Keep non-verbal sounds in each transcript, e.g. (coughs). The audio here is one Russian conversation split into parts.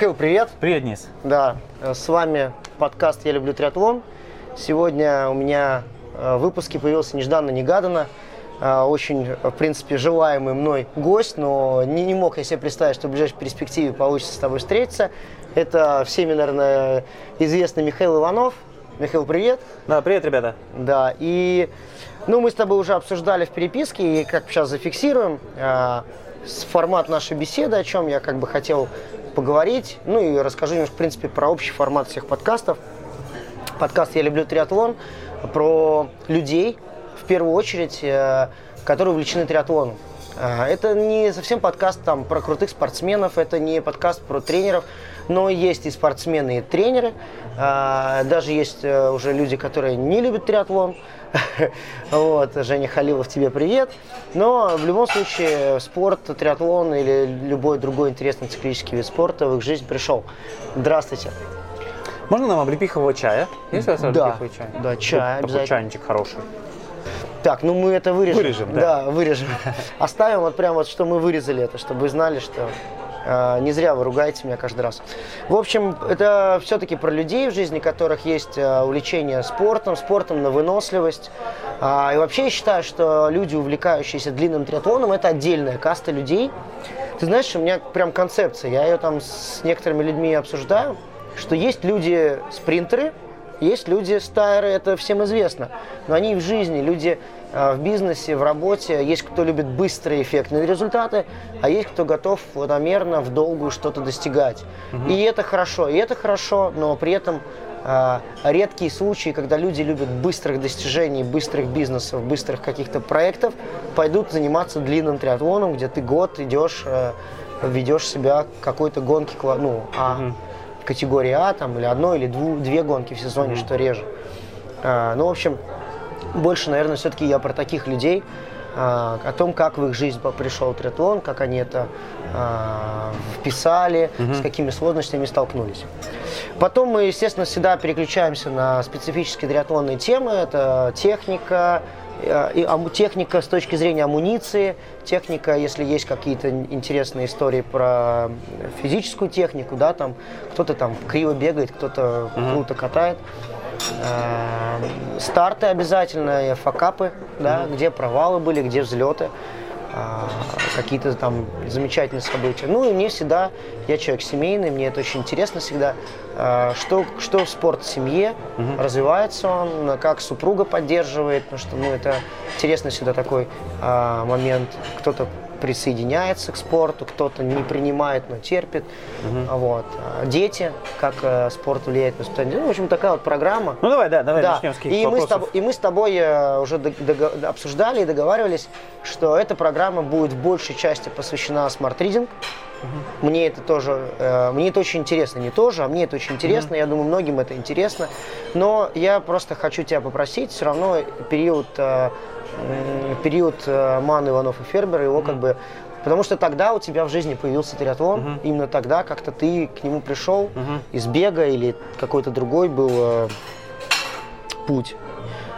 Михаил, привет. Привет, Денис. Да, э, с вами подкаст «Я люблю триатлон». Сегодня у меня э, в выпуске появился нежданно-негаданно э, очень, в принципе, желаемый мной гость, но не, не мог я себе представить, что в ближайшей перспективе получится с тобой встретиться. Это всеми, наверное, известный Михаил Иванов. Михаил, привет. Да, привет, ребята. Да, и ну, мы с тобой уже обсуждали в переписке, и как сейчас зафиксируем, э, формат нашей беседы, о чем я как бы хотел поговорить. Ну и расскажу немножко, в принципе, про общий формат всех подкастов. Подкаст «Я люблю триатлон» про людей, в первую очередь, э, которые увлечены триатлоном. Э, это не совсем подкаст там, про крутых спортсменов, это не подкаст про тренеров, но есть и спортсмены, и тренеры. Э, даже есть уже люди, которые не любят триатлон. (laughs) Вот, Женя Халилов, тебе привет. Но в любом случае спорт, триатлон или любой другой интересный циклический вид спорта в их жизнь пришел. Здравствуйте. Можно нам облепихового чая? Есть у вас да, чай? Да, чай Такой обязательно. чайничек хороший. Так, ну мы это вырежем. Вырежем, да. Да, вырежем. (laughs) Оставим вот прям вот, что мы вырезали это, чтобы вы знали, что не зря вы ругаете меня каждый раз. В общем, это все-таки про людей, в жизни которых есть э, увлечение спортом, спортом на выносливость. А, и вообще я считаю, что люди, увлекающиеся длинным триатлоном, это отдельная каста людей. Ты знаешь, у меня прям концепция, я ее там с некоторыми людьми обсуждаю что есть люди-спринтеры, есть люди стайеры, это всем известно. Но они в жизни, люди в бизнесе, в работе, есть кто любит быстрые эффектные результаты, а есть кто готов планомерно, в долгую что-то достигать. Угу. И это хорошо, и это хорошо, но при этом э, редкие случаи, когда люди любят быстрых достижений, быстрых бизнесов, быстрых каких-то проектов, пойдут заниматься длинным триатлоном, где ты год идешь, э, ведешь себя какой-то гонки, ну, а угу категории А, там, или одной, или дву, две гонки в сезоне, mm-hmm. что реже. А, ну, в общем, больше, наверное, все-таки я про таких людей, а, о том, как в их жизнь пришел триатлон, как они это а, вписали, mm-hmm. с какими сложностями столкнулись. Потом мы, естественно, всегда переключаемся на специфические триатлонные темы. Это техника, Э, и техника с точки зрения амуниции, техника, если есть какие-то интересные истории про физическую технику, да, там кто-то там криво бегает, кто-то круто катает. Э, старты обязательно, факапы, да, mm-hmm. где провалы были, где взлеты. А, какие-то там замечательные события. Ну и мне всегда, я человек семейный, мне это очень интересно всегда, что, что в спорт в семье, угу. развивается он, как супруга поддерживает, потому что ну, это интересно всегда такой а, момент, кто-то присоединяется к спорту, кто-то не принимает, но терпит. Угу. Вот. А дети, как э, спорт влияет на воспитание. Ну, в общем, такая вот программа. Ну давай, да, давай да. начнем с и мы с, тобой, и мы с тобой э, уже обсуждали и договаривались, что эта программа будет в большей части посвящена Smart Reading. Угу. Мне это тоже, э, мне это очень интересно, не тоже, а мне это очень интересно. Угу. Я думаю, многим это интересно. Но я просто хочу тебя попросить, все равно период э, период э, Манн, Иванов и Фербера, его mm-hmm. как бы Потому что тогда у тебя в жизни появился триатлон, э именно тогда как-то ты к нему пришел э из бега или какой-то другой был э, путь.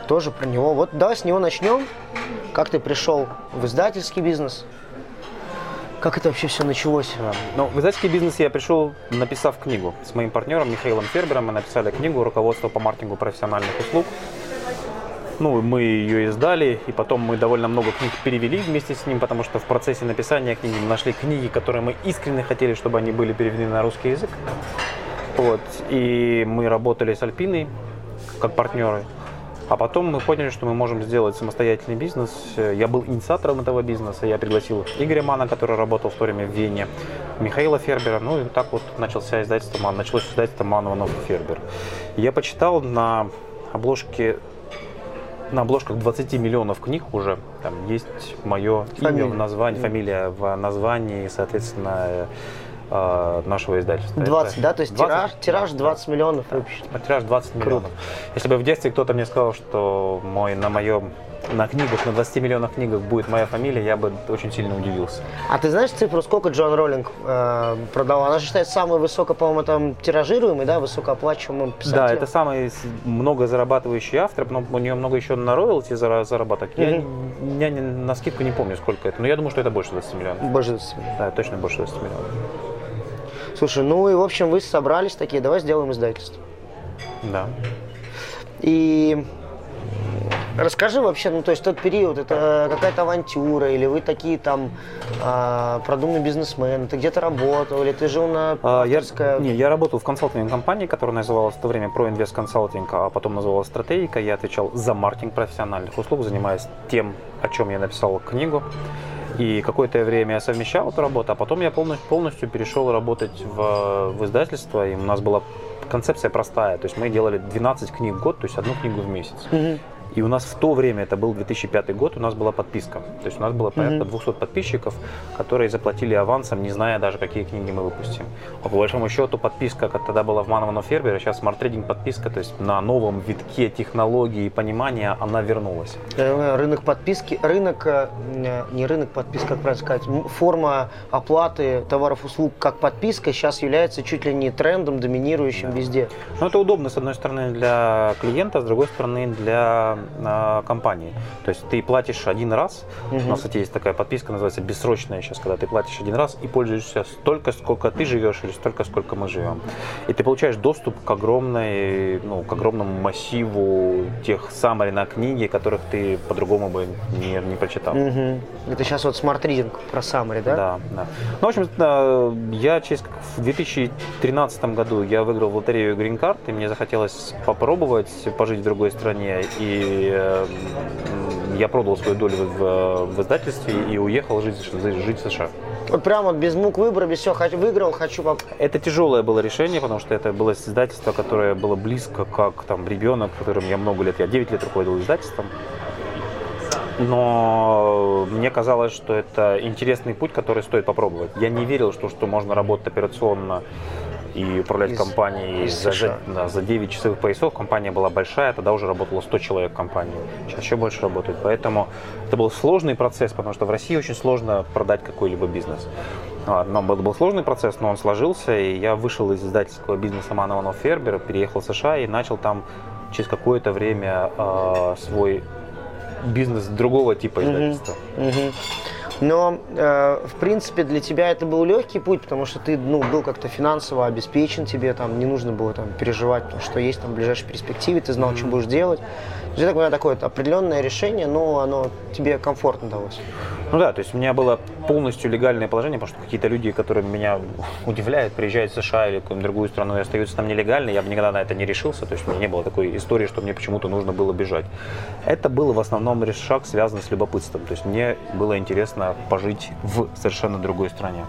Тоже про него. Вот давай с него начнем. Как ты пришел в издательский бизнес? Как это вообще все началось? Ну, в издательский бизнес я пришел, написав книгу. С моим партнером Михаилом Фербером мы написали книгу «Руководство по маркетингу профессиональных услуг». Ну, мы ее издали, и потом мы довольно много книг перевели вместе с ним, потому что в процессе написания книги мы нашли книги, которые мы искренне хотели, чтобы они были переведены на русский язык. Вот. И мы работали с Альпиной как партнеры. А потом мы поняли, что мы можем сделать самостоятельный бизнес. Я был инициатором этого бизнеса. Я пригласил Игоря Мана, который работал в то время в Вене, Михаила Фербера. Ну и так вот начался издательство Ман. Началось издательство Ман, Иванов Фербер. Я почитал на обложке на обложках 20 миллионов книг уже там есть мое фамилия. имя в названии, фамилия в названии, соответственно, э, нашего издательства. 20, Это да? То есть 20, тираж, тираж 20 да, миллионов выпущен? Тираж 20 миллионов. Если бы в детстве кто-то мне сказал, что мой на моем на книгах, на 20 миллионах книгах будет моя фамилия, я бы очень сильно удивился. А ты знаешь цифру, сколько Джон Роллинг э, продал? Она же считается самой высоко, по-моему, там тиражируемый, да, высокооплачиваемым писателем. Да, это самый много зарабатывающий автор, но у нее много еще на роялти заработок. Я, я на скидку не помню, сколько это, но я думаю, что это больше 20 миллионов. Больше 20 миллионов. Да, точно больше 20 миллионов. Слушай, ну и в общем вы собрались такие, давай сделаем издательство. Да. И расскажи вообще, ну то есть тот период, это какая-то авантюра, или вы такие там а, продуманный бизнесмен, ты где-то работал, или ты жил на А, Я, не, я работал в консалтинговой компании, которая называлась в то время ProInvest Consulting, а потом называлась Стратегика. Я отвечал за маркетинг профессиональных услуг, занимаясь тем, о чем я написал книгу. И какое-то время я совмещал эту работу, а потом я полностью, полностью перешел работать в, в издательство, и у нас была концепция простая. То есть мы делали 12 книг в год, то есть одну книгу в месяц. Мгм. И у нас в то время, это был 2005 год, у нас была подписка. То есть у нас было порядка 200 подписчиков, которые заплатили авансом, не зная даже, какие книги мы выпустим. А по большому счету подписка, как тогда была в Манованов Фербер, а сейчас Trading подписка, то есть на новом витке технологии и понимания она вернулась. Знаю, Рынок подписки, рынок, э, не рынок подписки, как правильно сказать, форма оплаты товаров услуг как подписка сейчас является чуть ли не трендом, доминирующим везде. Ну, это удобно, с одной стороны, для клиента, с другой стороны, для компании. То есть ты платишь один раз, у нас, кстати, есть такая подписка, называется бессрочная сейчас, когда ты платишь один раз и пользуешься столько, сколько ты живешь, или столько, сколько мы живем. И ты получаешь доступ к огромной, ну, к огромному массиву тех саммари на книги, которых ты по-другому бы не, не прочитал. Мгм. Это сейчас вот смарт ридинг про Summary, да? Да, да. Ну, в общем, да, я через в 2013 году я выиграл в лотерею Green Card, и мне захотелось попробовать пожить в другой стране, и э, м, я продал свою долю в, в издательстве и уехал жить, жить в США. Вот прям вот без мук выбора, без всего, хочу, выиграл, хочу поп- Это тяжелое было решение, потому что это было издательство, которое было близко, как там ребенок, которым я много лет, я 9 лет руководил издательством. Но мне казалось, что это интересный путь, который стоит попробовать. Я не верил, что, что можно работать операционно и управлять Из- компанией из за, США. да, за 9 часовых поясов. Компания была большая, тогда уже работало 100 человек в компании. Сейчас еще больше работает. Поэтому это был сложный процесс, потому что в России очень сложно продать какой-либо бизнес. Но был, был сложный процесс, но он сложился, и я вышел из издательского бизнеса Манованов Фербер, переехал в США и начал там через какое-то время э, свой бизнес другого типа издательства. Мгм. Но, э, в принципе, для тебя это был легкий путь, потому что ты ну, был как-то финансово обеспечен, тебе там не нужно было там, переживать, что есть там в ближайшей перспективе, ты знал, что будешь делать. Я так понимаю, такое определенное решение, но оно тебе комфортно далось. Ну да, то есть у меня было полностью легальное положение, потому что какие-то люди, которые меня удивляют, приезжают в США или в какую-нибудь другую страну и остаются там нелегально, я бы никогда на это не решился, то есть у меня не было такой истории, что мне почему-то нужно было бежать. Это было в основном шаг, связанный с любопытством, то есть мне было интересно пожить в совершенно другой стране.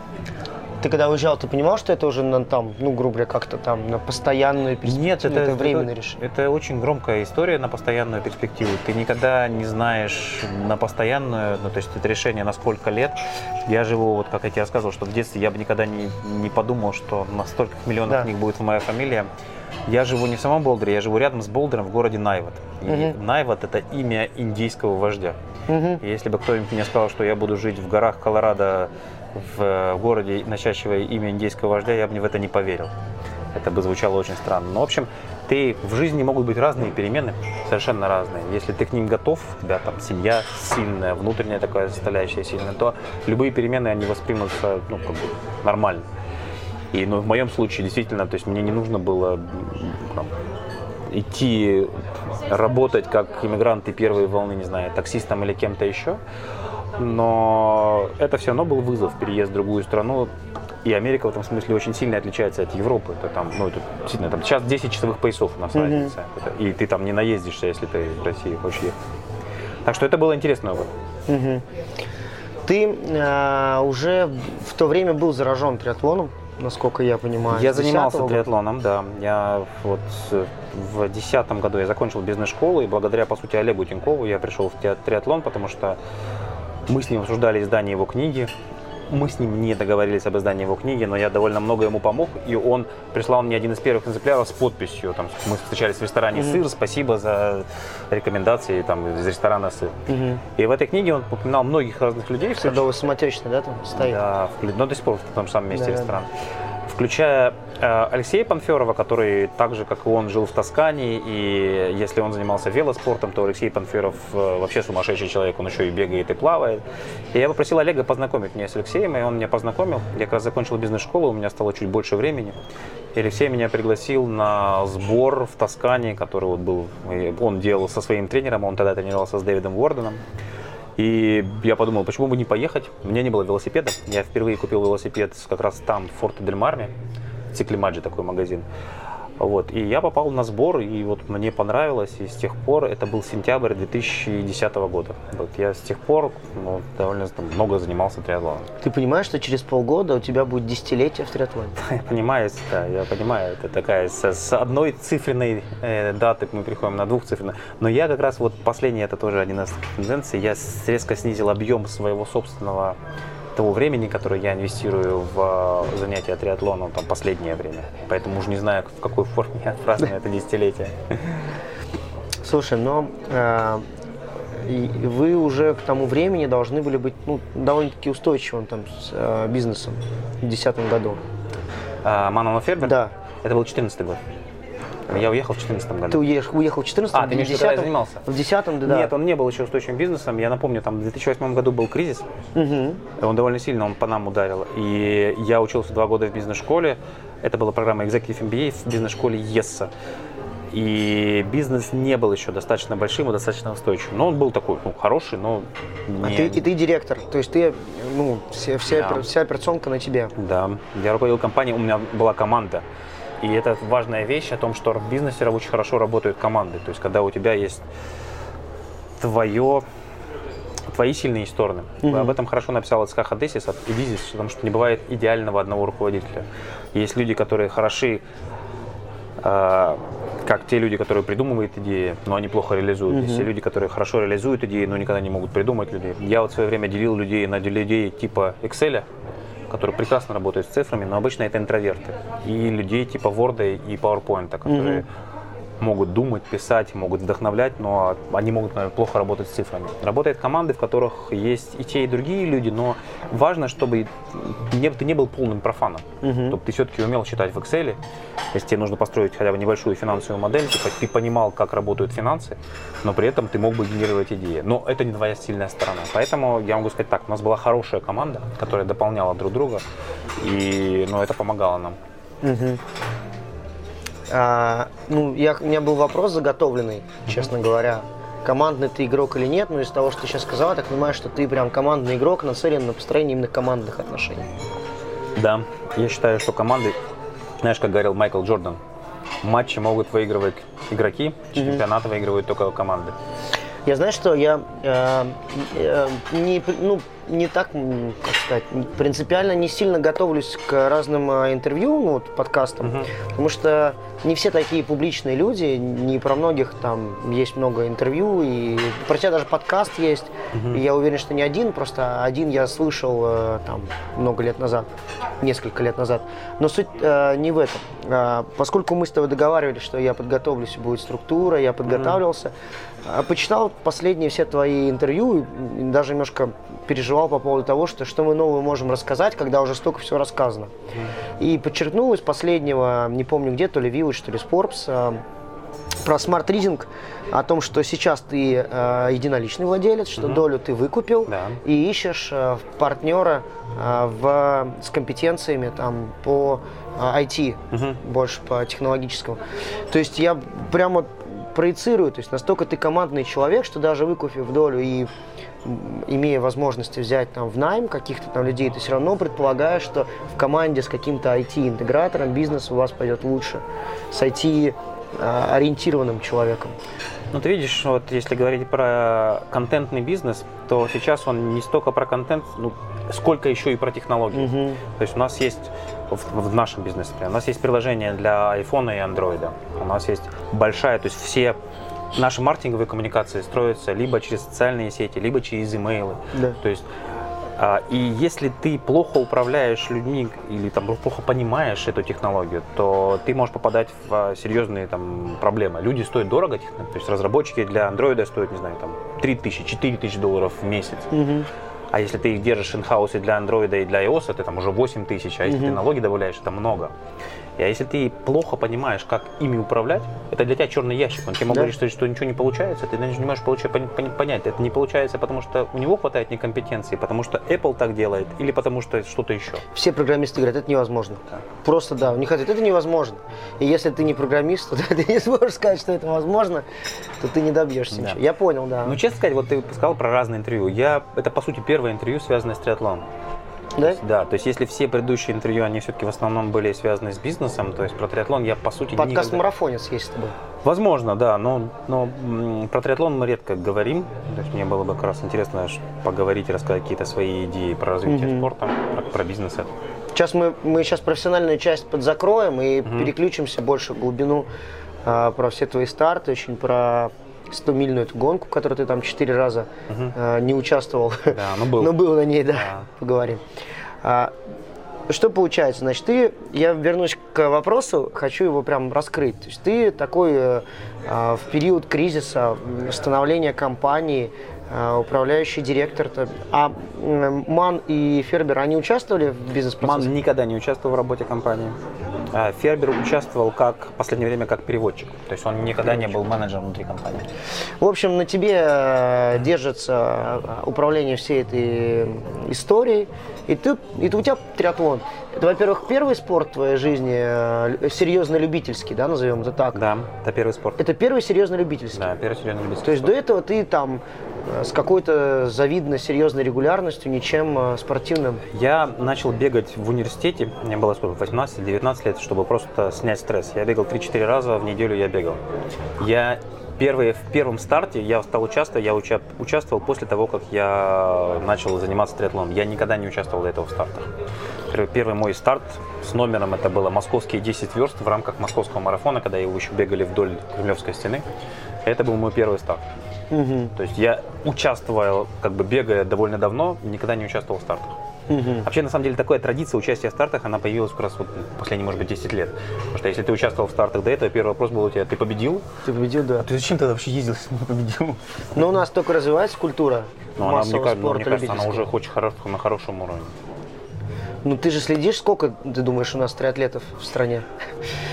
Ты когда уезжал, ты понимал, что это уже на, там, ну, грубо говоря, как-то там на постоянную перспективу? Нет, это, это временное это- решение. Это очень громкая история на постоянную перспективу. Ты никогда не знаешь на постоянную, ну то есть это решение на сколько лет. Я живу, вот как я тебе рассказывал, что в детстве я бы никогда не, не подумал, что на стольких миллионах Да. книг будет моя фамилия. Я живу не в самом Болдере, я живу рядом с Болдером в городе Найват. И Мгм. Найват это имя индийского вождя. И Если бы кто-нибудь мне сказал, что я буду жить в горах Колорадо, в э, городе, носящего имя индейского вождя, я бы в это не поверил. Это бы звучало очень странно. Но, в общем, ты в жизни могут быть разные перемены, совершенно разные. Если ты к ним готов, у тебя там семья сильная, внутренняя такая составляющая сильная, то любые перемены, они воспримутся, ну, как бы нормально. И ну, в моем случае действительно, то есть мне не нужно было там, идти работать как иммигранты первой волны, не знаю, таксистом или кем-то еще. Но это все равно был вызов, переезд в другую страну. И Америка в этом смысле очень сильно отличается от Европы. Это там, ну, это действительно, там сейчас 10 часовых поясов у нас Мгм. разница. Это- и ты там не наездишься, если ты в России хочешь ехать. Так что это был интересный опыт. Мгм. Ты э, уже в то время был заражен триатлоном, насколько я понимаю. Я занимался 10-го года. триатлоном, да. Я вот в десятом году я закончил бизнес-школу, и благодаря, по сути, Олегу Тинькову я пришел в триатлон, потому что мы с ним обсуждали издание его книги. Мы с ним не договорились об издании его книги, но я довольно много ему помог, и он прислал мне один из первых экземпляров с подписью. Там, мы встречались в ресторане «Сыр», спасибо за рекомендации там, из ресторана «Сыр». Мгм. И в этой книге он упоминал многих разных людей, включая- Садовый самотечный, да, там стоит? да, вклю- но до сих пор в том же самом месте Да. ресторан. Включая Э, Алексея Панферова, который так же, как и он, жил в Тоскане, и если он занимался велоспортом, то Алексей Панферов э, вообще сумасшедший человек, он еще и бегает и плавает. И я попросил Олега познакомить меня с Алексеем, и он меня познакомил. Я как раз закончил бизнес-школу, у меня стало чуть больше времени. И Алексей меня пригласил на сбор в Тоскане, который вот был, он делал со своим тренером, он тогда тренировался с Дэвидом Уорденом. И я подумал, почему бы не поехать? У меня не было велосипеда. Я впервые купил велосипед как раз там, в Форте Дель Марме. Циклимаджи такой магазин. Вот. И я попал на сбор, и вот мне понравилось, и с тех пор, это был сентябрь 2010 года. Вот я с тех пор ну, довольно много занимался триатлоном. Ты понимаешь, что через полгода у тебя будет десятилетие в триатлоне? (laughs) Я понимаю, да, я понимаю, это такая, с, с одной цифренной э, даты мы приходим на двухцифренную. Но я как раз вот последний, это тоже один из тенденций, я резко снизил объем своего собственного того времени, которое я инвестирую в э, занятия триатлоном там, последнее время. Поэтому уже не знаю, в какой форме я отпраздную это десятилетие. Слушай, но э, вы уже к тому времени должны были быть ну, довольно-таки устойчивым там, с э, бизнесом в 2010 году. А, Манон Фербер? Да. Это был 2014 год. Я уехал в 2014 году. Ты уехал, уехал в 2014 А, ты виду, когда я занимался? В 2010 да. Нет, он не был еще устойчивым бизнесом. Я напомню, там в 2008 году был кризис. Угу. Он довольно сильно он по нам ударил. И я учился два года в бизнес-школе. Это была программа Executive MBA в бизнес-школе ЕССа. И бизнес не был еще достаточно большим и достаточно устойчивым. Но он был такой, ну, хороший, но не... А ты, и ты директор, то есть ты, ну, вся, вся, Да. вся операционка на тебе. Да, я руководил компанией, у меня была команда. И это важная вещь о том, что в бизнесе очень хорошо работают команды. То есть, когда у тебя есть твое, твои сильные стороны. Мгм. Об этом хорошо написал Ицхак Адесис от Эдизис, потому что не бывает идеального одного руководителя. Есть люди, которые хороши, э, как те люди, которые придумывают идеи, но они плохо реализуют. Есть те люди, которые хорошо реализуют идеи, но никогда не могут придумать людей. Я вот в свое время делил людей на людей типа Excel, которые прекрасно работают с цифрами, но обычно это интроверты. И людей типа Word и PowerPoint, которые могут думать, писать, могут вдохновлять, но они могут, наверное, плохо работать с цифрами. Работают команды, в которых есть и те, и другие люди, но важно, чтобы не, ты не был полным профаном. Чтобы ты все-таки умел считать в Excel. Если тебе нужно построить хотя бы небольшую финансовую модель, типа ты понимал, как работают финансы, но при этом ты мог бы генерировать идеи. Но это не твоя сильная сторона. Поэтому я могу сказать так, у нас была хорошая команда, которая дополняла друг друга, и ну, это помогало нам. А, ну, я, у меня был вопрос заготовленный, честно говоря. Командный ты игрок или нет, но из того, что ты сейчас сказал, я так понимаю, что ты прям командный игрок, нацелен на построение именно командных отношений. Да, я считаю, что команды, знаешь, как говорил Майкл Джордан, матчи могут выигрывать игроки, чемпионаты выигрывают только команды. Я знаю, что я э, э, не, ну, не так, как сказать, принципиально не сильно готовлюсь к разным э, интервью, ну, вот, подкастам, потому что не все такие публичные люди, не про многих там есть много интервью, и про тебя даже подкаст есть, и я уверен, что не один, просто один я слышал э, там много лет назад, несколько лет назад. Но суть э, не в этом. А, поскольку мы с тобой договаривались, что я подготовлюсь, будет структура, я подготавливался, а, почитал последние все твои интервью даже немножко переживал по поводу того, что, что мы нового можем рассказать, когда уже столько всего рассказано. И подчеркнул из последнего, не помню где, то ли Village, то ли Forbes, а, про смарт ридинг о том, что сейчас ты э, единоличный владелец, что долю ты выкупил Да. и ищешь э, партнера э, в, с компетенциями там, по э, IT, больше по технологическому. То есть я прямо проецирую, то есть настолько ты командный человек, что даже выкупив долю и имея возможности взять там в найм каких-то там людей, ты все равно предполагаешь, что в команде с каким-то IT-интегратором бизнес у вас пойдет лучше, с IT-ориентированным человеком. Ну, ты видишь, вот если говорить про контентный бизнес, то сейчас он не столько про контент, ну, сколько еще и про технологии. Мгм. То есть у нас есть в, в нашем бизнесе, у нас есть приложение для айфона и андроида. У нас есть большая, то есть все наши маркетинговые коммуникации строятся либо через социальные сети, либо через имейлы. Да. То есть а, и если ты плохо управляешь людьми или там плохо понимаешь эту технологию, то ты можешь попадать в а, серьезные там проблемы. Люди стоят дорого, то есть разработчики для андроида стоят, не знаю, там 3 тысячи, 4 тысячи долларов в месяц. Мгм. А если ты их держишь инхаус и для андроида, и для iOS, это там уже 8 тысяч, а если ты налоги добавляешь, это много. А если ты плохо понимаешь, как ими управлять, это для тебя черный ящик. Он тебе Да. говорить, что, что ничего не получается, ты даже не можешь получать, пон- пон- понять, это не получается, потому что у него хватает некомпетенции, потому что Apple так делает, или потому что что-то еще. Все программисты говорят, это невозможно. Просто да, у них ответ, это невозможно. И если ты не программист, (laughs) то ты не сможешь сказать, что это возможно, то ты не добьешься Да. ничего. Я понял, да. Ну, честно сказать, вот ты сказал про разные интервью. Я, это, по сути, первое интервью, связанное с триатлоном. Да? Да, то есть если все предыдущие интервью, они все-таки в основном были связаны с бизнесом, то есть про триатлон я, по сути, Подкаст никогда- есть с тобой. Возможно, да, но, но про триатлон мы редко говорим. То есть мне было бы как раз интересно поговорить, рассказать какие-то свои идеи про развитие Мгм. спорта, про, про бизнес. Сейчас мы, мы сейчас профессиональную часть подзакроем и переключимся больше в глубину а, про все твои старты, очень про 100-мильную эту гонку, в которой ты там четыре раза а, не участвовал. Да, ну был. (laughs) Но был на ней, да, Да. поговорим. А, что получается? Значит, ты, я вернусь к вопросу, хочу его прям раскрыть. То есть ты такой э, а, в период кризиса, становления компании, а, управляющий директор. -то. А Ман и Фербер, они участвовали в бизнес-процессе? Ман никогда не участвовал в работе компании. А Фербер участвовал как в последнее время как переводчик. То есть он никогда не был менеджером внутри компании. В общем, на тебе э, держится э, управление всей этой историей. И, ты, и ты- у тебя триатлон. Это, во-первых, первый спорт в твоей жизни, э, серьезно любительский, да, назовем это так. Да, это первый спорт. Это первый серьезно любительский. Да, первый серьезный любительский То есть спорт. до этого ты там э, с какой-то завидно серьезной регулярностью, ничем э, спортивным. Я начал бегать в университете, мне было сколько, 18-19 лет, чтобы просто снять стресс. Я бегал 3-4 раза в неделю, я бегал. Я первые, в первом старте я стал участвовать, я уча- участвовал после того, как я начал заниматься триатлоном. Я никогда не участвовал до этого в стартах. Первый, первый мой старт с номером это было московские 10 верст в рамках московского марафона, когда его еще бегали вдоль Кремлевской стены. Это был мой первый старт. То есть я участвовал, как бы бегая довольно давно, никогда не участвовал в стартах. Вообще, на самом деле, такая традиция участия в стартах, она появилась как раз вот последние, может быть, 10 лет. Потому что если ты участвовал в стартах до этого, первый вопрос был у тебя, ты победил? Ты победил, да. Ты зачем тогда вообще ездил, если не победил? Но у нас только развивается культура Ну, она, мне, спорта мне кажется, она уже очень хорош, на хорошем уровне. Ну ты же следишь, сколько, ты думаешь, у нас триатлетов в стране?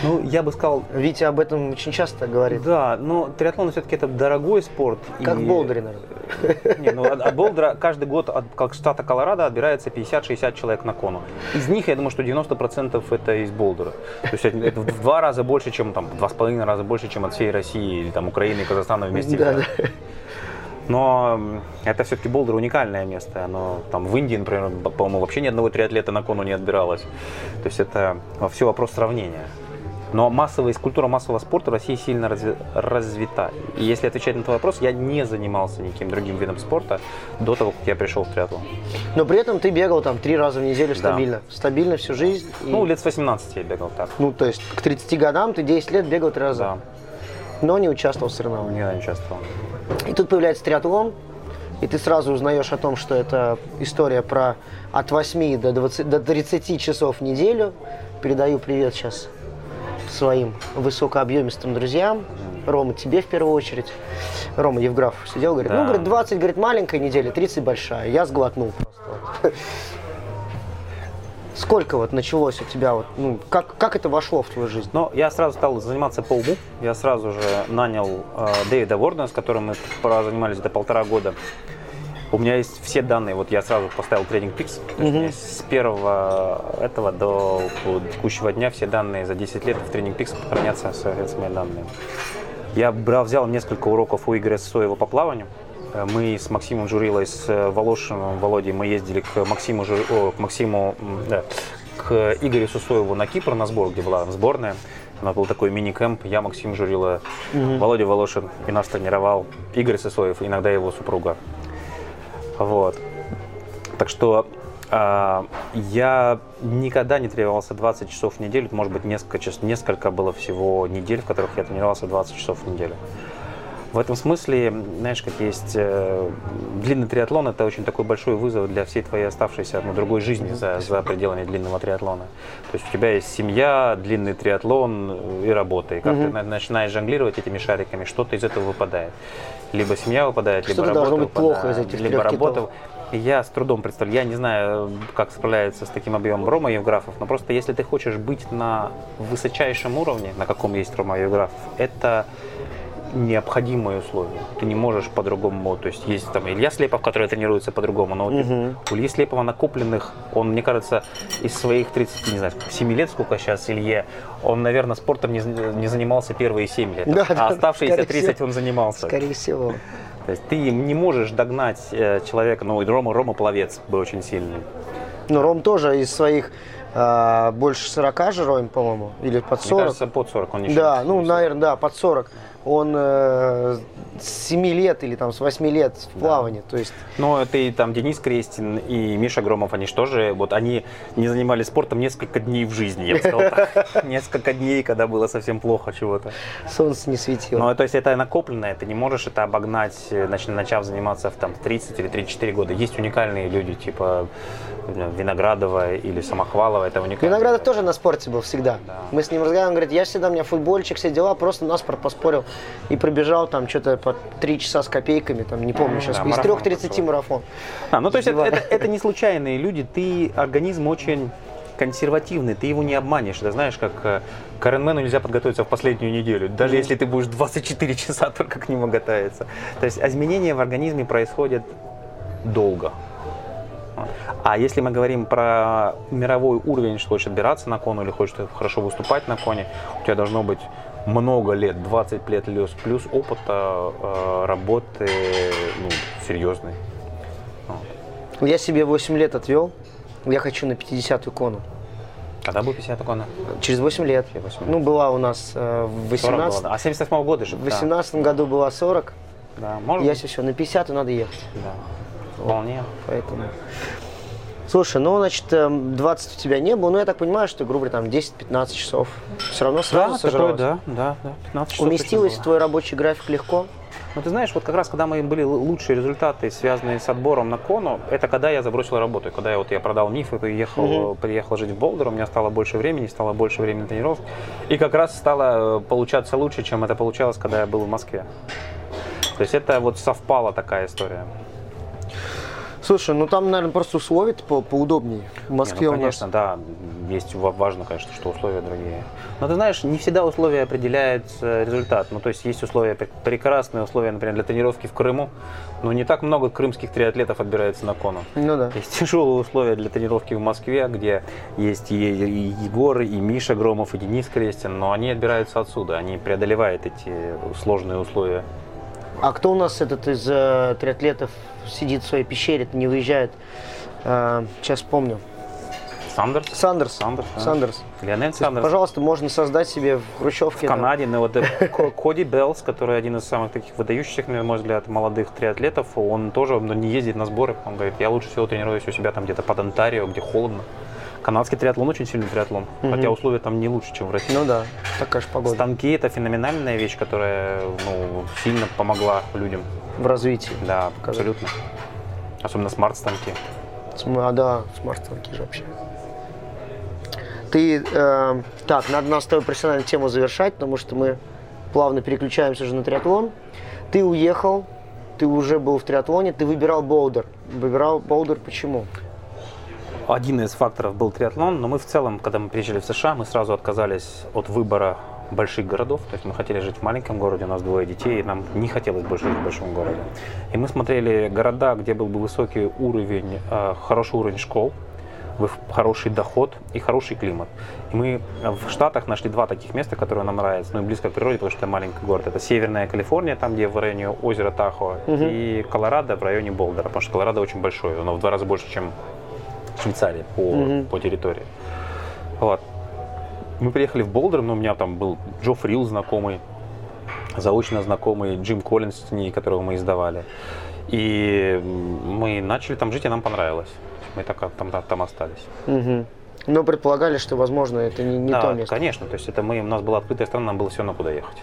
Ну, я бы сказал, Витя об этом очень часто говорит. да, но триатлон все-таки это дорогой спорт. Как и- в болдере, наверное. Не, ну от, от Болдера каждый год от как штата Колорадо отбирается 50-60 человек на кону. Из них, я думаю, что 90% это из Болдера. То есть это, в два раза больше, чем там, в два с половиной раза больше, чем от всей России или там Украины и Казахстана вместе. Да, да. Но это все-таки Болдер уникальное место. Оно там в Индии, например, по-моему, вообще ни одного триатлета на кону не отбиралось. То есть это все вопрос сравнения. Но массовая, культура массового спорта в России сильно разви- развита. И если отвечать на твой вопрос, я не занимался никаким другим видом спорта до того, как я пришел в триатлон. Но при этом ты бегал там три раза в неделю Да. стабильно. Стабильно всю жизнь. И- Ну, лет с 18 я бегал так. Ну, то есть к 30 годам ты 10 лет бегал три раза. Да, Но не участвовал в соревнованиях. никогда не участвовал. И тут появляется триатлон, и ты сразу узнаешь о том, что это история про от 8 до, 20, до 30 часов в неделю. Передаю привет сейчас своим высокообъемистым друзьям. Рома, тебе в первую очередь. Рома Евграф сидел, говорит, ну, Да. говорит, 20, говорит, маленькая неделя, 30 большая. Я сглотнул просто. Сколько вот началось у тебя, вот, ну, как, как это вошло в твою жизнь? Но я сразу стал заниматься по уму. Я сразу же нанял э, Дэвида Вордена, с которым мы занимались это полтора года. У меня есть все данные, вот я сразу поставил тренинг меня есть с первого этого до текущего дня все данные за 10 лет в тренинг Pix хранятся, соответственно, мои данные. Я брал, взял несколько уроков у Игоря Сосоева по плаванию. Э, Мы с Максимом Журилой, с э, Волошиным, Володей, мы ездили к Максиму, Жури- о, к Максиму, да, к Игорю Сусоеву на Кипр на сбор, где была сборная. У нас был такой мини-кэмп, я, Максим Журила, Володя Волошин, и нас тренировал Игорь Сосоев, иногда его супруга. Вот. Так что а, я никогда не тренировался 20 часов в неделю, может быть, несколько, час- несколько было всего недель, в которых я тренировался 20 часов в неделю. В этом смысле, знаешь, как есть э, длинный триатлон, это очень такой большой вызов для всей твоей оставшейся ну, другой жизни за, за пределами длинного триатлона. То есть у тебя есть семья, длинный триатлон э, и работа. И как ты на- начинаешь жонглировать этими шариками, что-то из этого выпадает. Либо семья выпадает, либо Что-то работа должно быть плохо выпадает, из этих либо работа. китов. Я с трудом представляю, я не знаю, как справляется с таким объемом Рома Евграфов, но просто если ты хочешь быть на высочайшем уровне, на каком есть Рома Евграфов, это необходимые условия. Ты не можешь по-другому. То есть есть там Илья Слепов, который тренируется по-другому, но Мгм. у Ильи Слепова накопленных, он, мне кажется, из своих 30, не знаю, 7 лет, сколько сейчас Илье, он, наверное, спортом не, не занимался первые 7 лет. Да, а да, оставшиеся скорее 30 всего. он занимался. Скорее всего. То есть ты не можешь догнать э, человека, ну, и Рома, Рома Пловец был очень сильный. Ну, Ром тоже из своих а, больше 40 же Ром, по-моему, или под Мне 40. кажется, под 40 он не Да, ну, наверное, да, под 40. Он э, с 7 лет или там с 8 лет в плавании. То есть, Но это и там Денис Крестин и Миша Громов, они же тоже, вот они не занимались спортом несколько дней в жизни, я бы сказал так. (laughs) Несколько дней, когда было совсем плохо чего-то. солнце не светило. Но то есть это накопленное, ты не можешь это обогнать, э, нач- начав заниматься в там, 30 или 34 года. Есть уникальные люди, типа знаю, Виноградова или Самохвалова, это уникально. Виноградов тоже на спорте был всегда. Да. Мы с ним разговариваем, он говорит, я всегда, у меня футбольчик, все дела, просто на спорт поспорил и пробежал там что-то по 3 часа с копейками, там не помню сейчас, Да, из марафон 3.30 прошел. марафон. А, ну то есть это, это- это не случайные люди, ты организм очень консервативный, ты его не обманешь. Это знаешь, как э, к Ironman нельзя подготовиться в последнюю неделю, даже если ты будешь 24 часа (laughs) только к нему готовиться. То есть изменения в организме происходят долго. А если мы говорим про мировой уровень, что хочешь отбираться на кону или хочешь хорошо выступать на коне, у тебя должно быть много лет, 20 лет плюс, плюс опыта э, работы ну, серьезной. Я себе 8 лет отвел, я хочу на 50-ю кону. Когда был 50 кона? Через 8 лет. Через 8 лет. Ну, была у нас э, в 40 было, 18 да. А 78 года же. В 18 году была 40. Да, да может Я все, на 50 и надо ехать. Да. Вполне. Поэтому. Слушай, ну, значит, эм, 20 у тебя не было, но я так понимаю, что, грубо говоря, там 10-15 часов. Все равно сразу Да, сожралось. такое, да, да, да. 15 часов Уместилось в твой рабочий график легко? Ну, ты знаешь, вот как раз, когда мои были лучшие результаты, связанные с отбором на кону, это когда я забросил работу. Когда я, вот, я продал МИФ и приехал, Мгм. приехал жить в Болдер, у меня стало больше времени, стало больше времени тренировок. И как раз стало э, получаться лучше, чем это получалось, когда я был в Москве. То есть это вот совпала такая история. Слушай, ну там, наверное, просто условия по поудобнее. В Не, Москве ну, у нас. конечно, да, есть ва- важно, конечно, что условия другие. Но ты знаешь, не всегда условия определяют э, результат. Ну, то есть есть условия, пр- прекрасные условия, например, для тренировки в Крыму, но не так много крымских триатлетов отбирается на кону. Ну да. Есть тяжелые условия для тренировки в Москве, где есть и, и Егор, и Миша Громов, и Денис Крестин, но они отбираются отсюда, они преодолевают эти сложные условия. А кто у нас этот из э, триатлетов сидит в своей пещере, не выезжает? Э, сейчас помню. Сандерс? Сандерс. Сандерс, да. Сандерс. Лайонел Сандерс. пожалуйста, можно создать себе в Хрущевке. В там, Канаде, но вот э, (laughs) Ко- Коди Билс, который один из самых таких выдающихся, на мой взгляд, молодых триатлетов, он тоже не ездит на сборы. Он говорит, я лучше всего тренируюсь у себя там где-то под Онтарио, где холодно. Канадский триатлон очень сильный триатлон, Мгм. хотя условия там не лучше, чем в России. Ну да, такая же погода Станки это феноменальная вещь, которая ну, сильно помогла людям. в развитии. Да, Показать. абсолютно. Особенно смарт-станки. См- А, да, смарт-станки же вообще. Ты, э, так, надо нас с тобой профессиональную тему завершать, потому что мы плавно переключаемся уже на триатлон. Ты уехал, ты уже был в триатлоне, ты выбирал Боулдер. Выбирал Боулдер почему? Один из факторов был триатлон, но мы в целом, когда мы приезжали в США, мы сразу отказались от выбора больших городов. То есть мы хотели жить в маленьком городе, у нас двое детей, и нам не хотелось больше жить в большом городе. И мы смотрели города, где был бы высокий уровень, э, хороший уровень школ, хороший доход и хороший климат. И мы в Штатах нашли два таких места, которые нам нравятся, ну и близко к природе, потому что это маленький город. Это Северная Калифорния, там, где в районе озера Тахо, Мгм. и Колорадо в районе Болдера, потому что Колорадо очень большой, оно в два раза больше, чем Швейцария по, Мгм. по территории. Вот. Мы приехали в Болдер, но у меня там был Джо Фрил знакомый, заочно знакомый Джим Коллинс, которого мы издавали. И мы начали там жить, и нам понравилось. Мы так а, там, там остались. Мгм. Но предполагали, что, возможно, это не, не да, то место. конечно. То есть это мы, у нас была открытая страна, нам было все равно куда ехать.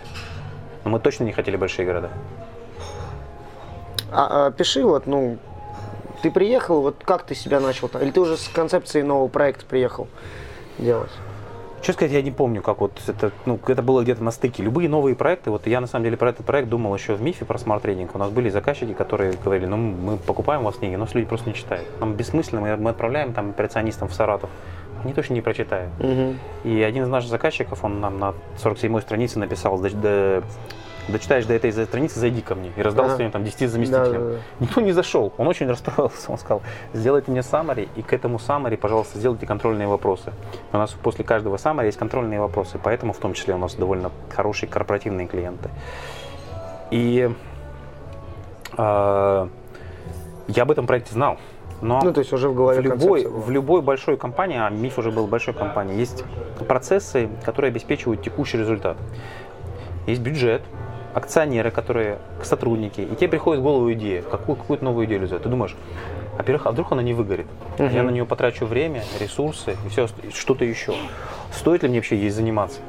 Но мы точно не хотели большие города. А, а, пиши вот, ну, ты приехал, вот как ты себя начал? Или ты уже с концепцией нового проекта приехал делать? Что сказать, я не помню, как вот это, ну, это было где-то на стыке. Любые новые проекты, вот я на самом деле про этот проект думал еще в МИФе, про Smart Reading. У нас были заказчики, которые говорили, ну, мы покупаем у вас книги, но люди просто не читают. Нам бессмысленно, мы, мы отправляем там операционистам в Саратов, они точно не прочитают. Угу. И один из наших заказчиков, он нам на 47-й странице написал, до, дочитаешь до этой страницы, зайди ко мне. И раздал своим там 10 заместителям. Да, да, да. Никто не зашел. Он очень расстроился. Он сказал, сделайте мне саммари, и к этому саммари, пожалуйста, сделайте контрольные вопросы. У нас после каждого саммари есть контрольные вопросы, поэтому в том числе у нас довольно хорошие корпоративные клиенты. И э, я об этом проекте знал. Но Ну, то есть уже в голове в любой, в любой большой компании, а МИФ уже был большой компанией, есть процессы, которые обеспечивают текущий результат. Есть бюджет, акционеры, которые сотрудники, и тебе приходит в голову идея, какую, какую-то новую идею реализовать. Ты думаешь, во-первых, а вдруг она не выгорит? Мгм. Я на нее потрачу время, ресурсы и все, что-то еще. Стоит ли мне вообще ей заниматься?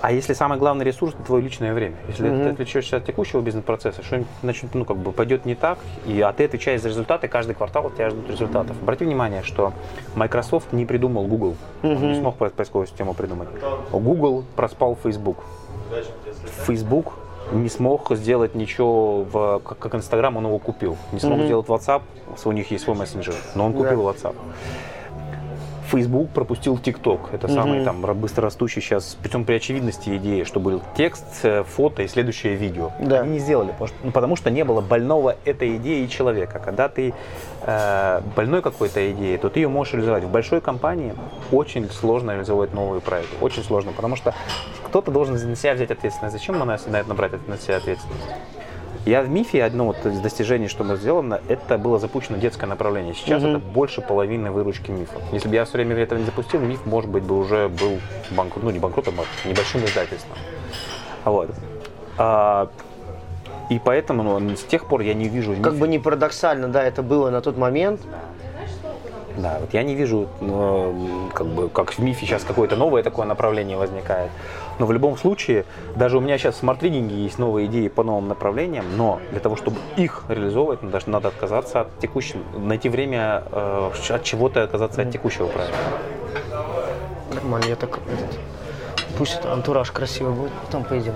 А если самый главный ресурс это твое личное время, если Мгм. ты отвлечешься от текущего бизнес-процесса, что-нибудь начнет, ну, как бы пойдет не так, и, а ты отвечаешь за результаты, каждый квартал от тебя ждут результатов. Обрати внимание, что Microsoft не придумал Google, он не смог по- поисковую систему придумать. Google проспал Facebook. Facebook не смог сделать ничего, в, как, как Instagram, он его купил. Не смог Мгм. сделать WhatsApp, у них есть свой мессенджер, но он Да. купил WhatsApp. Facebook пропустил TikTok. Это самый Мгм. там ра- быстрорастущий сейчас, причем при очевидности идеи, что был текст, э, фото и следующее видео. Да. Они не сделали, потому что, ну, потому что не было больного этой идеи человека. Когда ты э, больной какой-то идеей, то ты ее можешь реализовать. В большой компании очень сложно реализовать новые проекты. Очень сложно, потому что кто-то должен на себя взять ответственность. Зачем мы на на это брать на себя ответственность? Я в МИФе, одно вот из достижений, что мы сделано, это было запущено детское направление. Сейчас Мгм. это больше половины выручки МИФа. Если бы я все время это не запустил, МИФ, может быть, бы уже был банкрот, ну не банкротом, а небольшим издательством. Вот. А, и поэтому ну, с тех пор я не вижу в Как МИФе- бы не парадоксально, да, это было на тот момент. Да, вот я не вижу, ну, как бы, как в МИФе сейчас какое-то новое такое направление возникает. Но в любом случае, даже у меня сейчас в смарт-тренинге есть новые идеи по новым направлениям, но для того, чтобы их реализовывать, даже надо отказаться от текущего, найти время э, от чего-то отказаться от текущего проекта. Нормально, я так этот, пусть это антураж красивый будет, потом поедем.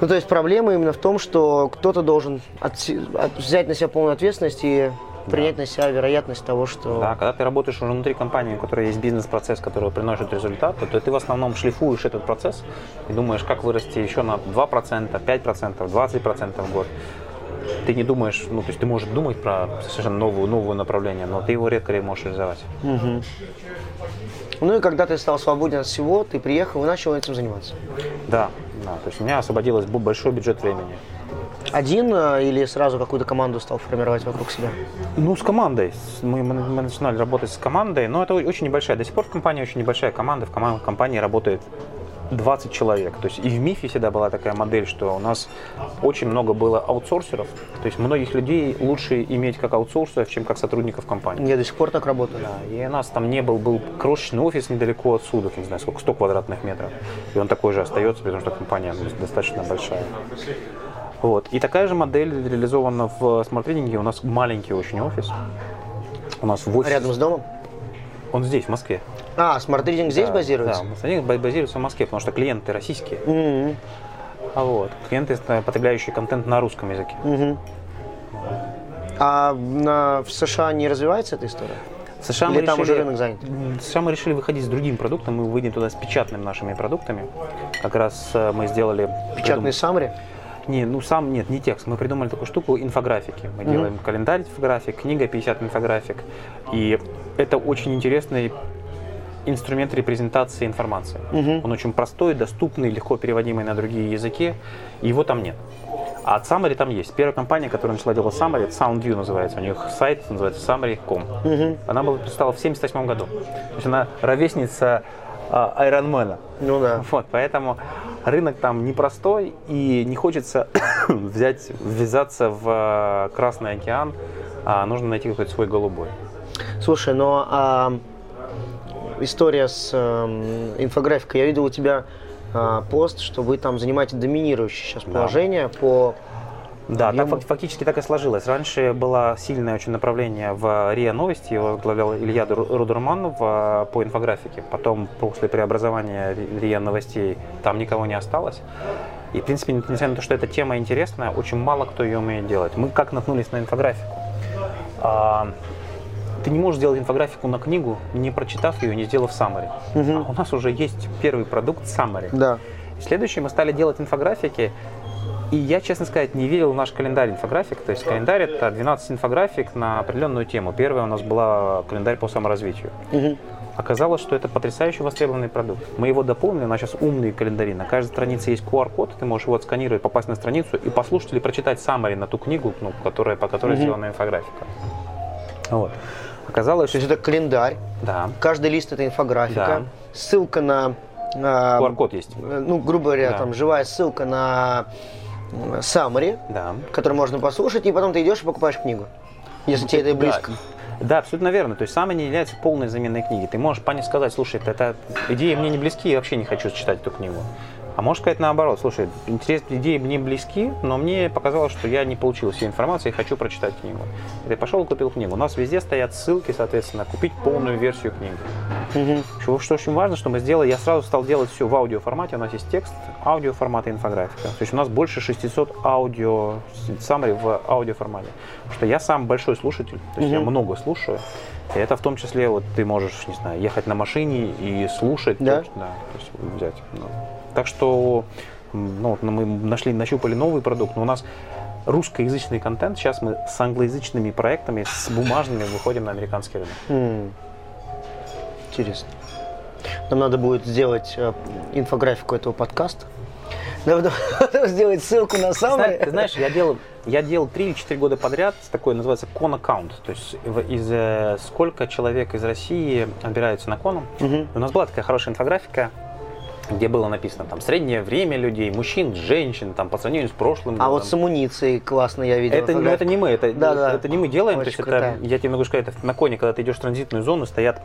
Ну, то есть проблема именно в том, что кто-то должен отси- от- взять на себя полную ответственность и принять на себя вероятность того, что... Да, когда ты работаешь уже внутри компании, у которой есть бизнес-процесс, который приносит результаты, то ты в основном шлифуешь этот процесс и думаешь, как вырасти еще на 2%, 5%, 20% в год. Ты не думаешь, ну, то есть ты можешь думать про совершенно новую, новое направление, но ты его редко можешь реализовать. Мгм. Ну и когда ты стал свободен от всего, ты приехал и начал этим заниматься. Да, да, то есть у меня освободилось большой бюджет времени. Один э, или сразу какую-то команду стал формировать вокруг себя? Ну, с командой. Мы, мы начинали работать с командой, но это очень небольшая. До сих пор в компании очень небольшая команда. В компании работает 20 человек. То есть и в МИФе всегда была такая модель, что у нас очень много было аутсорсеров. То есть многих людей лучше иметь как аутсорсеров, чем как сотрудников компании. Я до сих пор так работаю. Да, и у нас там не был, был крошечный офис недалеко отсюда, не знаю, сколько, 100 квадратных метров. И он такой же остается, потому что компания достаточно большая. Вот. И такая же модель реализована в Smart Reading. У нас маленький очень офис. У нас 8... Рядом с домом? Он здесь, в Москве. А, Smart Reading здесь Да, базируется? Да, Smart Reading ба- базируется в Москве, потому что клиенты российские. Мгм. А вот, клиенты, э, потребляющие контент на русском языке. Мгм. А на, в США не развивается эта история? В США Или мы там уже решили- рынок занят? В США мы решили выходить с другим продуктом, мы выйдем туда с печатными нашими продуктами. Как раз э, мы сделали... Печатные саммари? Не, ну сам нет, не текст. Мы придумали такую штуку инфографики. Мы Мгм. делаем календарь инфографик, книга 50 инфографик. И это очень интересный инструмент репрезентации информации. Мгм. Он очень простой, доступный, легко переводимый на другие языки. И его там нет. А от Summary там есть. Первая компания, которая начала делать Summary, это SoundView называется. У них сайт называется summary.com. Мгм. Она была представлена в 1978 году. То есть она ровесница а, Ironman. Ну да. Вот, поэтому рынок там непростой, и не хочется (coughs) взять, ввязаться в э, Красный океан, а нужно найти какой-то свой голубой. Слушай, но а, история с эм, инфографикой. Я видел у тебя а, пост, что вы там занимаете доминирующее сейчас Да. положение по Да, так объему. фак- фактически так и сложилось. Раньше было сильное очень направление в РИА Новости, его возглавлял Илья Рудерманов а, по инфографике. Потом, после преобразования Ри- РИА Новостей, там никого не осталось. И, в принципе, несмотря на то, что эта тема интересная, очень мало кто ее умеет делать. Мы как наткнулись на инфографику? А, ты не можешь сделать инфографику на книгу, не прочитав ее, не сделав summary. Мгм. А у нас уже есть первый продукт summary. Да. Следующее мы стали делать инфографики. И я, честно сказать, не верил в наш календарь инфографик. То есть календарь это 12 инфографик на определенную тему. Первая у нас была календарь по саморазвитию. Мгм. Оказалось, что это потрясающе востребованный продукт. Мы его дополнили, у нас сейчас умные календари. На каждой странице есть QR-код, ты можешь его отсканировать, попасть на страницу и послушать или прочитать summary на ту книгу, ну, которая, по которой Мгм. сделана инфографика. Вот. Оказалось, То есть это календарь, Да, каждый лист это инфографика, Да. ссылка на, а, QR-код есть. э, ну, грубо говоря, Да. там живая ссылка на summary, Да. который можно послушать, и потом ты идешь и покупаешь книгу, если тебе это близко. Да, да, абсолютно верно. То есть самое не является полной заменой книги. Ты можешь пане сказать, слушай, это идеи мне не близки, я вообще не хочу читать эту книгу. А можешь сказать наоборот, слушай, интересные идеи мне близки, но мне показалось, что я не получил всей информации и хочу прочитать книгу. И ты пошел и купил книгу. У нас везде стоят ссылки, соответственно, купить полную версию книги. Мгм. Что, что очень важно, что мы сделали, я сразу стал делать все в аудиоформате. У нас есть текст, аудиоформат и инфографика. То есть у нас больше 600 аудио, summary в аудиоформате. Потому что я сам большой слушатель, то есть я Мгм. много слушаю. И это в том числе, вот ты можешь, не знаю, ехать на машине и слушать. Да? то- да то есть взять. ну. Так что ну, мы нашли, нащупали новый продукт, но у нас русскоязычный контент. Сейчас мы с англоязычными проектами, с бумажными выходим на американский рынок. М. Интересно. Нам надо будет сделать э, инфографику этого подкаста. (laughs) Надо сделать ссылку на summary. Ты знаешь, я делал, я делал 3 или 4 года подряд такой, называется, кон аккаунт. То есть из э, сколько человек из России отбираются на коном. Мгм. У нас была такая хорошая инфографика, где было написано там среднее время людей, мужчин, женщин, там по сравнению с прошлым А годом. вот с амуницией классно я видел. это, ну, это не мы, это, Да, да. это не мы делаем. Очень то есть крутая. это, я тебе могу сказать, это на коне, когда ты идешь в транзитную зону, стоят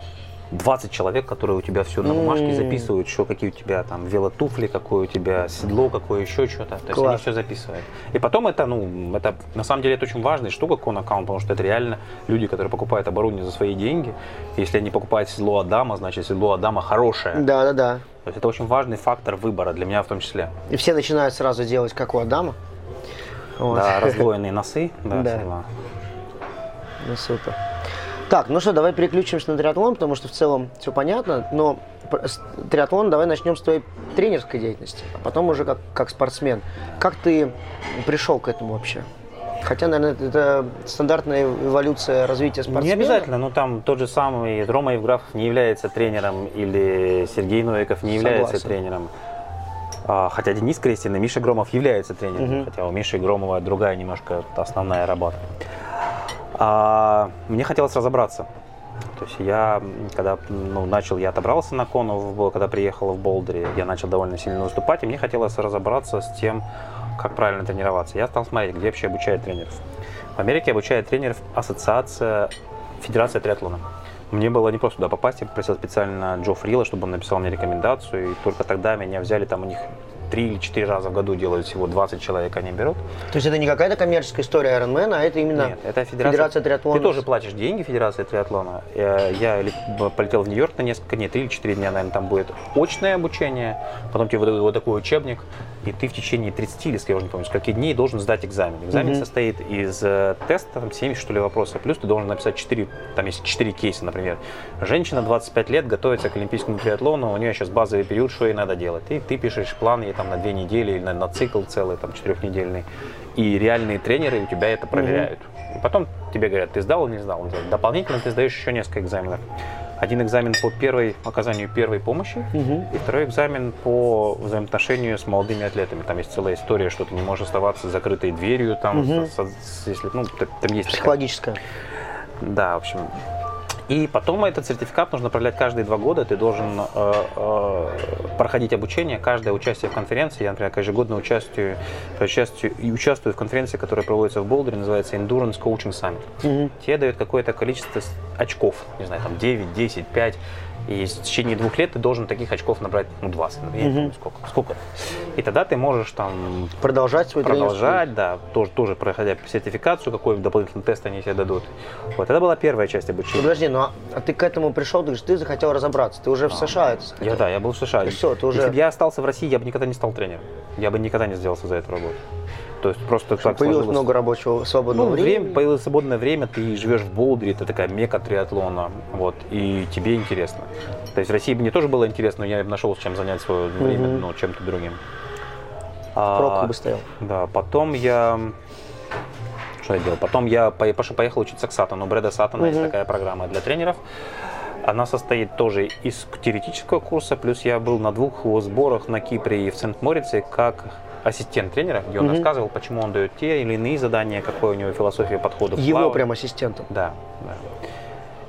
20 человек, которые у тебя все на бумажке М. записывают, что какие у тебя там велотуфли, какое у тебя седло, какое еще что-то. То есть Класс. они все записывают. И потом это, ну, это на самом деле это очень важная штука, кон аккаунт, потому что это реально люди, которые покупают оборудование за свои деньги. Если они покупают седло Адама, значит седло Адама хорошее. Да, да, да. То есть это очень важный фактор выбора для меня в том числе. И все начинают сразу делать, как у Адама. Вот. Да, (laughs) раздвоенные носы, да, Да. Ну, супер. Так, ну что, давай переключимся на триатлон, потому что в целом все понятно, но триатлон давай начнем с твоей тренерской деятельности, а потом уже как, как спортсмен. Как ты пришел к этому вообще? Хотя, наверное, это- стандартная эволюция развития спортсмена. Не обязательно, но там тот же самый Рома Евграфов не является тренером или Сергей Новиков не является Согласен. тренером. А, Хотя Денис Крестин и Миша Громов являются тренерами, Мгм. хотя у Миши Громова другая немножко основная работа. А, мне хотелось разобраться. То есть я, когда ну, начал, я отобрался на кону, когда приехал в Болдере, я начал довольно сильно выступать, и мне хотелось разобраться с тем, как правильно тренироваться. Я стал смотреть, где вообще обучают тренеров. В Америке обучает тренеров ассоциация Федерация триатлона. Мне было не просто туда попасть, я попросил специально Джо Фрила, чтобы он написал мне рекомендацию, и только тогда меня взяли, там у них три или четыре раза в году делают всего 20 человек они берут. То есть это не какая-то коммерческая история Ironman, а это именно Нет, это федерация, Федерация триатлона. Ты тоже платишь деньги Федерации триатлона. Я, я б- полетел в Нью-Йорк на несколько дней, три или четыре дня, наверное, там будет очное обучение, потом тебе выдают вот такой учебник, и ты в течение 30 или, я уже не помню, скольки дней должен сдать экзамен. Экзамен Мгм. состоит из э, теста, там 70 что ли вопросов, плюс ты должен написать 4, там есть 4 кейса, например. Женщина 25 лет готовится к олимпийскому триатлону, у нее сейчас базовый период, что ей надо делать. И ты пишешь план ей там на две недели или на, на цикл целый, там четырехнедельный. И реальные тренеры у тебя это проверяют. И потом тебе говорят, ты сдал или не сдал. Дополнительно ты сдаешь еще несколько экзаменов. Один экзамен по первой, оказанию первой помощи, Мгм. и второй экзамен по взаимоотношению с молодыми атлетами. Там есть целая история, что ты не можешь оставаться с закрытой дверью, там, Мгм. со- со- если, ну, там есть такая- Психологическая. да, в общем. И потом этот сертификат нужно продлять каждые два года. Ты должен э, э, проходить обучение, каждое участие в конференции. Я, например, ежегодно участвую, участвую, участвую в конференции, которая проводится в Болдере, называется Endurance Coaching Summit. Мгм. Тебе дают какое-то количество очков, не знаю, там 9, 10, 5. И в течение двух лет ты должен таких очков набрать, ну, 20, ну, я не помню, сколько, сколько. И тогда ты можешь там Продолжать свой продолжать, да, тоже, тоже проходя сертификацию, какой дополнительный тест они тебе дадут. Вот, это была первая часть обучения. Подожди, ну а, а ты к этому пришел, ты говоришь, ты захотел разобраться, ты уже в США это захотел. Я, да, я был в США. И всё, ты уже- Если бы я остался в России, я бы никогда не стал тренером. Я бы никогда не сделался за эту работу. То есть просто так Появилось сложилось. много рабочего свободного Ну, времени. время, появилось свободное время, ты живешь в Болдере, это такая мека триатлона, вот, и тебе интересно. То есть в России мне тоже было интересно, но я нашел чем занять свое время, Мгм. ну, чем-то другим. А, бы стоял. Да, потом я... Что я делал? Потом я поехал учиться к Сатану. У Брэда Сатана есть Мгм. такая программа для тренеров. Она состоит тоже из теоретического курса, плюс я был на двух его сборах на Кипре и в Сент-Морице как ассистент тренера, где он Мгм. рассказывал, почему он дает те или иные задания, какой у него философия подхода. Его плаванию. прям ассистентом. Да, да.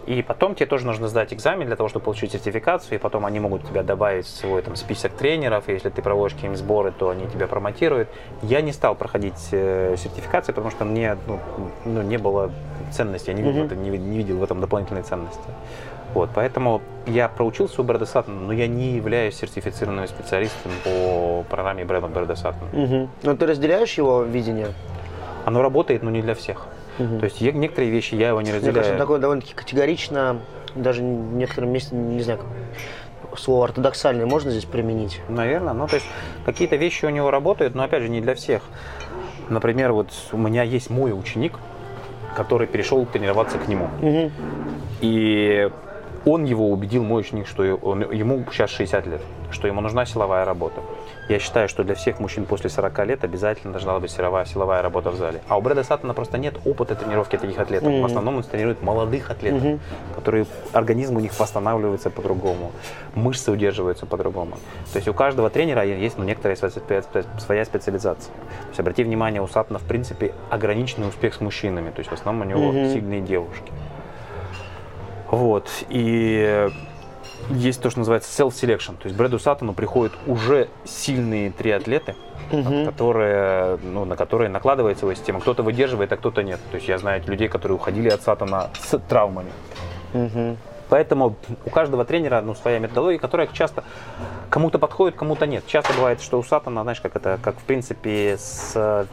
И потом тебе тоже нужно сдать экзамен для того, чтобы получить сертификацию, и потом они могут тебя добавить в свой там, список тренеров, и если ты проводишь какие-нибудь сборы, то они тебя промотируют. Я не стал проходить э, сертификацию, потому что мне ну, ну, не было ценности, я не в этом- не, не видел в этом дополнительной ценности. Вот, поэтому я проучился у Брэда Саттона, но я не являюсь сертифицированным специалистом по программе Брэда Брэда Саттона. Мгм. Но ты разделяешь его видение? Оно работает, но не для всех. Мгм. То есть е- некоторые вещи я его не Мне разделяю. кажется, он такое довольно-таки категорично, даже в некотором месте, не знаю, слово ортодоксальное можно здесь применить? Наверное, ну то есть какие-то вещи у него работают, но опять же не для всех. Например, вот у меня есть мой ученик, который перешел тренироваться к нему. Мгм. И он его убедил, мой ученик, что он- ему сейчас 60 лет, что ему нужна силовая работа. Я считаю, что для всех мужчин после 40 лет обязательно должна быть силовая, силовая работа в зале. А у Брэда Саттона просто нет опыта тренировки таких атлетов. Мгм. В основном он тренирует молодых атлетов, Мгм. которые организм у них восстанавливается по-другому, мышцы удерживаются по-другому. То есть у каждого тренера есть ну, некоторая своя спе- своя специализация. То есть обрати внимание, у Саттона в принципе ограниченный успех с мужчинами. То есть в основном у него Мгм. сильные девушки. Вот. И есть то, что называется self-selection. То есть Брэду Саттону приходят уже сильные триатлеты, Мгм. которые, ну, на которые накладывается его система. Кто-то выдерживает, а кто-то нет. То есть я знаю людей, которые уходили от Саттона с травмами. Мгм. Поэтому у каждого тренера ну, своя методология, которая часто кому-то подходит, кому-то нет. Часто бывает, что у Сатана, знаешь, как это, как в принципе с, с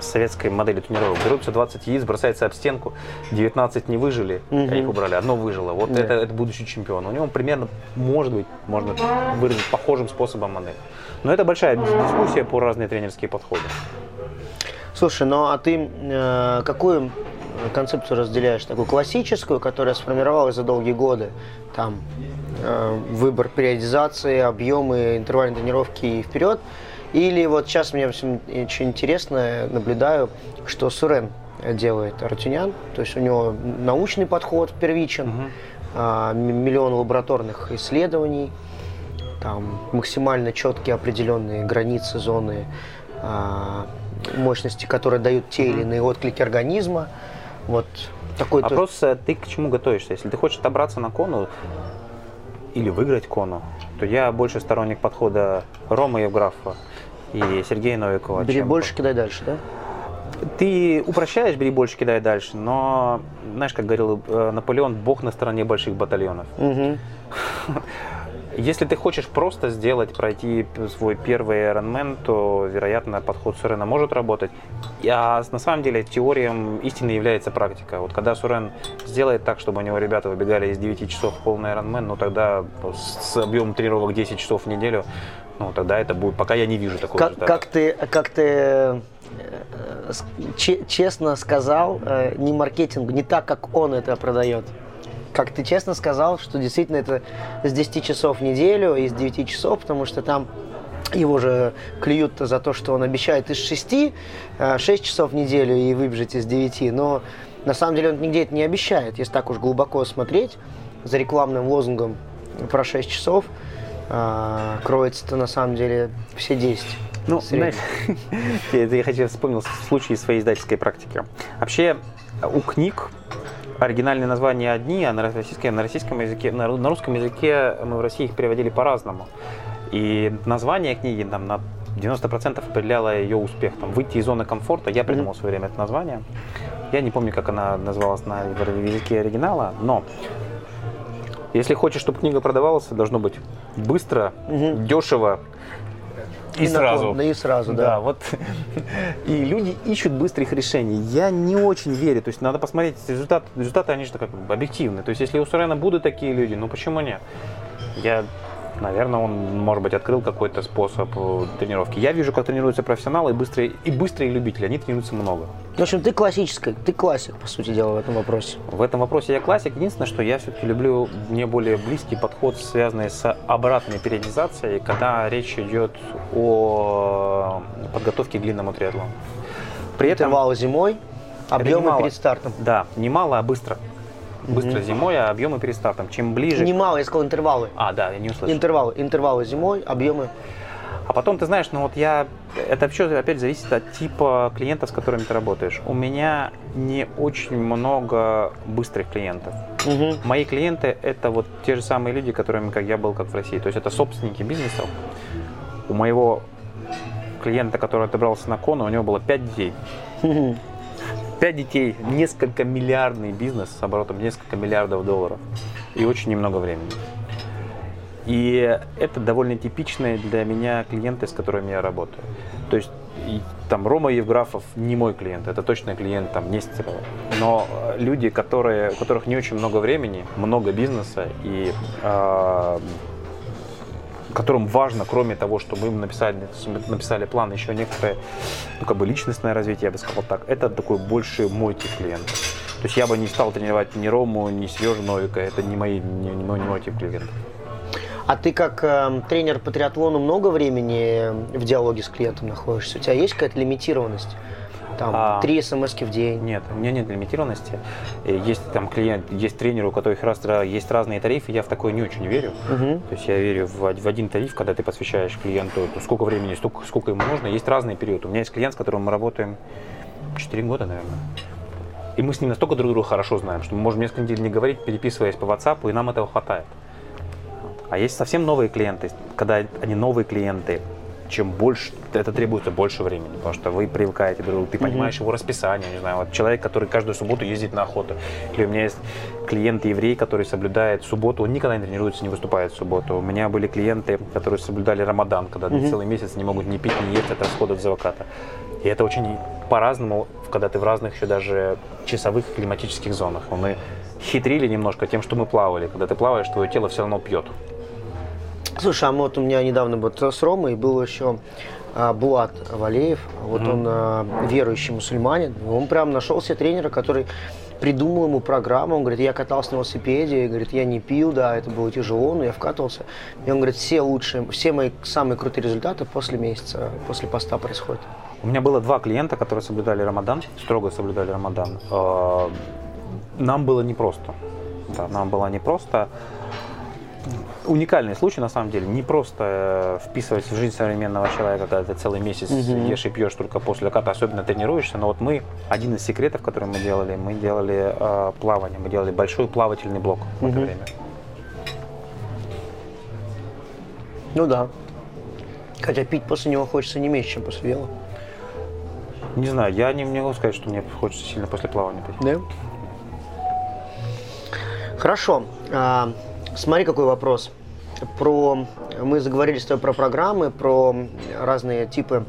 советской моделью тренировок. Берутся 20 яиц, бросается об стенку, 19 не выжили, Мгм. их убрали, одно выжило. Вот Да. это, это будущий чемпион. У него примерно, может быть, можно выразить похожим способом модель. Но это большая дискуссия по разные тренерские подходы. Слушай, ну а ты э, какую концепцию разделяешь? Такую классическую, которая сформировалась за долгие годы? Там э, выбор периодизации, объемы, интервальной тренировки и вперед? Или вот сейчас мне всем очень интересно, наблюдаю, что Сурен делает Артюнян, то есть у него научный подход первичен, а, м- миллион лабораторных исследований, там максимально четкие определенные границы зоны а, мощности, которые дают те или иные отклики организма. Вот такой то- Вопрос, э, ты к чему готовишься? Если ты хочешь отобраться на кону или выиграть кону, то я больше сторонник подхода Рома Евграфа и Сергея Новикова. бери чем- больше, кидай дальше, да? Ты упрощаешь, бери больше, кидай дальше, но, знаешь, как говорил э, Наполеон, бог на стороне больших батальонов. Мгм. (laughs) Если ты хочешь просто сделать, пройти свой первый Ironman, то, вероятно, подход Сурена может работать. А на самом деле теорием истины является практика. Вот когда Сурен сделает так, чтобы у него ребята выбегали из 9 часов в полный Ironman, ну тогда с объемом тренировок 10 часов в неделю, ну тогда это будет, пока я не вижу такого Как, результата. как ты, как ты э, честно сказал, э, не маркетинг, не так, как он это продает. Как ты честно сказал, что действительно это с 10 часов в неделю, из 9 часов, потому что там его же клюют за то, что он обещает из 6, 6 часов в неделю и выбежать из 9. Но на самом деле он нигде это не обещает. Если так уж глубоко смотреть, за рекламным лозунгом про 6 часов а, кроется-то на самом деле все 10. Ну, знаешь, (laughs) я, я хочу вспомнил случай своей издательской практики. Вообще, у книг оригинальные названия одни, а на российском, на российском языке, на, на русском языке мы в России их переводили по-разному. И название книги там, на 90% определяло ее успех. Там, «Выйти из зоны комфорта», я придумал в свое время это название. Я не помню, как она называлась на языке оригинала, но Если хочешь, чтобы книга продавалась, должно быть быстро, дешево и, И сразу. наклонно, и сразу, да. Да, вот. (laughs) И люди ищут быстрых решений. Я не очень верю. То есть надо посмотреть результат. Результаты, они же как бы объективны. То есть если у Сурена будут такие люди, ну почему нет? Я, наверное, он, может быть, открыл какой-то способ э, тренировки. Я вижу, как тренируются профессионалы и быстрые, и быстрые любители. Они тренируются много. В общем, ты классическая, ты классик, по сути дела, в этом вопросе. В этом вопросе я классик. Единственное, что я все-таки люблю мне более близкий подход, связанный с обратной периодизацией, когда речь идет о подготовке к длинному триатлону. При этом, Интервалы зимой, объемы немало. перед стартом. да, не мало, а быстро. Быстро зимой, а объемы перед стартом. Чем ближе... Немало, я сказал интервалы. А, да, я не услышал. Интервалы, интервалы зимой, объемы. А потом, ты знаешь, ну вот я... Это все опять зависит от типа клиентов, с которыми ты работаешь. У меня не очень много быстрых клиентов. Мгм. Мои клиенты это вот те же самые люди, которыми как я был, как в России. То есть это собственники бизнесов. У моего клиента, который отобрался на кону, у него было 5 детей. 5 детей, несколько миллиардный бизнес с оборотом несколько миллиардов долларов и очень немного времени. И это довольно типичные для меня клиенты, с которыми я работаю. То есть там Рома Евграфов не мой клиент, это точно клиент там Нестерова. Но люди, которые, у которых не очень много времени, много бизнеса и э, которым важно, кроме того, что мы им написали, написали план, еще некоторое ну, как бы личностное развитие, я бы сказал так, это такой больше мой тип клиента. То есть я бы не стал тренировать ни Рому, ни Сережу Новика, это не, мои, не, не мой, не мой тип клиента. А ты как э, тренер по триатлону много времени в диалоге с клиентом находишься? У тебя есть какая-то лимитированность? Там, А. три смс в день. Нет, у меня нет лимитированности. Есть там клиент, есть тренеры, у которых раз, есть разные тарифы, я в такое не очень верю. Мгм. То есть я верю в, в один тариф, когда ты посвящаешь клиенту сколько времени, столько, сколько ему нужно. Есть разные периоды. У меня есть клиент, с которым мы работаем 4 года, наверное. И мы с ним настолько друг друга хорошо знаем, что мы можем несколько недель не говорить, переписываясь по WhatsApp, и нам этого хватает. А есть совсем новые клиенты, когда они новые клиенты, чем больше, это требуется больше времени, потому что вы привыкаете друг ты понимаешь его расписание, не знаю, вот человек, который каждую субботу ездит на охоту, или у меня есть клиент еврей, который соблюдает субботу, он никогда не тренируется, не выступает в субботу. У меня были клиенты, которые соблюдали Рамадан, когда целый месяц не могут ни пить, ни есть от расходов заваката. И это очень по-разному, когда ты в разных еще даже часовых климатических зонах. Мы хитрили немножко тем, что мы плавали. Когда ты плаваешь, твое тело все равно пьет. Слушай, а вот у меня недавно вот с Ромой был еще а, Булат Валеев. Вот он а, верующий мусульманин. Он прям нашел себе тренера, который придумал ему программу. Он говорит, я катался на велосипеде, и, говорит, я не пил, да, это было тяжело, но я вкатывался. И он говорит, все лучшие, все мои самые крутые результаты после месяца, после поста происходят. У меня было два клиента, которые соблюдали Рамадан, строго соблюдали Рамадан. Э, Нам было непросто. Да, нам было непросто. Уникальный случай, на самом деле, не просто э, вписывать в жизнь современного человека, когда ты целый месяц ешь и пьешь только после ката, особенно тренируешься. Но вот мы, один из секретов, который мы делали, мы делали э, плавание, мы делали большой плавательный блок в это время. Ну да. Хотя пить после него хочется не меньше, чем после вела. Не знаю, я не, не могу сказать, что мне хочется сильно после плавания пить. Да. Хорошо. А, смотри, какой вопрос. Про мы заговорили с тобой про программы, про разные типы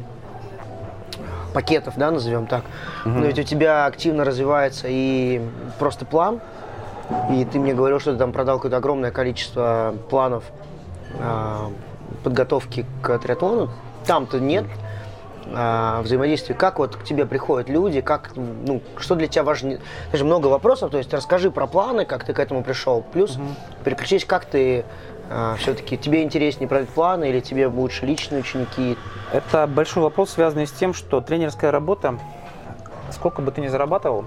пакетов, да, назовем так. Но ведь у тебя активно развивается и просто план. И ты мне говорил, что ты там продал какое-то огромное количество планов а, подготовки к триатлону. Там-то нет а, взаимодействия. Как вот к тебе приходят люди, как, ну, что для тебя важнее? Даже много вопросов, то есть расскажи про планы, как ты к этому пришел. Плюс переключись, как ты все-таки, тебе интереснее продать планы или тебе лучше личные ученики? Это большой вопрос, связанный с тем, что тренерская работа, сколько бы ты ни зарабатывал,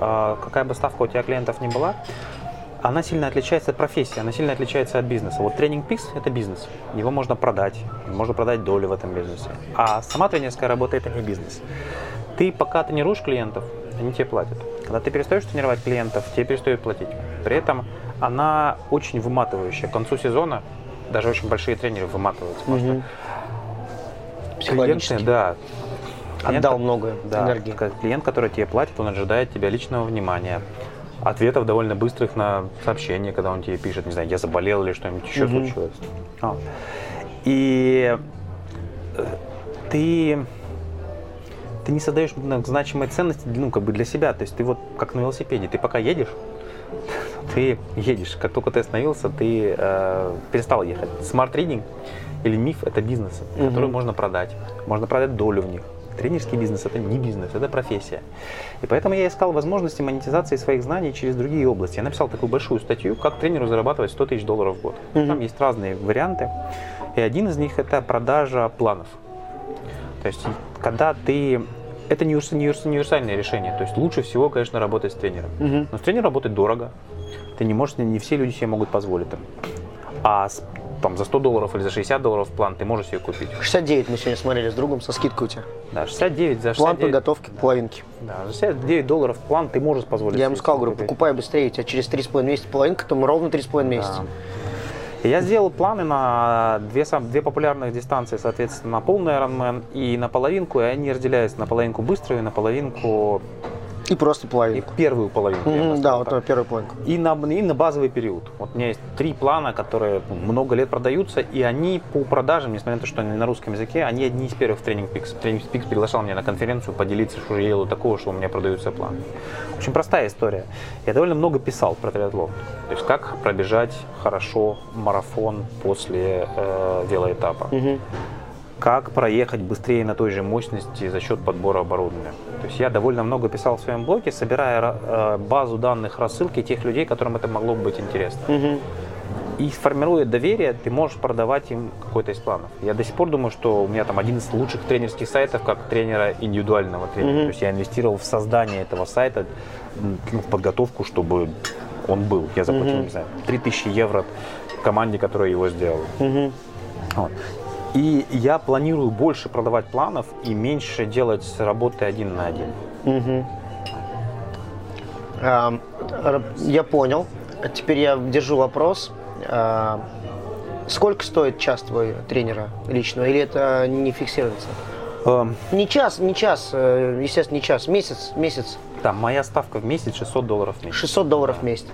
а, какая бы ставка у тебя клиентов ни была, она сильно отличается от профессии, она сильно отличается от бизнеса. Вот тренинг Пикс – это бизнес. Его можно продать, можно продать долю в этом бизнесе. А сама тренерская работа – это не бизнес. Ты пока тренируешь клиентов, они тебе платят. Когда ты перестаешь тренировать клиентов, тебе перестают платить. При этом она очень выматывающая. К концу сезона даже очень большие тренеры выматываются. Психологически. Клиенты, да. Отдал много да, энергии. Клиент, который тебе платит, он ожидает тебя личного внимания. ответов довольно быстрых на сообщения, когда он тебе пишет, не знаю, я заболел или что-нибудь еще Мгм. случилось. А. И э, ты, ты не создаешь ну, значимой ценности, ну, как бы для себя. То есть ты вот как на велосипеде, ты пока едешь, ты едешь. Как только ты остановился, ты э, перестал ехать. Smart Reading или МИФ – это бизнесы, Мгм. которые можно продать. Можно продать долю в них. Тренерский бизнес – это не бизнес, это профессия. И поэтому я искал возможности монетизации своих знаний через другие области. Я написал такую большую статью, как тренеру зарабатывать 100 тысяч долларов в год. Мгм. Там есть разные варианты. И один из них – это продажа планов. То есть, когда ты… Это не универс- не универс- универсальное решение. То есть, лучше всего, конечно, работать с тренером. Мгм. Но с тренером работать дорого. Ты не можешь, не все люди себе могут позволить. Там. А там, за 100 долларов или за 60 долларов план ты можешь себе купить. 69 мы сегодня смотрели с другом, со скидкой у тебя. Да, 69 за План 69, подготовки к половинке. да, за 69 долларов план ты можешь позволить. Я ему сказал, говорю, покупай быстрее, у тебя через 3,5 месяца половинка, там ровно 3,5 месяца. Да. Я сделал планы на две, сам- две популярных дистанции, соответственно, на полный Ironman и на половинку, и они разделяются на половинку быструю и на половинку, И просто и половинку. первую половинку. Мгм, да, вот так. первую половинку. И на, и на базовый период. Вот у меня есть три плана, которые много лет продаются, и они по продажам, несмотря на то, что они на русском языке, они одни из первых в Тренинг Пикс. Тренинг Пикс приглашал меня на конференцию поделиться, что я делаю такого, что у меня продаются планы. Очень простая история. Я довольно много писал про триатлон. То есть как пробежать хорошо марафон после э, велоэтапа. Мгм. Как проехать быстрее на той же мощности за счет подбора оборудования. То есть я довольно много писал в своем блоге, собирая ра- э, базу данных рассылки тех людей, которым это могло бы быть интересно. Мгм. И формируя доверие, ты можешь продавать им какой-то из планов. Я до сих пор думаю, что у меня там один из лучших тренерских сайтов как тренера индивидуального тренера. Мгм. То есть я инвестировал в создание этого сайта, ну, в подготовку, чтобы он был. Я заплатил, Мгм. не знаю, 3000 евро команде, которая его сделала. Мгм. Вот. И я планирую больше продавать планов и меньше делать работы один на один. Ам, р- Я понял. А Теперь я держу вопрос. А, Сколько стоит час твой тренера личного? Или это не фиксируется? Эм, Не час, не час, э, естественно, не час, месяц, месяц. Там моя ставка в месяц 600 долларов в месяц. 600 долларов в месяц.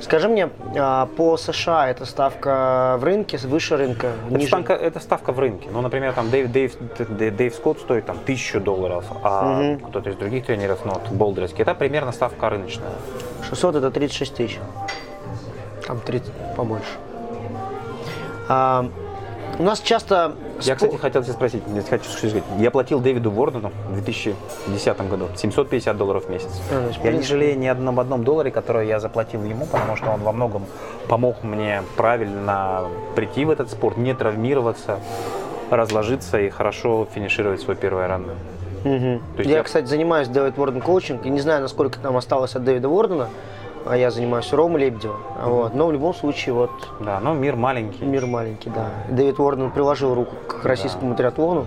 Скажи мне, а, по США эта ставка в рынке, выше рынка, Это ниже? ставка, это ставка в рынке. Ну, например, там Дэйв, Дэйв, Дэйв, Дэйв Скотт стоит там тысячу долларов, а Мгм. кто-то из других тренеров, ну, вот Болдерский, это примерно ставка рыночная. 600 это 36 тысяч. Там 30 побольше. А, у нас часто... Я, кстати, хотел тебя спросить, я хочу сказать, я платил Дэвиду Вордену в 2010 году 750 долларов в месяц. А, Я не жалею ни одном одном долларе, который я заплатил ему, потому что он во многом помог мне правильно прийти в этот спорт, не травмироваться, разложиться и хорошо финишировать свой первый ран. Мгм. То есть я, я- кстати, занимаюсь Дэвид Уорден коучинг, и не знаю, насколько там осталось от Дэвида Уордена, а я занимаюсь у Ромы Лебедева. Вот. Но в любом случае, вот Да, но мир маленький. мир маленький, да. Дэвид Уорден приложил руку к российскому триатлону.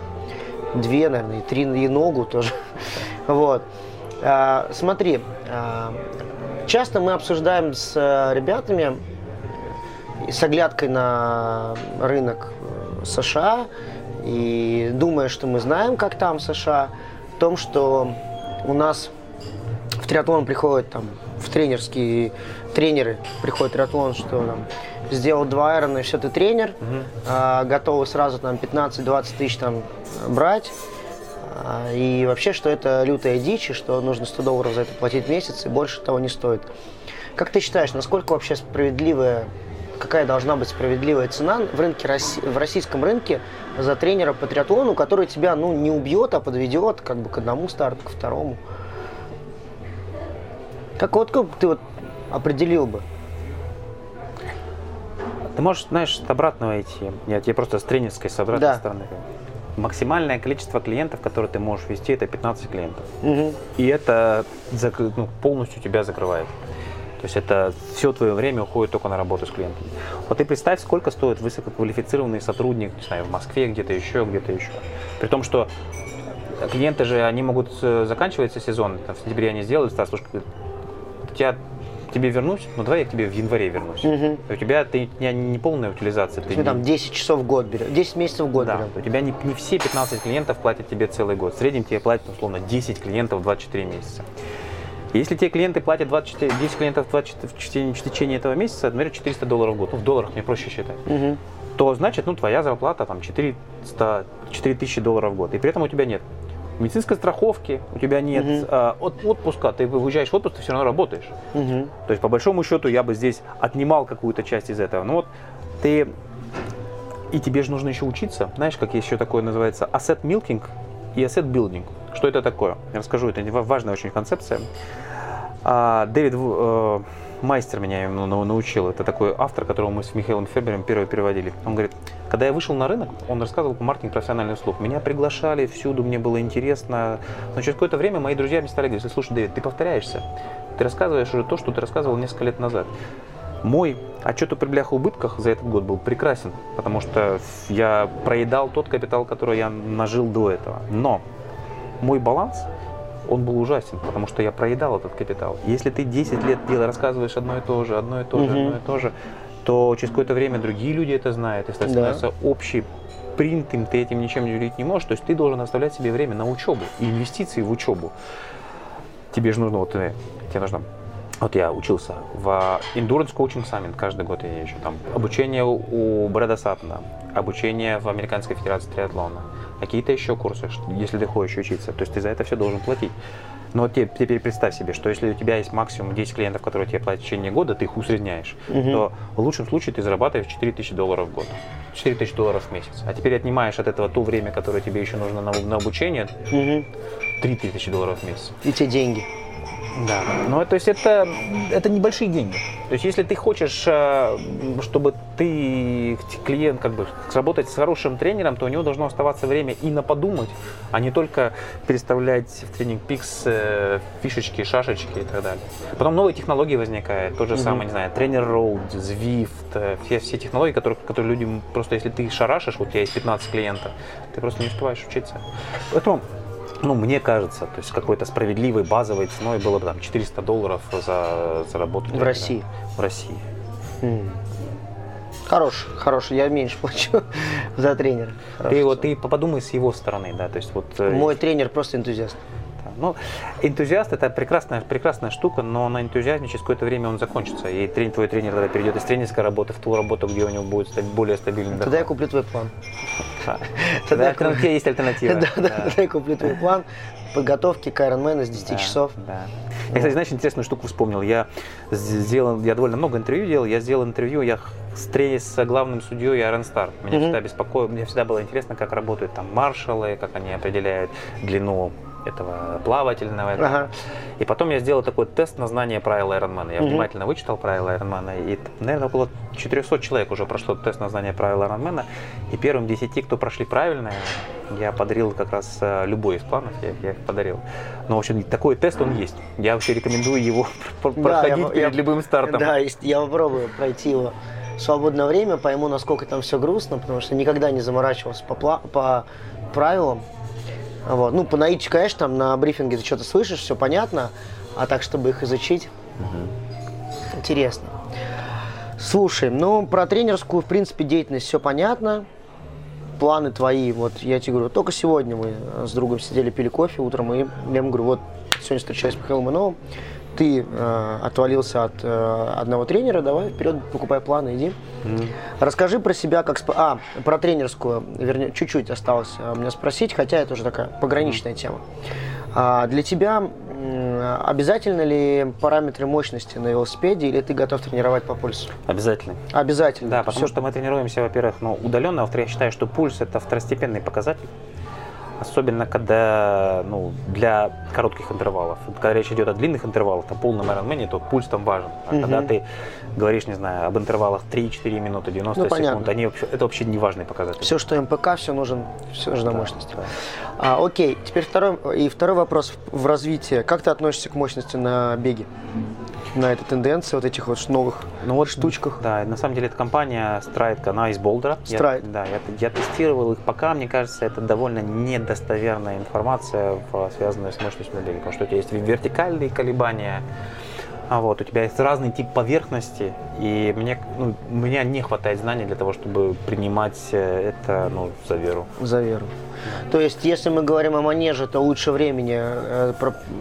Две, наверное, и три, и ногу тоже. (laughs) Вот. А, смотри, а, часто мы обсуждаем с э, ребятами и с оглядкой на рынок э, США и думая, что мы знаем, как там США, в том, что у нас в триатлон приходят там в тренерские тренеры приходят триатлон, что там сделал два айрона и все, ты тренер, а, готовы сразу там 15-20 тысяч там брать. А, И вообще, что это лютая дичь, и что нужно 100 долларов за это платить в месяц, и больше того не стоит. Как ты считаешь, насколько вообще справедливая, какая должна быть справедливая цена в, рынке, в российском рынке за тренера по триатлону, который тебя ну, не убьет, а подведет как бы к одному старту, к второму? Как вот как ты вот определил бы? Ты можешь, знаешь, с обратного идти. Я тебе просто с тренерской, с обратной Да. стороны. Максимальное количество клиентов, которые ты можешь вести, это 15 клиентов. Мгм. И это ну, полностью тебя закрывает. То есть это все твое время уходит только на работу с клиентом. Вот ты представь, сколько стоит высококвалифицированный сотрудник, не знаю, в Москве, где-то еще, где-то еще. При том, что клиенты же, они могут э, заканчиваться сезон, там, в сентябре они сделали старт, слушай, тебя, тебе вернусь, ну давай я к тебе в январе вернусь. Мгм. У тебя ты, не, не полная утилизация. Ты Мы не- там 10 часов в год берем, 10 месяцев в год да, берем. у тебя не, не все 15 клиентов платят тебе целый год. В среднем тебе платят, условно, 10 клиентов 24 месяца. Если тебе клиенты платят 24, 10 клиентов 24, в течение, в течение этого месяца, например, 400 долларов в год, ну в долларах мне проще считать, Мгм. то значит, ну твоя зарплата там 400, 4000 долларов в год, и при этом у тебя нет медицинской страховки, у тебя нет Мгм. а, от- отпуска, ты выезжаешь в отпуск, ты все равно работаешь. Мгм. То есть, по большому счету, я бы здесь отнимал какую-то часть из этого. Ну вот ты... И тебе же нужно еще учиться. Знаешь, как еще такое называется asset milking и asset building. Что это такое? Я расскажу, это ва- важная очень концепция. А, Дэвид э, Майстер меня ему нау- научил. Это такой автор, которого мы с Михаилом Фербером первый переводили. Он говорит, когда я вышел на рынок, он рассказывал по маркетинг профессиональных услуг. Меня приглашали всюду, мне было интересно. Но через какое-то время мои друзья мне стали говорить, слушай, Дэвид, ты повторяешься. Ты рассказываешь уже то, что ты рассказывал несколько лет назад. Мой отчет о прибылях и убытках за этот год был прекрасен, потому что я проедал тот капитал, который я нажил до этого. Но мой баланс, он был ужасен, потому что я проедал этот капитал. Если ты 10 лет дела рассказываешь одно и то же, одно и то же, Мгм. одно и то же, то через какое-то время другие люди это знают, Да. становится общий принт, им ты этим ничем не делить не можешь, то есть ты должен оставлять себе время на учебу и инвестиции в учебу. Тебе же нужно, вот э, тебе нужно вот я учился в Endurance Coaching Summit, каждый год я езжу. Там обучение у Брэда Саттона, обучение в Американской Федерации триатлона, какие-то еще курсы, если ты хочешь учиться. То есть ты за это все должен платить. Но вот те- теперь представь себе, что если у тебя есть максимум 10 клиентов, которые тебе платят в течение года, ты их усредняешь, Мгм. то в лучшем случае ты зарабатываешь 4000 долларов в год. 4000 долларов в месяц. А теперь отнимаешь от этого то время, которое тебе еще нужно на, на обучение, Мгм. 3000 долларов в месяц. И те деньги. Да, ну то есть это, это небольшие деньги. То есть если ты хочешь, э, чтобы ты, клиент, как бы сработать с хорошим тренером, то у него должно оставаться время и на подумать, а не только переставлять в тренинг пикс э, фишечки, шашечки и так далее. Потом новые технологии возникают, тот же Мгм. самый, не знаю, тренер Road, Zwift, э, все, все технологии, которые, которые люди, просто если ты шарашишь, вот у тебя есть 15 клиентов, ты просто не успеваешь учиться. Поэтому ну, мне кажется, то есть какой-то справедливой базовой ценой было бы там 400 долларов за, за работу. В тренера. России. В России. М. Хорош, хорош. Я меньше (laughs) плачу за тренера. Ты вот ты подумай с его стороны, да, то есть вот. э, Мой тренер просто энтузиаст. Ну, энтузиаст это прекрасная, прекрасная штука, но на энтузиазме через какое-то время он закончится. И трен, твой тренер тогда перейдет из тренерской работы в ту работу, где у него будет стать более стабильный Тогда я куплю твой план. Да. (laughs) тогда у тебя есть альтернатива. (laughs) Да, да, тогда я куплю твой план подготовки к Ironman из 10 Да, часов. Я, кстати, знаешь, интересную штуку вспомнил. Я сделал, я довольно много интервью делал. Я сделал интервью, я тре- с главным судьей Iron Star. Меня Мгм. всегда беспокоило, мне всегда было интересно, как работают там маршалы, как они определяют длину этого плавательного. Ага. И потом я сделал такой тест на знание правил Ironman. Я Мгм. внимательно вычитал правила Ironman. И, наверное, около 400 человек уже прошло тест на знание правил Ironman. И первым 10, кто прошли правильно, я подарил как раз э, любой из планов, я, я их подарил. Но, в общем, такой тест он есть. Я вообще рекомендую его (laughs) Да, проходить я- перед я- любым стартом. Да, я попробую пройти его в свободное время, пойму, насколько там все грустно, потому что никогда не заморачивался по, по правилам. Вот. Ну, по наитию, конечно, там на брифинге ты что-то слышишь, все понятно, а так, чтобы их изучить, интересно. Слушай, ну, про тренерскую, в принципе, деятельность все понятно. Планы твои, вот я тебе говорю, только сегодня мы с другом сидели, пили кофе утром, и я ему говорю, вот сегодня встречаюсь с Михаилом Ивановым, ты э, отвалился от э, одного тренера, давай вперед, покупай планы, иди. Мгм. Расскажи про себя, как... спо- А, про тренерскую, вернее, чуть-чуть осталось э, мне спросить, хотя это уже такая пограничная тема. А, для тебя м, обязательно ли параметры мощности на велосипеде, или ты готов тренировать по пульсу? Обязательно. Обязательно. Да, потому всё- что мы тренируемся, во-первых, ну, удаленно, а во-вторых, я считаю, что пульс это второстепенный показатель. Особенно когда, ну, для коротких интервалов. Вот Когда речь идет о длинных интервалах, там полном Ironman, то пульс там важен. А Мгм. когда ты говоришь, не знаю, об интервалах 3-4 минуты, 90 Ну, понятно. секунд, они вообще, это вообще не важный показатель. Все, что МПК, все нужен, все нужна Да, мощность. да. А, окей, теперь второй, и второй вопрос в развитии. Как ты относишься к мощности на беге? На этой тенденции, вот этих вот новых Ну вот штучках? Да, на самом деле эта компания Stride, она из Болдера. Я- Stride. да, я, я тестировал их пока, мне кажется, это довольно недостоверная информация, связанная с мощностью беге, потому что у тебя есть вертикальные колебания, А вот у тебя есть разный тип поверхности, и мне, ну, у меня не хватает знаний для того, чтобы принимать э, это ну, за веру. За веру. То есть, если мы говорим о манеже, то лучше времени э,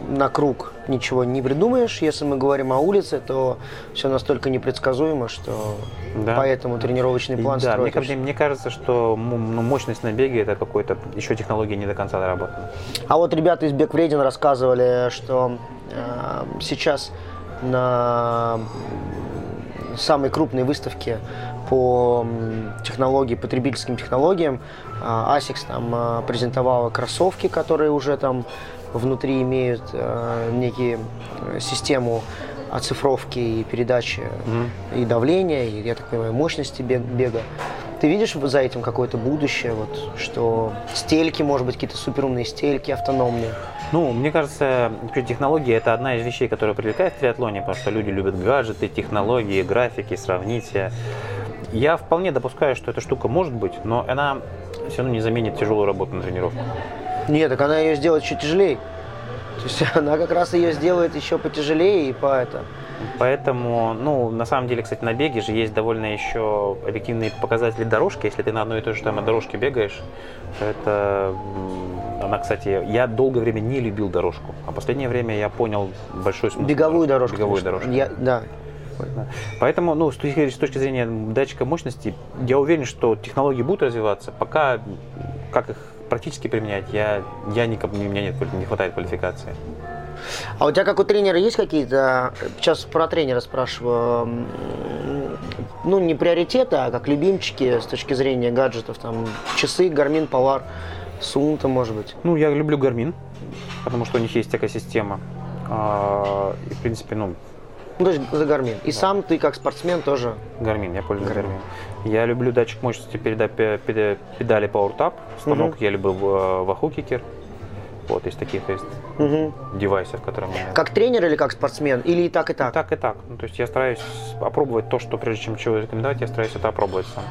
на круг ничего не придумаешь. Если мы говорим о улице, то все настолько непредсказуемо, что Да. поэтому тренировочный план да, мне, ка- мне кажется, что ну, мощность на беге это какой-то еще технология не до конца доработана. А вот ребята из Бег Вреден рассказывали, что э, сейчас на самой крупной выставке по технологии, потребительским технологиям, э, ASICS там э, презентовала кроссовки, которые уже там внутри имеют э, некие систему оцифровки и передачи и давления, и, я так понимаю, мощности бег- бега. Ты видишь за этим какое-то будущее, вот, что стельки, может быть, какие-то суперумные стельки автономные? Ну, мне кажется, технологии это одна из вещей, которая привлекает в триатлоне, потому что люди любят гаджеты, технологии, графики, сравнить. Я вполне допускаю, что эта штука может быть, но она все равно не заменит тяжелую работу на тренировку. Нет, так она ее сделает еще тяжелее. То есть (laughs) она как раз ее сделает еще потяжелее и по это. Поэтому, ну, на самом деле, кстати, на беге же есть довольно еще объективные показатели дорожки. Если ты на одной и той же самой дорожке бегаешь, то это... Она, кстати, я долгое время не любил дорожку, а последнее время я понял большой смысл. Беговую дорожку. Беговую дорожку. Я- да. Поэтому, ну, с точки, с точки зрения датчика мощности, я уверен, что технологии будут развиваться. Пока как их практически применять, я, я никак, у меня нет, не хватает квалификации. А у тебя как у тренера есть какие-то, сейчас про тренера спрашиваю, ну не приоритеты, а как любимчики с точки зрения гаджетов, там часы, Garmin, Polar, Sunta, может быть? Ну, я люблю Garmin, потому что у них есть экосистема. А, И, в принципе, ну, Ну, то есть за Garmin. И сам ты как спортсмен тоже. Garmin, я пользуюсь Garmin. Garmin. Я люблю датчик мощности переда- пе- педа- педали PowerTap, станок Мгм. я люблю в- Wahoo Kicker. Вот, из таких есть Мгм. девайсов, которые мне Как тренер или как спортсмен? Или и так, и так? Так и так. Ну, то есть я стараюсь опробовать то, что прежде чем чего рекомендовать, я стараюсь это опробовать сам.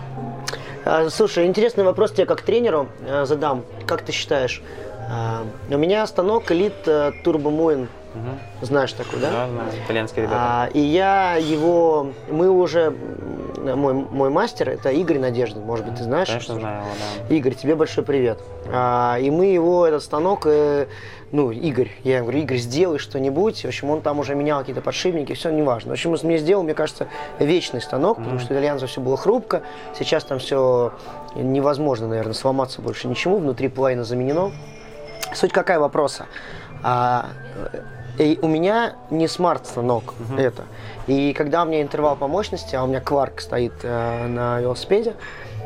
А, Слушай, интересный вопрос тебе как тренеру э, задам. Как ты считаешь? а, У меня станок Elite Turbo Moon. Мгм. Знаешь такой, да? Да, знаю, итальянские ребята. А, и я его, мы уже, мой, мой мастер, это Игорь Надеждин, может быть, ты знаешь? Конечно, знаю его, да. Игорь, тебе большой привет. А, и мы его, этот станок, э, ну, Игорь, я ему говорю, Игорь, сделай что-нибудь. В общем, он там уже менял какие-то подшипники, все неважно. В общем, он мне сделал, мне кажется, вечный станок, потому что итальянцев все было хрупко. Сейчас там все невозможно, наверное, сломаться больше ничему. Внутри половина заменено. Суть какая вопроса? А, э, у меня не смарт-станок это. И когда у меня интервал по мощности, а у меня кварк стоит э, на велосипеде,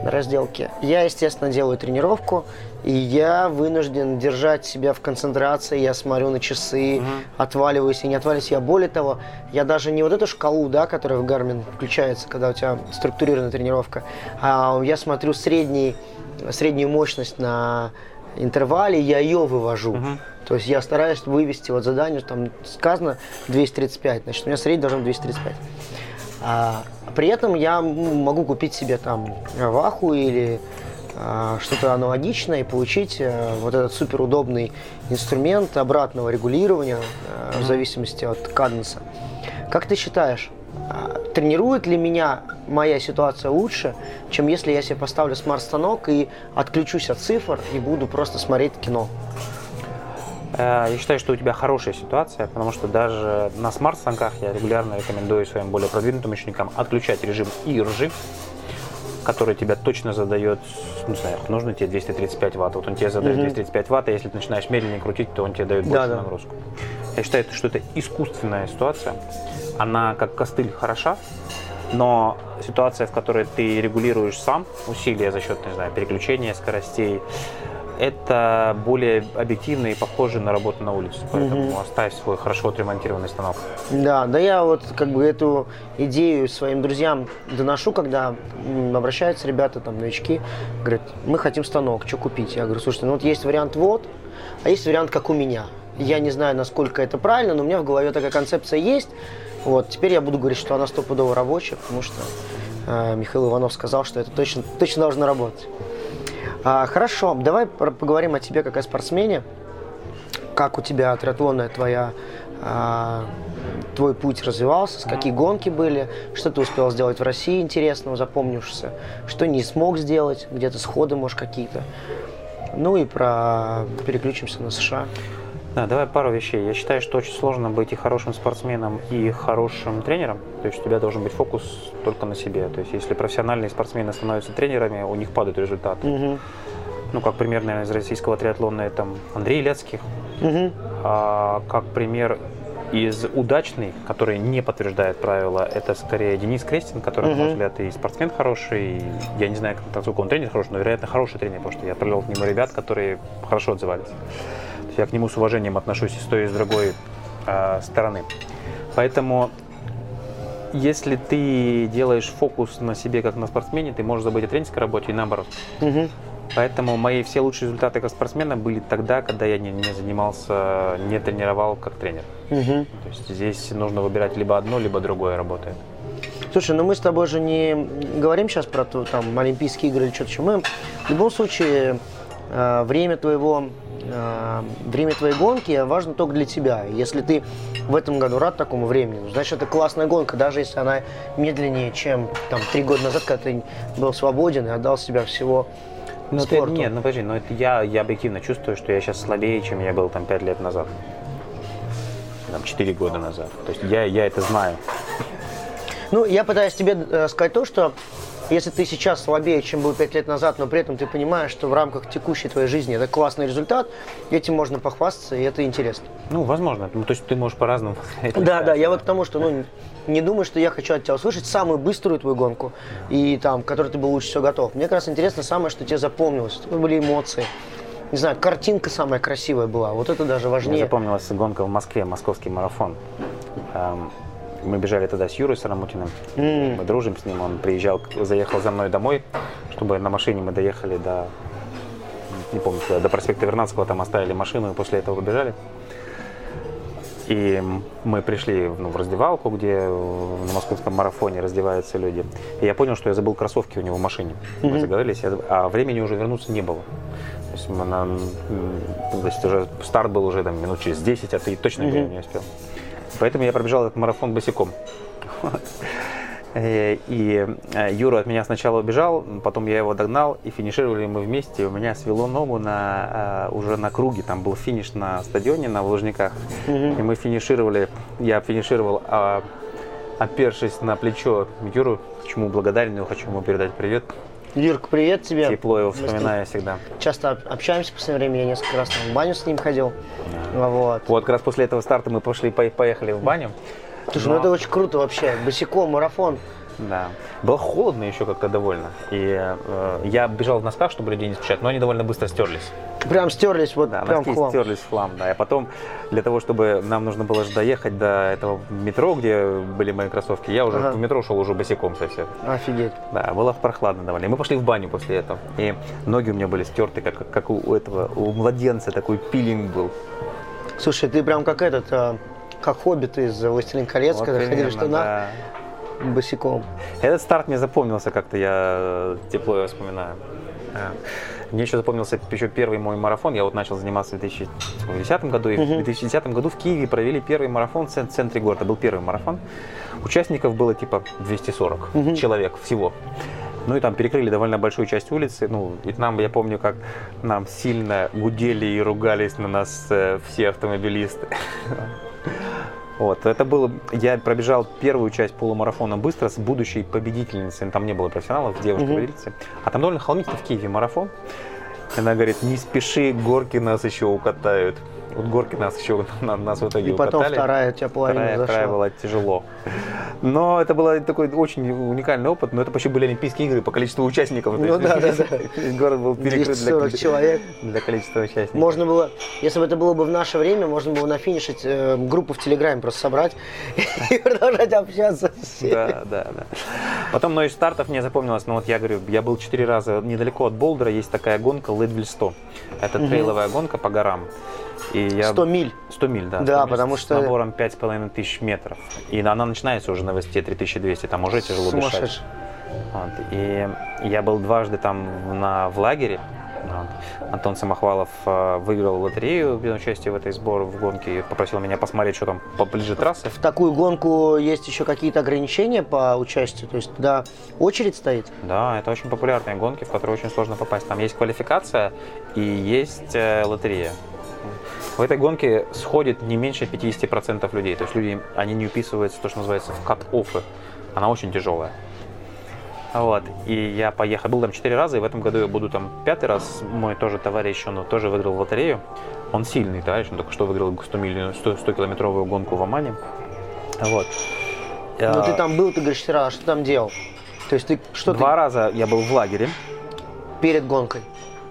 на разделке, я, естественно, делаю тренировку, и я вынужден держать себя в концентрации, я смотрю на часы, отваливаюсь и не отваливаюсь. Я более того, я даже не вот эту шкалу, да, которая в Garmin включается, когда у тебя структурированная тренировка, а я смотрю средний, среднюю мощность на интервале, я ее вывожу. То есть я стараюсь вывести вот задание, там сказано 235, значит, у меня средний должен быть 235. А, при этом я м, могу купить себе там ваху или а, что-то аналогичное и получить э, вот этот суперудобный инструмент обратного регулирования э, в зависимости от каденса. Как ты считаешь, а, тренирует ли меня моя ситуация лучше, чем если я себе поставлю смарт-станок и отключусь от цифр и буду просто смотреть кино? Э, Я считаю, что у тебя хорошая ситуация, потому что даже на смарт-станках я регулярно рекомендую своим более продвинутым ученикам отключать режим ERG, который тебя точно задает, ну, не знаю, нужно тебе 235 ватт. Вот он тебе задает Мгм. 235 ватт, а если ты начинаешь медленнее крутить, то он тебе дает Да, больше да. нагрузку. Я считаю, что это искусственная ситуация. Она как костыль хороша, но ситуация, в которой ты регулируешь сам усилия за счет, не знаю, переключения скоростей, это более объективно и похоже на работу на улице. Поэтому оставь свой хорошо отремонтированный станок. Да, да я вот как бы эту идею своим друзьям доношу, когда обращаются ребята, там, новички, говорят, мы хотим станок, что купить? Я говорю, слушайте, ну вот есть вариант вот, а есть вариант как у меня. Я не знаю, насколько это правильно, но у меня в голове такая концепция есть. Вот, теперь я буду говорить, что она стопудово рабочая, потому что э, Михаил Иванов сказал, что это точно, точно должно работать. А, хорошо, давай поговорим о тебе как о спортсмене. как у тебя триатлонная твоя а, твой путь развивался, с какие гонки были, что ты успел сделать в России интересного, запомнившегося, что не смог сделать, где-то сходы, может, какие-то. Ну и про переключимся на США. Да, давай пару вещей. Я считаю, что очень сложно быть и хорошим спортсменом, и хорошим тренером. То есть у тебя должен быть фокус только на себе. То есть если профессиональные спортсмены становятся тренерами, у них падают результаты. Угу. Ну, как пример, наверное, из российского триатлона, это Андрей Ляцких. Угу. А, как пример из удачный, который не подтверждает правила, это скорее Денис Крестин, который, на мой взгляд, и спортсмен хороший. И я не знаю, насколько он тренер хороший, но, вероятно, хороший тренер, потому что я отправлял к нему ребят, которые хорошо отзывались. Я к нему с уважением отношусь и с той, и с другой э, стороны. Поэтому если ты делаешь фокус на себе как на спортсмене, ты можешь забыть о тренерской работе и наоборот. Угу. Поэтому мои все лучшие результаты как спортсмена были тогда, когда я не, не занимался, не тренировал как тренер. Угу. То есть здесь нужно выбирать либо одно, либо другое работает. Слушай, ну мы с тобой же не говорим сейчас про там, Олимпийские игры или что-то еще. Мы в любом случае время твоего э, время твоей гонки важно только для тебя. Если ты в этом году рад такому времени, ну, значит, это классная гонка, даже если она медленнее, чем там три года назад, когда ты был свободен и отдал себя всего Ну, это, спорту. нет, ну подожди, но это я, я объективно чувствую, что я сейчас слабее, чем я был там 5 лет назад. Там 4 года назад. То есть я, я это знаю. Ну, я пытаюсь тебе э, сказать то, что если ты сейчас слабее, чем был пять лет назад, но при этом ты понимаешь, что в рамках текущей твоей жизни это классный результат, этим можно похвастаться, и это интересно. Ну, возможно. Ну, то есть ты можешь по-разному. (laughs) Да, да, я вот к тому, что, ну, не думаю, что я хочу от тебя услышать самую быструю твою гонку, и там, к которой ты был лучше всего готов. Мне как раз интересно самое, что тебе запомнилось, были эмоции. Не знаю, картинка самая красивая была, вот это даже Мне важнее. запомнилась гонка в Москве, московский марафон. Мы бежали тогда с Юрой Сарамутиным. М. Мы дружим с ним. Он приезжал, заехал за мной домой, чтобы на машине мы доехали до, не помню, куда, до проспекта Вернадского, там оставили машину и после этого побежали. И мы пришли ну, в раздевалку, где на московском марафоне раздеваются люди. И я понял, что я забыл кроссовки у него в машине. Мы заговорились, я а времени уже вернуться не было. То есть, мы на- то есть уже старт был уже там, минут через 10, а ты точно бежать не успел. Поэтому я пробежал этот марафон босиком. Э, И э, Юра от меня сначала убежал, потом я его догнал, и финишировали мы вместе. У меня свело ногу на, э, уже на круге, там был финиш на стадионе, на Лужниках. И мы финишировали, я финишировал, а, опершись на плечо Юру, чему благодарен, хочу ему передать привет. Юрка, привет тебе. Тепло его вспоминаю всегда. Часто об- общаемся в последнее время, я несколько раз там в баню с ним ходил. Вот. Вот как раз после этого старта мы пошли, по- поехали в баню. Слушай, ну Но- это очень круто вообще. Босиком, марафон. Да. Было холодно еще как-то довольно. И э, я бежал в носках, чтобы людей не смущать, но они довольно быстро стерлись. Прям стерлись, вот Да, прям носки к вам. стерлись в хлам, да. И потом, для того, чтобы нам нужно было же доехать до этого метро, где были мои кроссовки, я уже Ага. в метро шел уже босиком совсем. Офигеть. Да, было прохладно довольно. И мы пошли в баню после этого. И ноги у меня были стерты, как, как у этого, у младенца такой пилинг был. Слушай, ты прям как этот, а, как хоббит из «Властелин колец», Вот когда ходили что на да. Босиком. Этот старт мне запомнился как-то, я э, тепло его вспоминаю. Да. Мне еще запомнился еще первый мой марафон. Я вот начал заниматься в 2010 году. И в 2010 году в Киеве провели первый марафон в цен- центре города. Был первый марафон. Участников было типа 240 человек всего. Ну и там перекрыли довольно большую часть улицы. Ну, и нам, я помню, как нам сильно гудели и ругались на нас э, все автомобилисты. (laughs) Вот, это было, я пробежал первую часть полумарафона быстро с будущей победительницей, там не было профессионалов, девушка-победительница, а там довольно холмисто в Киеве марафон. Она говорит, не спеши, горки нас еще укатают. Вот горки нас еще на- нас в итоге И потом укатали. вторая тебя половина Вторая, вторая зашла. была тяжело. Но это был такой очень уникальный опыт. Но это почти были Олимпийские игры по количеству участников. Ну да, да, да. (laughs) город был перекрыт 240 для, человек. для количества участников. Можно было, если бы это было бы в наше время, можно было нафинишить э, группу в Телеграме просто собрать (laughs) и продолжать общаться. Да, да, да. Потом, но из стартов мне запомнилось, ну вот я говорю, я был четыре раза недалеко от Болдера, есть такая гонка Ледвиль 100. Это трейловая гонка по горам. И я... 100 миль. 100 миль, да. Да, 100 миль потому с что- набором 5,5 тысяч метров. И она начинается уже на высоте 3200, там уже тяжело дышать. Вот. И я был дважды там на, в лагере. Вот. Антон Самохвалов э, выиграл лотерею без участия в этой сбор в гонке и попросил меня посмотреть, что там поближе трассы. В такую гонку есть еще какие-то ограничения по участию? То есть туда очередь стоит? Да, это очень популярные гонки, в которые очень сложно попасть. Там есть квалификация и есть э, лотерея. В этой гонке сходит не меньше 50% людей. То есть люди, они не уписываются, то, что называется, в кат-оффы. Она очень тяжелая. Вот. И я поехал, был там четыре раза, и в этом году я буду там пятый раз. Мой тоже товарищ, он тоже выиграл лотерею. Он сильный товарищ, он только что выиграл 100, миллион, 100, 100 километровую гонку в Омане. Вот. Ну ты там был, ты говоришь, вчера, а что там делал? То есть ты что Два ты раза я был в лагере. перед гонкой?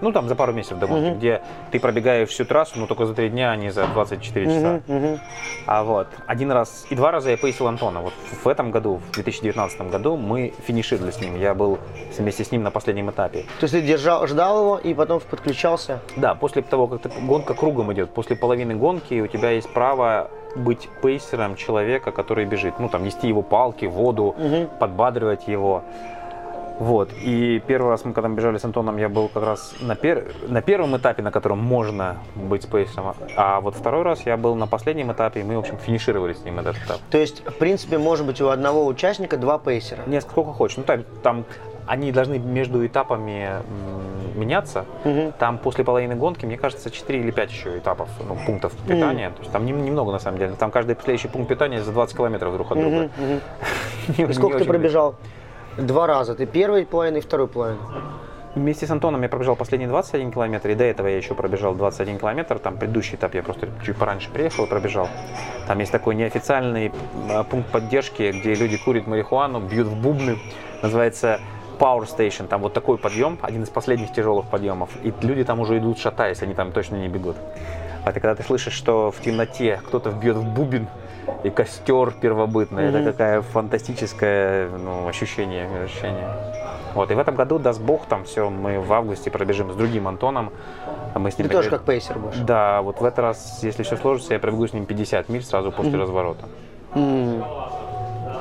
Ну, там за пару месяцев до гонки, Мгм. где ты пробегаешь всю трассу, но только за три дня, а не за 24 часа. Мгм, мгм. А вот, один раз и два раза я поясил Антона. Вот в этом году, в 2019 году, мы финишировали с ним. Я был вместе с ним на последнем этапе. То есть ты держал, ждал его и потом подключался? Да, после того, как ты- гонка кругом идет, после половины гонки у тебя есть право быть пейсером человека, который бежит. Ну, там, нести его палки, воду, Мгм. подбадривать его. Вот. И первый раз мы, когда мы бежали с Антоном, я был как раз на, пер... на первом этапе, на котором можно быть спейсером. А вот второй раз я был на последнем этапе, и мы, в общем, финишировали с ним этот этап. То есть, в принципе, может быть у одного участника два пейсера? Не сколько хочешь. Ну, там, там они должны между этапами меняться. Мгм. Там после половины гонки, мне кажется, 4 или 5 еще этапов, ну, пунктов питания. То есть там нем- немного на самом деле. Там каждый следующий пункт питания за 20 километров друг от друга. (laughs) Не- И не сколько ты пробежал? Два раза. Ты первый половину и второй половину. Вместе с Антоном я пробежал последние 21 километр, и до этого я еще пробежал 21 километр. Там предыдущий этап я просто чуть пораньше приехал и пробежал. Там есть такой неофициальный а, пункт поддержки, где люди курят марихуану, бьют в бубны. Называется Power Station. Там вот такой подъем, один из последних тяжелых подъемов. И люди там уже идут шатаясь, они там точно не бегут. А ты когда ты слышишь, что в темноте кто-то бьет в бубен, и костер первобытный, Мгм. это какая фантастическое ну, ощущение, ощущение. Вот, и в этом году, даст бог, там все, мы в августе пробежим с другим Антоном. А Мы с Ты ним тоже пробеж- как пейсер будешь? Да, вот в этот раз, если все сложится, я пробегу с ним 50 миль сразу после Мгм. разворота. М,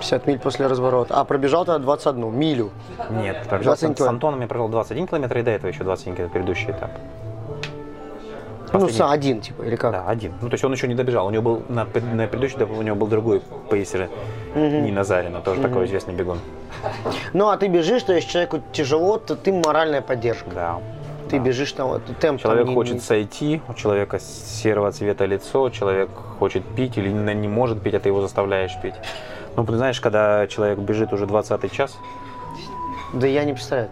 50 миль после разворота. А пробежал тогда 21 милю. Нет, пробежал с, 21 с Антоном я пробежал 21 километр, и до этого еще 21 километр, предыдущий этап. Ну, Последний. са- один, типа, или как? Да, один. Ну, то есть он еще не добежал. У него был на, на предыдущий у него был другой пейсер, Нина Зарина, тоже такой известный бегун. Ну, а ты бежишь, то есть человеку тяжело, то ты моральная поддержка. Да. Ты да. бежишь там, темп там Человек не- хочет не- сойти, у человека серого цвета лицо, человек хочет пить или не не может пить, а ты его заставляешь пить. Ну, ты знаешь, когда человек бежит уже 20 час, Да я не представляю.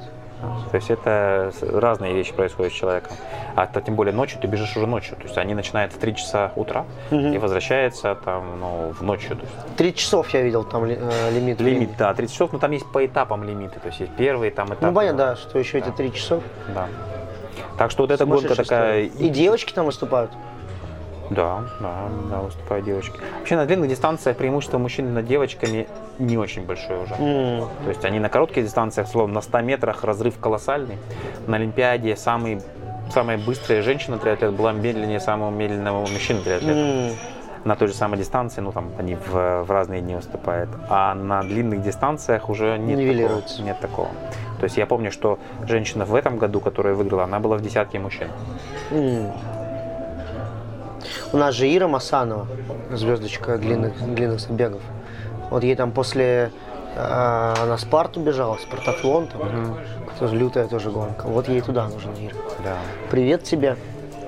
То есть это разные вещи происходят с человеком. А то, тем более ночью ты бежишь уже ночью. То есть они начинают в 3 часа утра Мгм. и возвращаются там, ну, в ночью. То есть Три часов я видел там э, лимит. лимит, да, 30 часов, но там есть по этапам лимиты. То есть есть первый там этап. Ну, понятно, да, что еще эти Да. три часов. Да. Так что вот эта гонка такая... И девочки там выступают? Да, да, да, выступают девочки. Вообще на длинных дистанциях преимущество мужчин над девочками не очень большое уже. М, То есть они на коротких дистанциях, словно на 100 метрах разрыв колоссальный. На Олимпиаде самый, самая быстрая женщина-триатлет была медленнее самого медленного мужчины-триатлета. м. На той же самой дистанции, ну там они в, в разные дни выступают. А на длинных дистанциях уже нет Нивелируется. такого, нет такого. То есть я помню, что женщина в этом году, которая выиграла, она была в десятке мужчин. М. У нас же Ира Масанова, звездочка длинных, длинных забегов. Вот ей там после... э, она Спарту бежала, Спартатлон там. Тоже лютая тоже гонка. Вот ей туда нужно, Ира. Да. Привет тебе.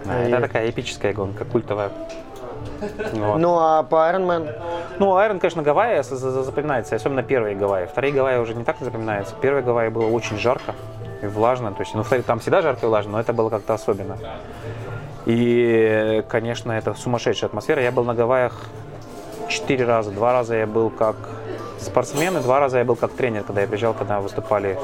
Да, Привет. это такая эпическая гонка, культовая. Вот. Ну а по Ironman? Ну, Айрон, конечно, Гавайи за- за- запоминается, особенно первые Гавайи. Вторые Гавайи уже не так запоминаются. Первые Гавайи было очень жарко и влажно. То есть, ну, там всегда жарко и влажно, но это было как-то особенно. И, конечно, это сумасшедшая атмосфера. Я был на Гавайях четыре раза. Два раза я был как спортсмен, и два раза я был как тренер, когда я приезжал, когда выступали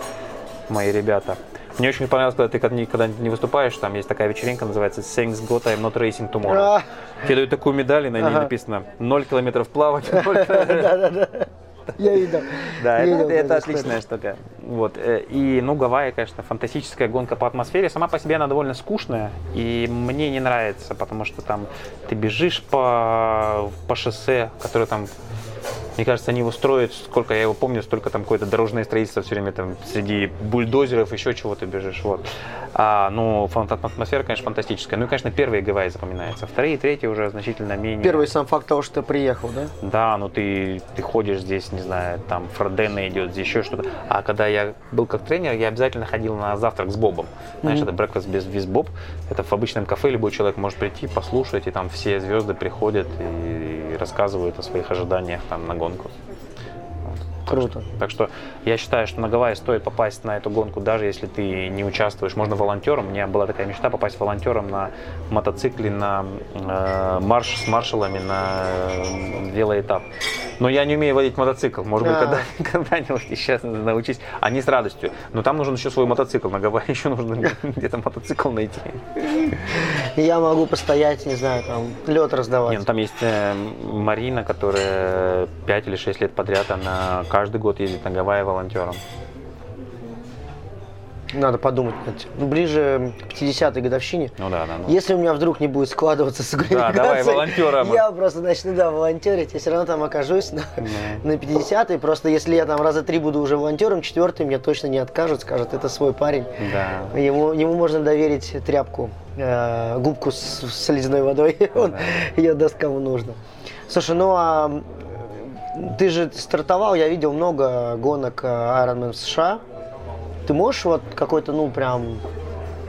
мои ребята. Мне очень понравилось, когда ты когда не выступаешь, там есть такая вечеринка, называется Thanks God I'm not racing tomorrow. А, Тебе дают такую медаль, и на ней написано 0 километров плавать. 0 (laughs) Я видел. Да, это, отличная штука. Вот. э, И, ну, Гавайи, конечно, фантастическая гонка по атмосфере. Сама по себе она довольно скучная, и мне не нравится, потому что там ты бежишь по, по шоссе, которое там Мне кажется, они его строят, сколько я его помню, столько там какое-то дорожное строительство все время там среди бульдозеров, еще чего-то бежишь. Вот. А, ну, атмосфера, конечно, фантастическая. Ну и, конечно, первые Гавайи запоминаются. Вторые и третьи уже значительно менее. Первый сам факт того, что ты приехал, да? Да, ну ты, ты ходишь здесь, не знаю, там Фродена идет, здесь еще что-то. А когда я был как тренер, я обязательно ходил на завтрак с Бобом. Знаешь, mm-hmm. это breakfast без виз Боб. Это в обычном кафе любой человек может прийти, послушать, и там все звезды приходят и, и рассказывают о своих ожиданиях там на гонку. Круто. Так что я считаю, что на Гавайи стоит попасть на эту гонку, даже если ты не участвуешь. Можно волонтером. У меня была такая мечта попасть волонтером на мотоцикле, на э, марш с маршалами, на э, велоэтап. Но я не умею водить мотоцикл. Может быть, когда, (laughs) когда-нибудь сейчас научись. Они с радостью. Но там нужен еще свой мотоцикл. На Гавайи (laughs) еще нужно (laughs) где-то мотоцикл найти. Я могу постоять, не знаю, там лед раздавать. Нет, ну там есть э, Марина, которая 5 или 6 лет подряд, она каждый год ездит на Гавайи волонтером. Надо подумать. Ну, ближе к 50-й годовщине. Ну да, да. Ну. Если у меня вдруг не будет складываться с Да, давай волонтером. Я просто начну, да, волонтерить. Я все равно там окажусь на, на 50-й. Просто если я там раза три буду уже волонтером, четвертый мне точно не откажут, скажут, это свой парень. Да. Ему, ему можно доверить тряпку, э, губку с, с ледяной водой. Он да. ее даст кому нужно. Слушай, ну а ты же стартовал, я видел много гонок э, Ironman в США. Ты можешь вот какой-то, ну, прям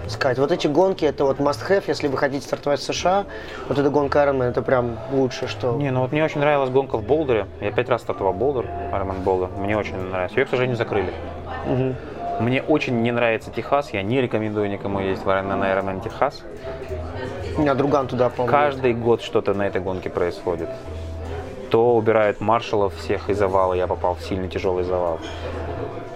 сказать, вот эти гонки, это вот must-have, если вы хотите стартовать в США, вот эта гонка Ironman, это прям лучше, что... Не, ну вот мне очень нравилась гонка в Болдере. Я пять раз стартовал Болдер, Ironman Болдер. Мне очень нравится. Ее, к сожалению, закрыли. Угу. Мне очень не нравится Техас. Я не рекомендую никому ездить в Ironman на Ironman Техас. У меня друган туда, по Каждый год что-то на этой гонке происходит то убирают маршалов всех из завала, я попал в сильный тяжелый завал,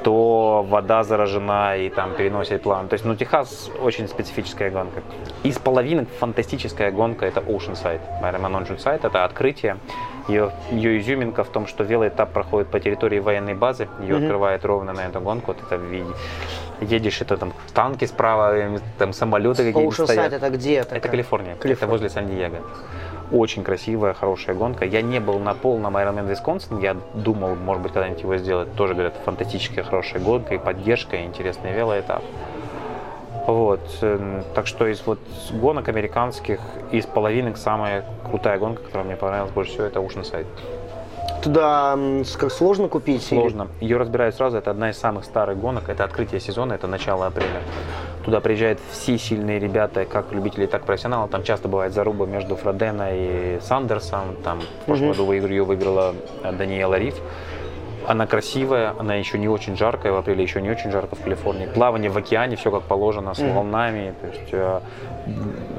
то вода заражена и там переносит план. То есть, ну, Техас очень специфическая гонка. Из половины фантастическая гонка это Oceanside. Ironman Oceanside это открытие. Ее, ее изюминка в том, что велоэтап проходит по территории военной базы. Ее mm-hmm. открывает ровно на эту гонку. Вот это. Едешь, это там танки справа, там самолеты какие-то Oceanside стоят. это где? Это Калифорния. Калифорния. Это возле Сан-Диего. Очень красивая, хорошая гонка. Я не был на полном Ironman Wisconsin. Я думал, может быть, когда-нибудь его сделать. Тоже, говорят, фантастическая, хорошая гонка и поддержка, и интересный велоэтап. Вот. Эм, так что из вот гонок американских, из половины самая крутая гонка, которая мне понравилась больше всего, это Oceanside. Туда как сложно купить? Сложно. Или? Ее разбирают сразу. Это одна из самых старых гонок. Это открытие сезона, это начало апреля. Туда приезжают все сильные ребята, как любители, так и профессионалы. Там часто бывает заруба между Фродена и Сандерсом. Там в прошлом году ее выиграла э, Даниэла Риф. Она красивая, она еще не очень жаркая, в апреле еще не очень жарко в Калифорнии. Плавание в океане, все как положено, с волнами. То есть э,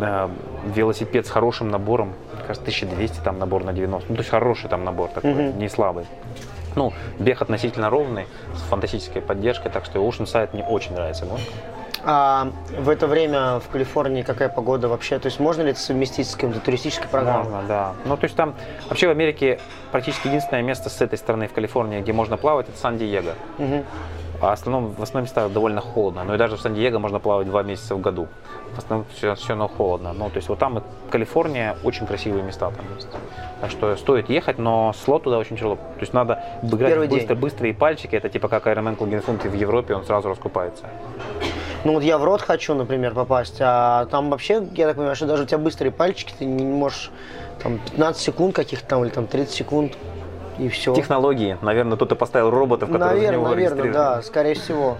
э, велосипед с хорошим набором, кажется, 1200 там набор на 90. Ну, то есть хороший там набор такой, mm-hmm. не слабый. Ну, бег относительно ровный, с фантастической поддержкой, так что Oceanside мне очень нравится гонка. А в это время в Калифорнии какая погода вообще? То есть можно ли это совместить с какой-то туристической программой? Можно, да. Ну, то есть там вообще в Америке практически единственное место с этой стороны в Калифорнии, где можно плавать, это Сан-Диего. Угу. А в основном, в основном местах довольно холодно. Но и даже в Сан-Диего можно плавать два месяца в году. В основном все, все равно холодно. Ну, то есть вот там Калифорния, очень красивые места там есть. Так что стоит ехать, но слот туда очень тяжело. То есть надо играть быстро, быстрые пальчики. Это типа как Ironman Клогенфунт в Европе, он сразу раскупается. Ну вот я в рот хочу, например, попасть, а там вообще, я так понимаю, что даже у тебя быстрые пальчики, ты не можешь там 15 секунд каких-то там или там 30 секунд и все. Технологии. Наверное, кто-то поставил роботов, которые наверное, в него Наверное, да, скорее всего.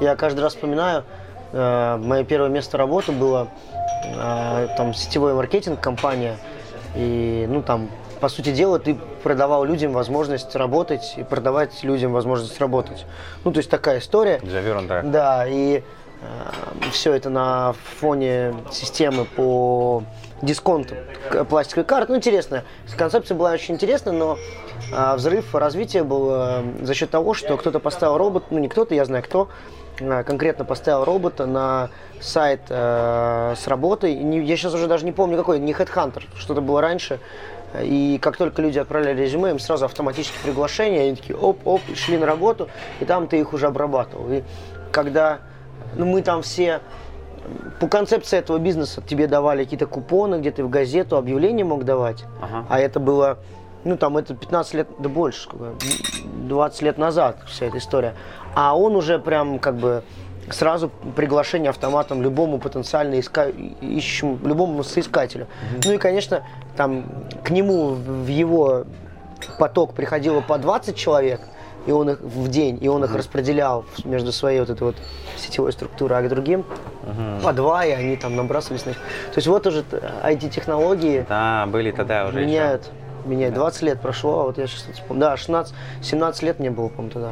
Я каждый раз вспоминаю, э, мое первое место работы было э, там сетевой маркетинг компания, и ну там по сути дела, ты продавал людям возможность работать и продавать людям возможность работать. Ну, то есть такая история. Завернутая. Да, и Э, все это на фоне системы по дисконту пластиковой карты. Ну, интересно. Концепция была очень интересная, но э, взрыв развития был э, за счет того, что кто-то поставил робот, ну не кто-то, я знаю кто, конкретно поставил робота на сайт э, с работой. Я сейчас уже даже не помню какой, не Headhunter, что-то было раньше. И как только люди отправляли резюме, им сразу автоматически приглашение, они такие оп-оп, шли на работу, и там ты их уже обрабатывал. И когда ну, мы там все по концепции этого бизнеса тебе давали какие-то купоны, где ты в газету объявление мог давать, ага. а это было ну там это 15 лет, да больше, сколько, 20 лет назад вся эта история. А он уже прям как бы сразу приглашение автоматом любому потенциально иска... ищущему, любому соискателю. Ну и, конечно, там к нему в его поток приходило по 20 человек, и он их в день, и он их распределял между своей вот этой вот сетевой структурой, а к другим по два, и они там набрасывались на них. То есть вот уже IT-технологии Да, были тогда уже. еще. меняют. Меняют. 20 лет прошло, а вот я сейчас вспомнил. Да, 16, 17 лет мне было, по-моему, тогда.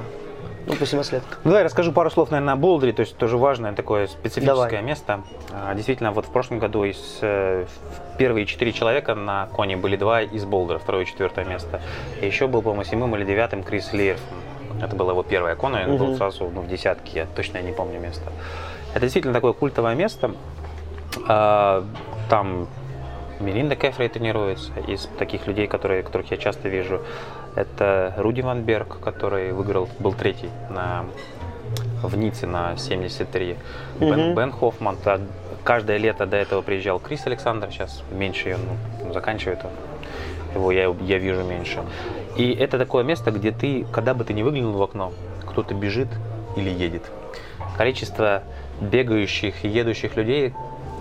Ну, по 17 лет. Ну, давай расскажу пару слов, наверное, о Болдере, то есть тоже важное такое специфическое Давай. место. А, Действительно, вот в прошлом году из э, первые четыре человека на коне были два из Болдера, второе и четвертое место. И еще был, по-моему, седьмым или девятым Крис Лиерф. Это была его первая кона, и он был Мгм. сразу ну, в десятке, я точно не помню место. Это действительно такое культовое место. А, Там Миринда Кефрей тренируется, из таких людей, которые, которых я часто вижу. Это Руди Ван Берг, который выиграл, был третий на, в Ницце на 73. Бен, Мгм. Бен Хоффман. каждое лето до этого приезжал Крис Александр, сейчас меньше ее, ну, заканчивает он. Его я, я вижу меньше. И это такое место, где ты, когда бы ты не выглянул в окно, кто-то бежит или едет. Количество бегающих и едущих людей,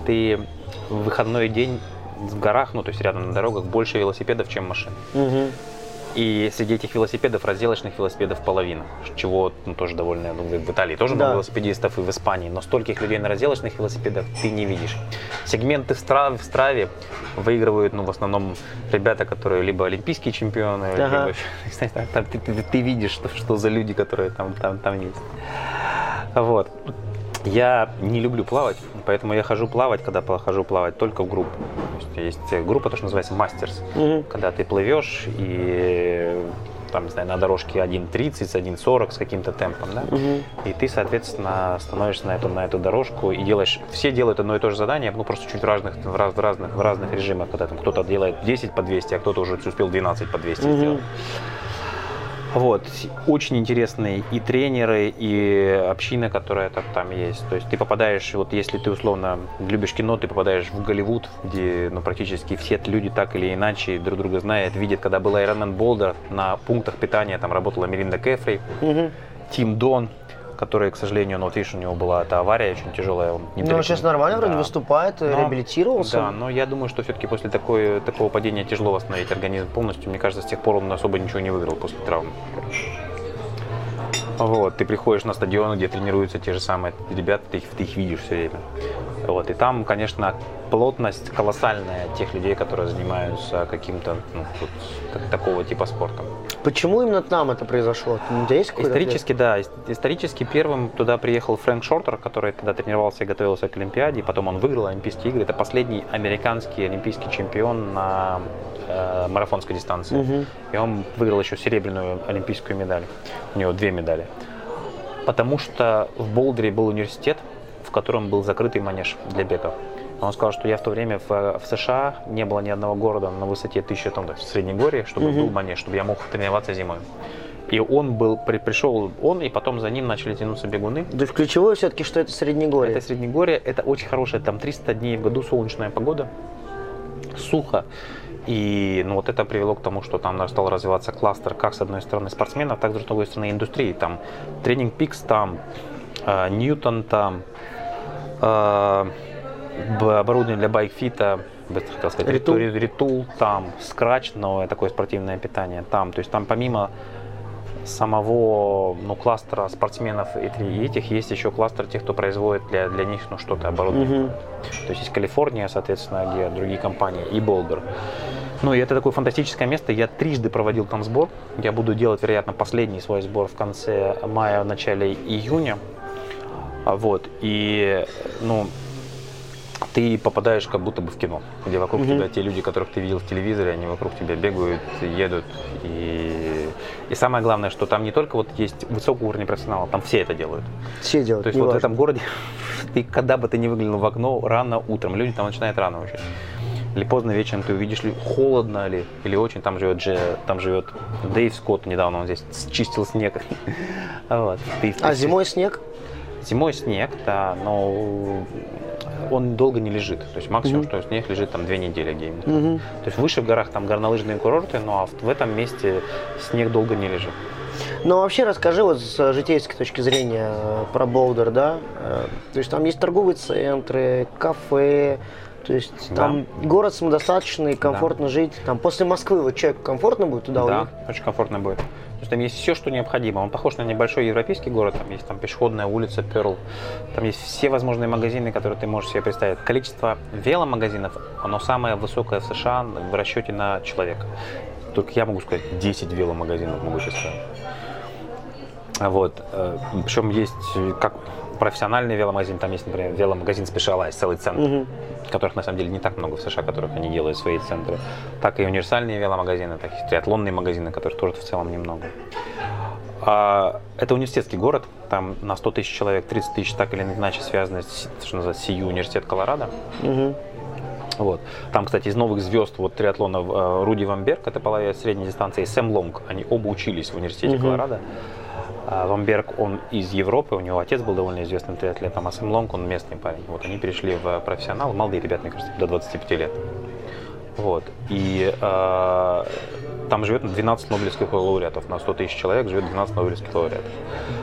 ты в выходной день в горах, ну то есть рядом на дорогах, больше велосипедов, чем машин. Мгм. И среди этих велосипедов, разделочных велосипедов половина, чего ну, тоже довольно, я думаю, в Италии тоже Да. много велосипедистов и в Испании, но стольких людей на разделочных велосипедах ты не видишь. Сегменты в Страве, в Страве выигрывают, ну, в основном ребята, которые либо олимпийские чемпионы, Ага. либо, (laughs) знаешь, там ты, ты- ты видишь, что, что за люди, которые там, там, там есть. Вот. Я не люблю плавать, поэтому я хожу плавать, когда хожу плавать, только в группу. То есть есть группа, то, что называется мастерс Мгм. когда ты плывешь и там, не знаю, на дорожке 1.30, 1.40 с каким-то темпом, да, Мгм. и ты, соответственно, становишься на эту, на эту дорожку и делаешь, все делают одно и то же задание, ну, просто чуть в разных, в, раз- в разных, в разных режимах, когда там кто-то делает 10 по 200, а кто-то уже успел 12 по 200 Мгм. сделать. Вот, очень интересные и тренеры, и община, которая там, там есть. То есть ты попадаешь, вот если ты условно любишь кино, ты попадаешь в Голливуд, где ну, практически все люди так или иначе друг друга знают, видят. Когда был Ironman Boulder, на пунктах питания там работала Миринда Кефри, Мгм. Тим Дон, который, к сожалению, ну вот видишь, у него была эта авария очень тяжелая. Он Ну, недалеко- он сейчас нормально вроде Да. выступает, Но- реабилитировался. Да, но я думаю, что все-таки после такой, такого падения тяжело восстановить организм полностью. Мне кажется, с тех пор он особо ничего не выиграл после травмы. Вот, ты приходишь на стадион, где тренируются те же самые ребята, ты их, ты их видишь все время. Вот, и там, конечно, плотность колоссальная тех людей, которые занимаются каким-то ну, вот, так- такого типа спортом. Почему именно там это произошло? Есть? Исторически, да. ис- Исторически первым туда приехал Фрэнк Шортер, который тогда тренировался и готовился к Олимпиаде. Потом он выиграл Олимпийские игры. Это последний американский олимпийский чемпион на э, марафонской дистанции. Мгм. И он выиграл еще серебряную олимпийскую медаль. У него две медали. Потому что в Болдере был университет, в котором был закрытый манеж для бега. Он сказал, что я в то время в, в США не было ни одного города на высоте 1000 тонн, то есть в Среднегорье, чтобы Мгм. был манеж, чтобы я мог тренироваться зимой. И он был, при- пришел он, и потом за ним начали тянуться бегуны. Да в ключевое все-таки, что это Среднегорье. Это Среднегорье, это очень хорошая, там 300 дней в году солнечная погода, сухо. И ну, вот это привело к тому, что там стал развиваться кластер как с одной стороны спортсменов, так с другой стороны индустрии. Там тренинг Пикс там, э, Ньютон там, э, оборудование для байкфита, быстро хотел сказать, Ритул. Ритул, там, Скрач, новое такое спортивное питание там. То есть там помимо самого ну, кластера спортсменов и этих есть еще кластер тех, кто производит для, для них ну, что-то оборудование. Мгм. То есть есть Калифорния, соответственно, где другие компании, и Болдер. Ну и это такое фантастическое место. Я трижды проводил там сбор. Я буду делать, вероятно, последний свой сбор в конце мая, в начале июня. А Вот. И, ну, ты попадаешь как будто бы в кино, где вокруг Мгм. тебя те люди, которых ты видел в телевизоре, они вокруг тебя бегают, едут. И, и самое главное, что там не только вот есть высокого уровня профессионалов, там все это делают. Все делают, То есть вот в неважно. этом городе, (laughs) ты когда бы ты не выглянул в окно рано утром, люди там начинают рано очень. Или поздно вечером ты увидишь, ли холодно ли, или очень, там живет, Дже- там живет Дэйв Скотт, недавно он здесь чистил снег. (laughs) Вот. Ты- А ты- зимой снег? Зимой снег, да, но он долго не лежит. То есть максимум, что снег лежит там две недели где-нибудь. То есть выше в горах там горнолыжные курорты, но в этом месте снег долго не лежит. Ну, вообще расскажи вот с житейской точки зрения э, про Болдер, да? Э, то есть там есть торговые центры, кафе, то есть да. там город самодостаточный, комфортно да. жить. Там после Москвы вот человек комфортно будет туда Да, уехать? очень комфортно будет. То есть там есть все, что необходимо. Он похож на небольшой европейский город. Там есть там пешеходная улица Перл. Там есть все возможные магазины, которые ты можешь себе представить. Количество веломагазинов, оно самое высокое в США в расчете на человека. Только я могу сказать 10 веломагазинов могу сейчас сказать. Вот. Э, Причем есть как профессиональный веломагазин, там есть, например, веломагазин Specialized, целый центр, угу. которых на самом деле не так много в США, которых они делают свои центры, так и универсальные веломагазины, так и триатлонные магазины, которых тоже в целом немного. А, это университетский город, там на 100 тысяч человек, 30 тысяч так или иначе связаны с, что называется, CU университет Колорадо. Угу. Вот. Там, кстати, из новых звезд вот, триатлона э, Руди Вамберг, это по средней дистанции, и Сэм Лонг, они оба учились в университете угу. Колорадо. А Вамберг, он из Европы, у него отец был довольно известным триатлетом, а Сэм Лонг, он местный парень. Вот они перешли в профессионал, молодые ребята, мне кажется, до 25 лет. Вот. И э, там живет 12 нобелевских лауреатов. На 100 тысяч человек живет 12 нобелевских лауреатов.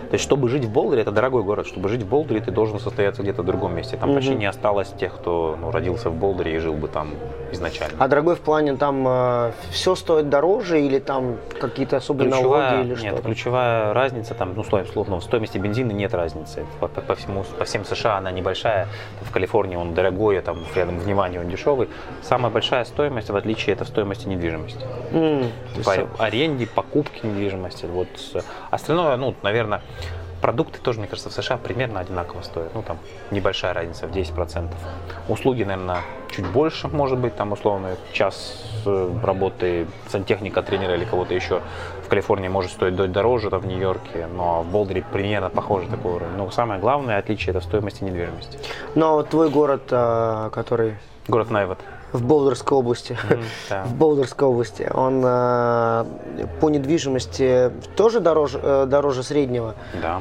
То есть, чтобы жить в Болдере, это дорогой город. Чтобы жить в Болдере, ты должен состояться где-то в другом месте. Там угу. почти не осталось тех, кто ну, родился в Болдере и жил бы там изначально. А дорогой в плане там э, все стоит дороже или там какие-то особые ключевая, налоги или Нет, что? ключевая разница там, ну, условно, в стоимости бензина нет разницы. По, по, по, всему, по всем США она небольшая. В Калифорнии он дорогой, а там рядом внимание он дешевый. Самая большая стоимость, в отличие, это в стоимости недвижимости. Mm, по аренде, покупке недвижимости. Вот остальное, ну, наверное, Продукты тоже, мне кажется, в США примерно одинаково стоят. Ну, там небольшая разница в 10%. Услуги, наверное, чуть больше, может быть, там условно час э, работы сантехника, тренера или кого-то еще в Калифорнии может стоить дороже, там в Нью-Йорке, но в Болдере примерно похоже такой уровень. Но самое главное отличие это в стоимости недвижимости. Но твой город, который... Город Найвот в Болдерской области. Mm, (laughs) да. в Болдерской области. Он э, по недвижимости тоже дороже, э, дороже среднего. Да.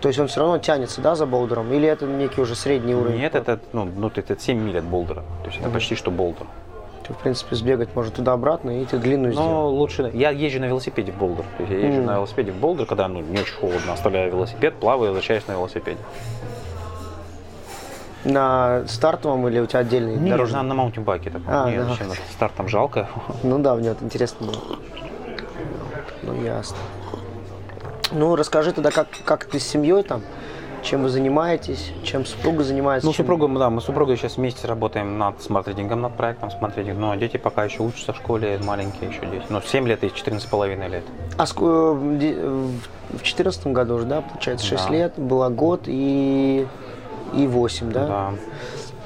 То есть он все равно тянется, да, за Болдером? Или это некий уже средний уровень? Нет, это, ну, ну, это 7 миль от Болдера. То есть это mm. почти что Болдер. Ты, в принципе, сбегать можно туда-обратно и ты длинную сделать. Ну, лучше... Я езжу на велосипеде в Болдер. То есть я езжу mm. на велосипеде в Болдер, когда ну, не очень холодно, оставляю велосипед, плаваю, возвращаюсь на велосипеде. На стартовом или у тебя отдельный? Не, дорожный? на, на маунтинбайке такой. А, Нет, да. зачем старт там жалко. Ну да, мне вот интересно было. Ну ясно. Ну расскажи тогда, как, как ты с семьей там? Чем вы занимаетесь? Чем супруга занимается? Ну, супруга, да, мы с супругой сейчас вместе работаем над Smart Reading ом, над проектом Smart Reading. Но дети пока еще учатся в школе, маленькие еще дети. Ну, 7 лет и 14,5 лет. А в 14 году уже, да, получается, 6 да. лет, было год и и 8, да? Да.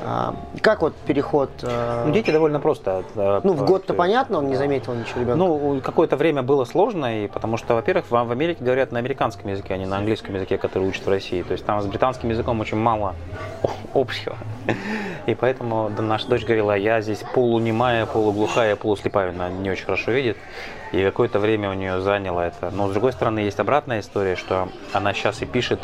А, как вот переход? Э... Ну, дети довольно просто. Э, ну, в год-то понятно, он не заметил ничего ребенка. Ну, какое-то время было сложно, и потому что, во-первых, в, в Америке говорят на американском языке, а не на английском языке, который учат в России. То есть там с британским языком очень мало (laughs) общего. И поэтому наша дочь говорила, я здесь полунемая, полуглухая, полуслепая, она не очень хорошо видит. И какое-то время у нее заняло это. Но с другой стороны, есть обратная история, что она сейчас и пишет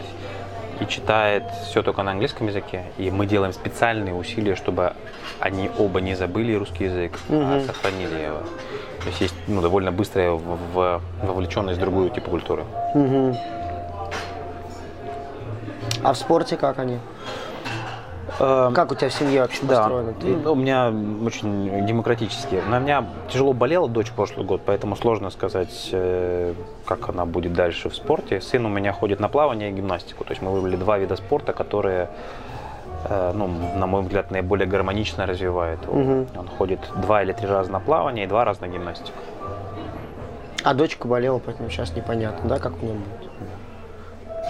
и читает все только на английском языке. И мы делаем специальные усилия, чтобы они оба не забыли русский язык, угу. а сохранили его. То есть есть ну, довольно быстрая в, в, вовлеченность в другую типа культуры. Угу. А в спорте как они? Эм, как у тебя в семье вообще да, построена? Ты... У меня очень демократически. На меня тяжело болела дочь прошлый год, поэтому сложно сказать, э, как она будет дальше в спорте. Сын у меня ходит на плавание и гимнастику. То есть мы выбрали два вида спорта, которые, э, ну, на мой взгляд, наиболее гармонично развивают его. Угу. Он ходит два или три раза на плавание и два раза на гимнастику. А дочка болела, поэтому сейчас непонятно, да, как у нее будет?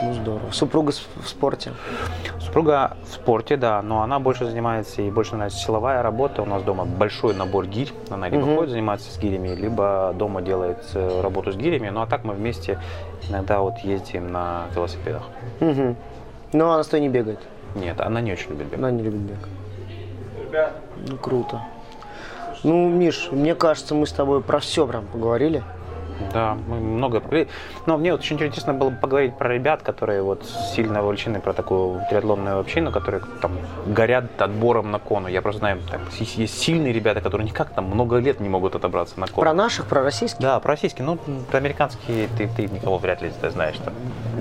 Ну, здорово. Супруга в спорте? Супруга в спорте, да, но она больше занимается и больше нравится силовая работа. У нас дома большой набор гирь. Она либо угу. ходит заниматься с гирями, либо дома делает э, работу с гирями. Ну а так мы вместе иногда вот ездим на велосипедах. Угу. Но она с тобой не бегает? Нет, она не очень любит бегать. Она не любит бег. Ну круто. Ну, Миш, мне кажется, мы с тобой про все прям поговорили. Да, мы много поговорили. Но мне вот очень интересно было поговорить про ребят, которые вот сильно увлечены про такую триатлонную общину, которые там горят отбором на кону. Я просто знаю, там, есть, сильные ребята, которые никак там много лет не могут отобраться на кону. Про наших, про российских? Да, про российские. Ну, про американские ты, ты никого вряд ли ты знаешь. Там.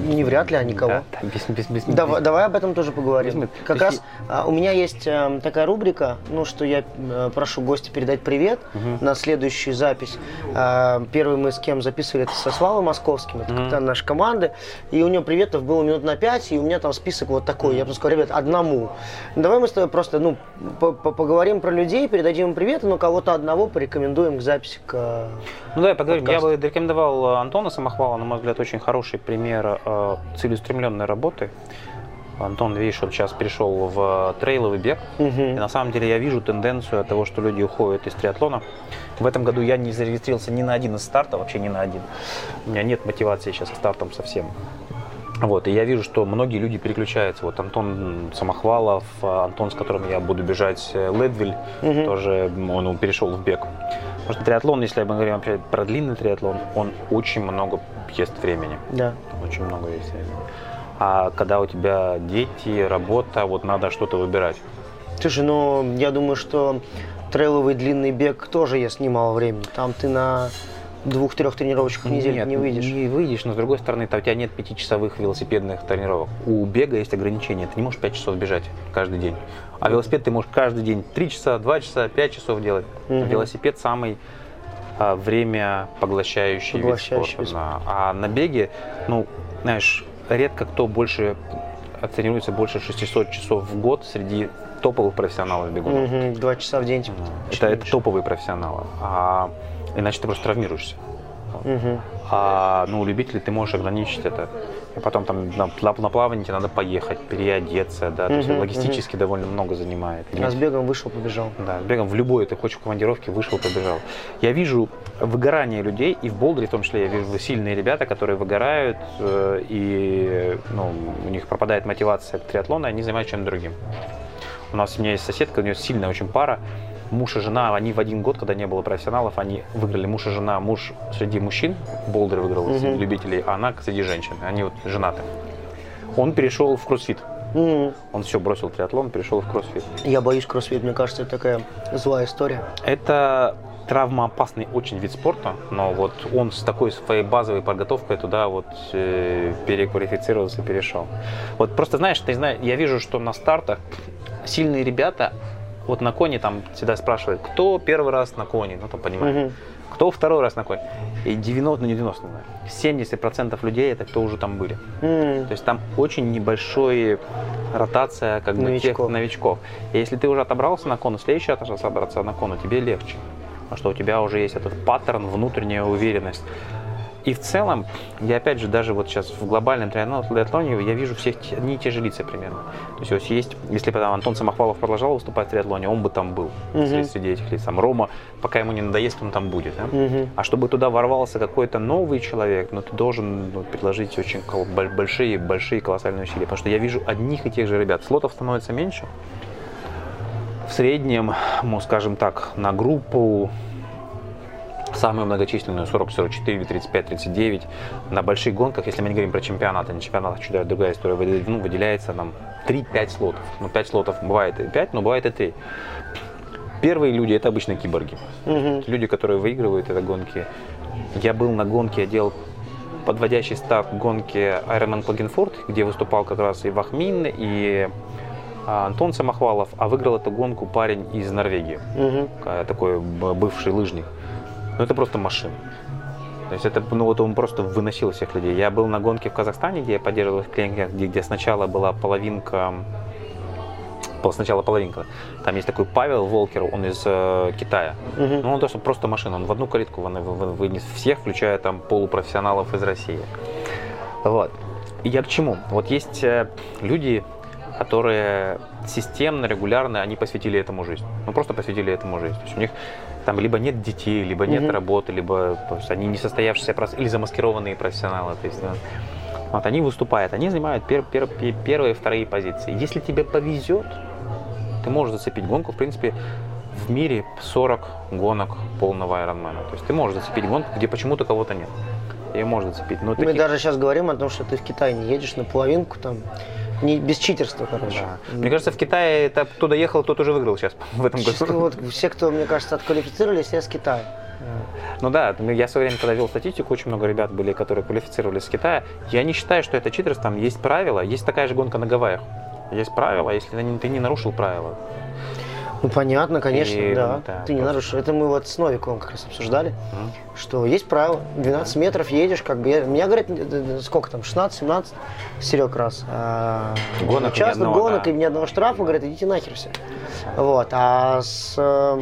Не вряд ли, а никого. Да, да, без, без, без, Давай, давай об этом тоже поговорим. Без- Как раз а, у меня есть э, такая рубрика, ну что я э, прошу гостя передать привет на следующую запись. А, первый мы с кем записывали это со Славой Московским, это капитан нашей команды. И у него приветов было минут на пять, и у меня там список вот такой. Я просто сказал, ребят, одному. Давай мы с тобой просто ну, по- по- поговорим про людей, передадим им привет, но кого-то одного порекомендуем к записи к э, Ну давай поговорим. Я бы рекомендовал э, Антона Самохвала, на мой взгляд, очень хороший пример э, целеустремленной работы. Антон, видишь, он сейчас перешел в трейловый бег. И на самом деле я вижу тенденцию от того, что люди уходят из триатлона. В этом году я не зарегистрировался ни на один из стартов, вообще ни на один. У меня нет мотивации сейчас к стартам совсем. Вот, и я вижу, что многие люди переключаются. Вот Антон Самохвалов, Антон, с которым я буду бежать э, Ледвиль, тоже он, он перешел в бег. Потому что триатлон, если мы говорим вообще про длинный триатлон, он очень много ест времени. Да. Очень много есть времени. А когда у тебя дети, работа, вот надо что-то выбирать. Слушай, ну я думаю, что трейловый длинный бег тоже ест немало времени. Там ты на двух-трех тренировочках в неделю Нет, не выйдешь. Не выйдешь, но с другой стороны, там у тебя нет пятичасовых велосипедных тренировок. У бега есть ограничения. Ты не можешь 5 часов бежать каждый день. А велосипед ты можешь каждый день 3 часа, 2 часа, 5 часов делать. Мгм. Велосипед самый а, время поглощающий, Поглощающий вид вид спорта. да. А на беге, ну, знаешь, редко кто больше тренируется больше 600 часов в год среди топовых профессионалов бегунов. Мгм, Два часа в день. типа, Это, это топовые профессионалы. А иначе ты просто травмируешься. Мгм. А ну, у любителей ты можешь ограничить это. И потом там на, на, плавание тебе надо поехать, переодеться, да, то есть логистически довольно много занимает. А с бегом вышел, побежал. Да, с бегом в любой, ты хочешь в командировке, вышел, побежал. Я вижу выгорание людей, и в Болдере в том числе я вижу сильные ребята, которые выгорают, э, и ну, у них пропадает мотивация к триатлону, и они занимаются чем-то другим. У нас у меня есть соседка, у нее сильная очень пара, муж и жена, они в один год, когда не было профессионалов, они выиграли муж и жена, муж среди мужчин, Болдер выиграл среди Мгм. любителей, а она среди женщин, они вот женаты. Он перешел в кроссфит, Мгм. он все бросил триатлон, перешел в кроссфит. Я боюсь кроссфит, мне кажется, это такая злая история. Это травмоопасный очень вид спорта, но вот он с такой своей базовой подготовкой туда вот э, переквалифицировался, перешел. Вот просто знаешь, ты знаешь, я вижу, что на стартах сильные ребята, вот на коне там всегда спрашивают, кто первый раз на коне, ну там понимаешь, Мгм. кто второй раз на коне. И 90, ну не 90, наверное, 70% людей это кто уже там были. М. То есть там очень небольшая ротация как бы тех Новичков. новичков. И если ты уже отобрался на кону, следующий раз отобраться на кону тебе легче. Потому что у тебя уже есть этот паттерн, внутренняя уверенность. И в целом, я опять же даже вот сейчас в глобальном триатлоне я вижу всех одни и те же лица примерно. То есть, вот есть, если бы там Антон Самохвалов продолжал выступать в триатлоне, он бы там был Мгм. среди, среди этих лиц. Там Рома, пока ему не надоест, он там будет. да? Мгм. А чтобы туда ворвался какой-то новый человек, ну, ты должен ну, предложить очень большие, большие колоссальные усилия. Потому что я вижу одних и тех же ребят. Слотов становится меньше. В среднем, ну, скажем так, на группу самую многочисленную 40, 44, 35, 39 на больших гонках, если мы не говорим про чемпионаты, не чемпионат, чуть другая история, ну, выделяется нам 3-5 слотов. Ну, 5 слотов бывает и 5, но бывает и 3. Первые люди это обычно киборги. Мгм. Люди, которые выигрывают это гонки. Я был на гонке, я делал подводящий старт гонки Ironman Klagenfurt, где выступал как раз и Вахмин, и а, Антон Самохвалов, а выиграл эту гонку парень из Норвегии. Ка- такой бывший лыжник. Ну это просто машина. То есть это, ну вот он просто выносил всех людей. Я был на гонке в Казахстане, где я поддерживал их клиентов, где, где сначала была половинка, пол- сначала половинка. Там есть такой Павел Волкер, он из э, Китая. Мгм. Ну, он просто, просто машина, он в одну калитку вы- вы- вынес всех, включая там полупрофессионалов из России. Вот. И я к чему? Вот есть э, люди, которые системно, регулярно, они посвятили этому жизнь. Ну, просто посвятили этому жизнь. То есть у них там либо нет детей, либо нет Мгм. работы, либо то есть они не состоявшиеся или замаскированные профессионалы. То есть, вот они выступают, они занимают пер- пер- пе- первые, вторые позиции. Если тебе повезет, ты можешь зацепить гонку. В принципе, в мире 40 гонок полного Айронмена. То есть ты можешь зацепить гонку, где почему-то кого-то нет. Ее можно зацепить. Но Мы таких- даже сейчас говорим о том, что ты в Китай не едешь на половинку, там, не, без читерства, короче. Да. Мне кажется, в Китае это кто доехал, тот уже выиграл сейчас (laughs) в этом году. вот все, кто, мне кажется, отквалифицировались, все с Китая. Ну да, я в свое время, когда вел статистику, очень много ребят были, которые квалифицировались с Китая. Я не считаю, что это читерство, там есть правила, есть такая же гонка на Гавайях. Есть правила, если ты не нарушил правила. Ну, понятно, конечно, И, да. да, Ты не нарушил. Это мы вот с Новиковым как раз обсуждали, Мгм. что есть правило. 12 метров едешь, как бы. Я, меня говорят, э, э, сколько там, 16-17, Серег раз. а, Гонок и ни участок, одного, гонок да. и ни одного штрафа, говорят, идите нахер все. Вот. А с э,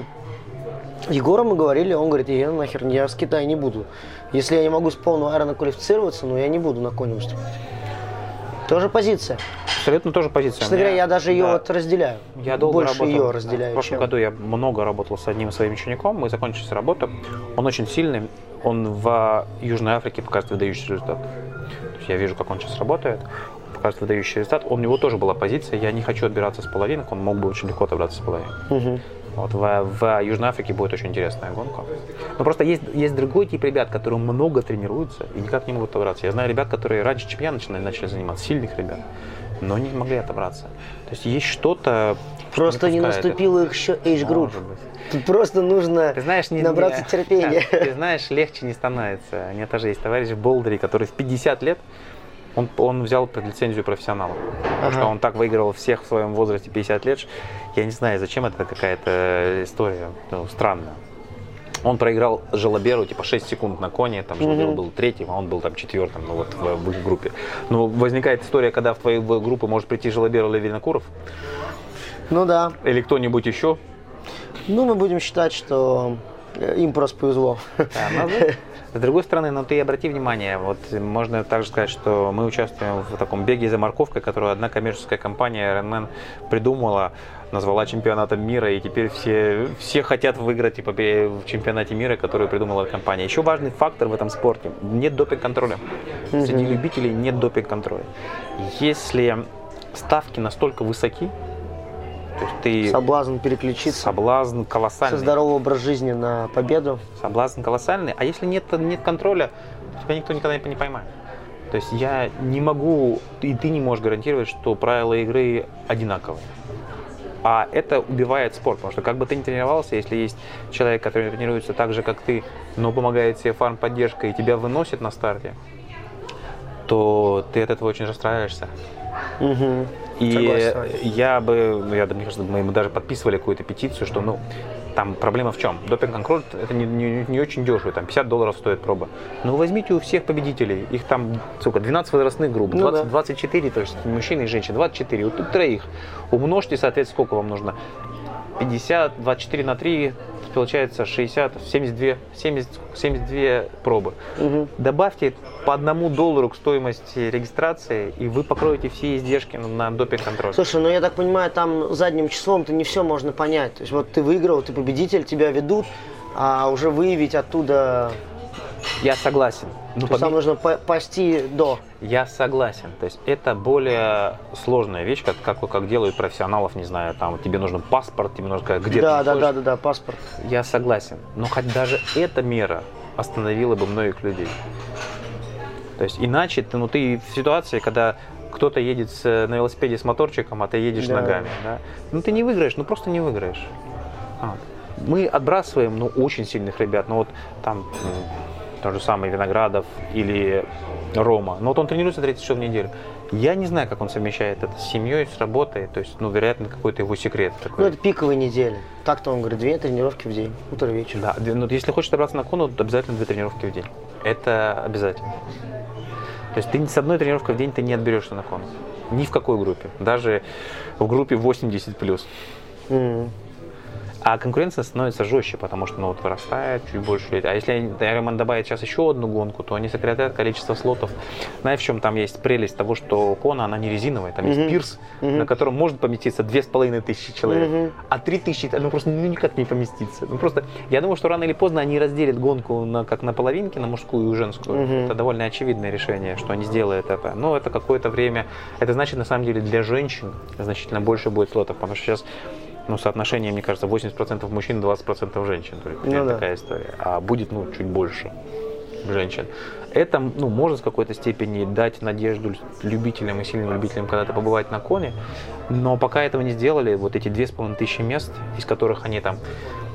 Егором мы говорили, он говорит, я нахер, я с Китая не буду. Если я не могу с полного айрона квалифицироваться, ну я не буду на коне выступать. Тоже позиция. Абсолютно тоже позиция. Честно говоря, я даже ее да. вот разделяю. Я долго Больше работал. ее разделяю. В прошлом чем- году я много работал с одним своим учеником. Мы закончили работу. Он очень сильный. Он в Южной Африке показывает выдающий результат. То есть я вижу, как он сейчас работает. Показывает выдающий результат. У него тоже была позиция. Я не хочу отбираться с половинок. Он мог бы очень легко отобраться с половинок. Мгм. Вот в, в Южной Африке будет очень интересная гонка. Но просто есть, есть другой тип ребят, которые много тренируются и никак не могут отобраться. Я знаю ребят, которые раньше, чем я начали, начали заниматься, сильных ребят, но не могли отобраться. То есть есть что-то... что Просто не их. наступил их еще age group. Тут просто нужно Ты знаешь, не, набраться не- терпения. (laughs) Ты знаешь, легче не становится. У меня тоже есть товарищ в Болдере, который в 50 лет он, он взял лицензию профессионала. Потому что Ага. он так выигрывал всех в своем возрасте 50 лет. Я не знаю, зачем это какая-то история ну, странная. Он проиграл Желоберу типа 6 секунд на коне, там Желобер Мгм. был третьим, а он был там четвертым, ну вот в, в их группе. Но возникает история, когда в твою группу может прийти Желобер или Винокуров, Ну да. или кто-нибудь еще, Ну, мы будем считать, что э, им просто повезло. Но с другой стороны, ну ты обрати внимание, вот можно также сказать, что мы участвуем в таком беге за морковкой, которую одна коммерческая компания Ironman придумала, назвала чемпионатом мира, и теперь все, все хотят выиграть типа, в чемпионате мира, который придумала компания. Еще важный фактор в этом спорте – нет допинг-контроля. Среди Мгм. любителей нет допинг-контроля. Если ставки настолько высоки, то есть ты Соблазн переключиться соблазн со колоссальный. здорового образа жизни на победу. Соблазн колоссальный. А если нет, нет контроля, тебя никто никогда не поймает. То есть я не могу, и ты не можешь гарантировать, что правила игры одинаковые. А это убивает спорт, потому что как бы ты ни тренировался, если есть человек, который тренируется так же, как ты, но помогает тебе фарм-поддержка и тебя выносит на старте, то ты от этого очень расстраиваешься. Мгм. И Согласен я бы, ну, я, мне кажется, мы мы даже подписывали какую-то петицию, что, ну, там проблема в чем? Допинг-контроль это не, не- не очень дешево, там 50 долларов стоит проба. Ну, возьмите у всех победителей, их там, сколько, 12 возрастных групп, Ну 20, да. 24, то есть мужчины и женщины, 24, вот тут троих. Умножьте, соответственно, сколько вам нужно? 50, 24 на 3, получается 60, 72, 70, 72 пробы. Мгм. Добавьте по одному доллару к стоимости регистрации, и вы покроете все издержки на, на допинг-контроль. Слушай, ну я так понимаю, там задним числом-то не все можно понять. То есть вот ты выиграл, ты победитель, тебя ведут, а уже выявить оттуда... Я согласен. Ну, То там нужно па- пасти до. Я согласен. То есть это более сложная вещь, как, как, как делают профессионалов, не знаю, там тебе нужен паспорт, тебе нужно сказать, где да, ты да, да, да, да, паспорт. Я согласен. Но хоть даже эта мера остановила бы многих людей. То есть иначе ты, ну, ты в ситуации, когда кто-то едет с- на велосипеде с моторчиком, а ты едешь Да. ногами, да? Ну ты не выиграешь, ну просто не выиграешь. Вот. Мы отбрасываем, ну, очень сильных ребят, ну вот там тот же самый Виноградов или Рома. Но вот он тренируется 30 часов в неделю. Я не знаю, как он совмещает это с семьей, с работой. То есть, ну, вероятно, какой-то его секрет такой. Ну это пиковые недели. Так-то он говорит, две тренировки в день, утро вечер. Да, две- ну, если хочешь добраться на кону, то обязательно две тренировки в день. Это обязательно. То есть ты с одной тренировкой в день ты не отберешься на кону. Ни в какой группе. Даже в группе 80 плюс. Мгм. А конкуренция становится жестче, потому что ну, вот вырастает чуть больше людей. А если Ironman добавит сейчас еще одну гонку, то они сократят количество слотов. Знаешь, в чем там есть прелесть того, что кона, она не резиновая. Там Мгм. есть пирс, Мгм. на котором может поместиться две с половиной тысячи человек. Мгм. А три тысячи, ну просто ну, никак не поместится. Ну просто, я думаю, что рано или поздно они разделят гонку на, как на половинки, на мужскую и женскую. Мгм. Это довольно очевидное решение, что они сделают это. Но это какое-то время, это значит на самом деле для женщин значительно больше будет слотов, потому что сейчас ну, соотношение, мне кажется, 80% мужчин, 20% женщин. Только ну, да. такая история. А будет, ну, чуть больше женщин. Это, ну, может в какой-то степени дать надежду любителям и сильным любителям когда-то побывать на коне, но пока этого не сделали, вот эти две с половиной тысячи мест, из которых они там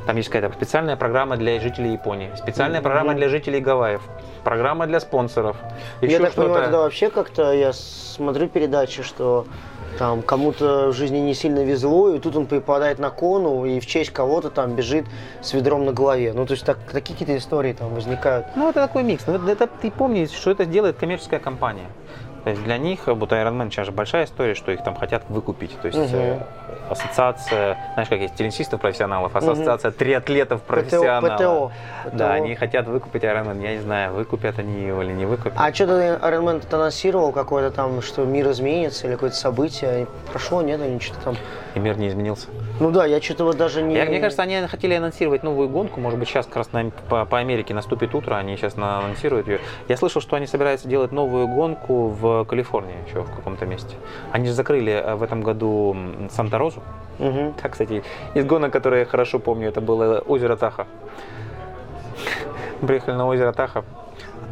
там есть какая-то специальная программа для жителей Японии, специальная mm-hmm. программа для жителей Гавайев, программа для спонсоров. Я так понимаю, тогда вообще как-то я смотрю передачи, что там кому-то в жизни не сильно везло, и тут он попадает на кону, и в честь кого-то там бежит с ведром на голове. Ну, то есть так, такие какие-то истории там возникают. Ну, это такой микс. Ну, это, ты помни, что это делает коммерческая компания. То есть для них, вот Iron Man сейчас же большая история, что их там хотят выкупить. То есть угу. ассоциация, знаешь, как есть теннисистов профессионалов, ассоциация угу. триатлетов профессионалов. ПТО, ПТО. Да, они хотят выкупить Iron Man. Я не знаю, выкупят они его или не выкупят. А что-то Iron Man анонсировал какое-то там, что мир изменится или какое-то событие. Прошло, нет, они что-то там... И мир не изменился. Ну да, я что-то вот даже не... Я, мне кажется, они хотели анонсировать новую гонку. Может быть, сейчас как раз на, по, по Америке наступит утро, они сейчас анонсируют ее. Я слышал, что они собираются делать новую гонку в Калифорнии, еще в каком-то месте. Они же закрыли э, в этом году Санта-Розу. Угу. Так, кстати, из гонок, которые я хорошо помню, это было озеро Таха. Приехали на озеро Таха,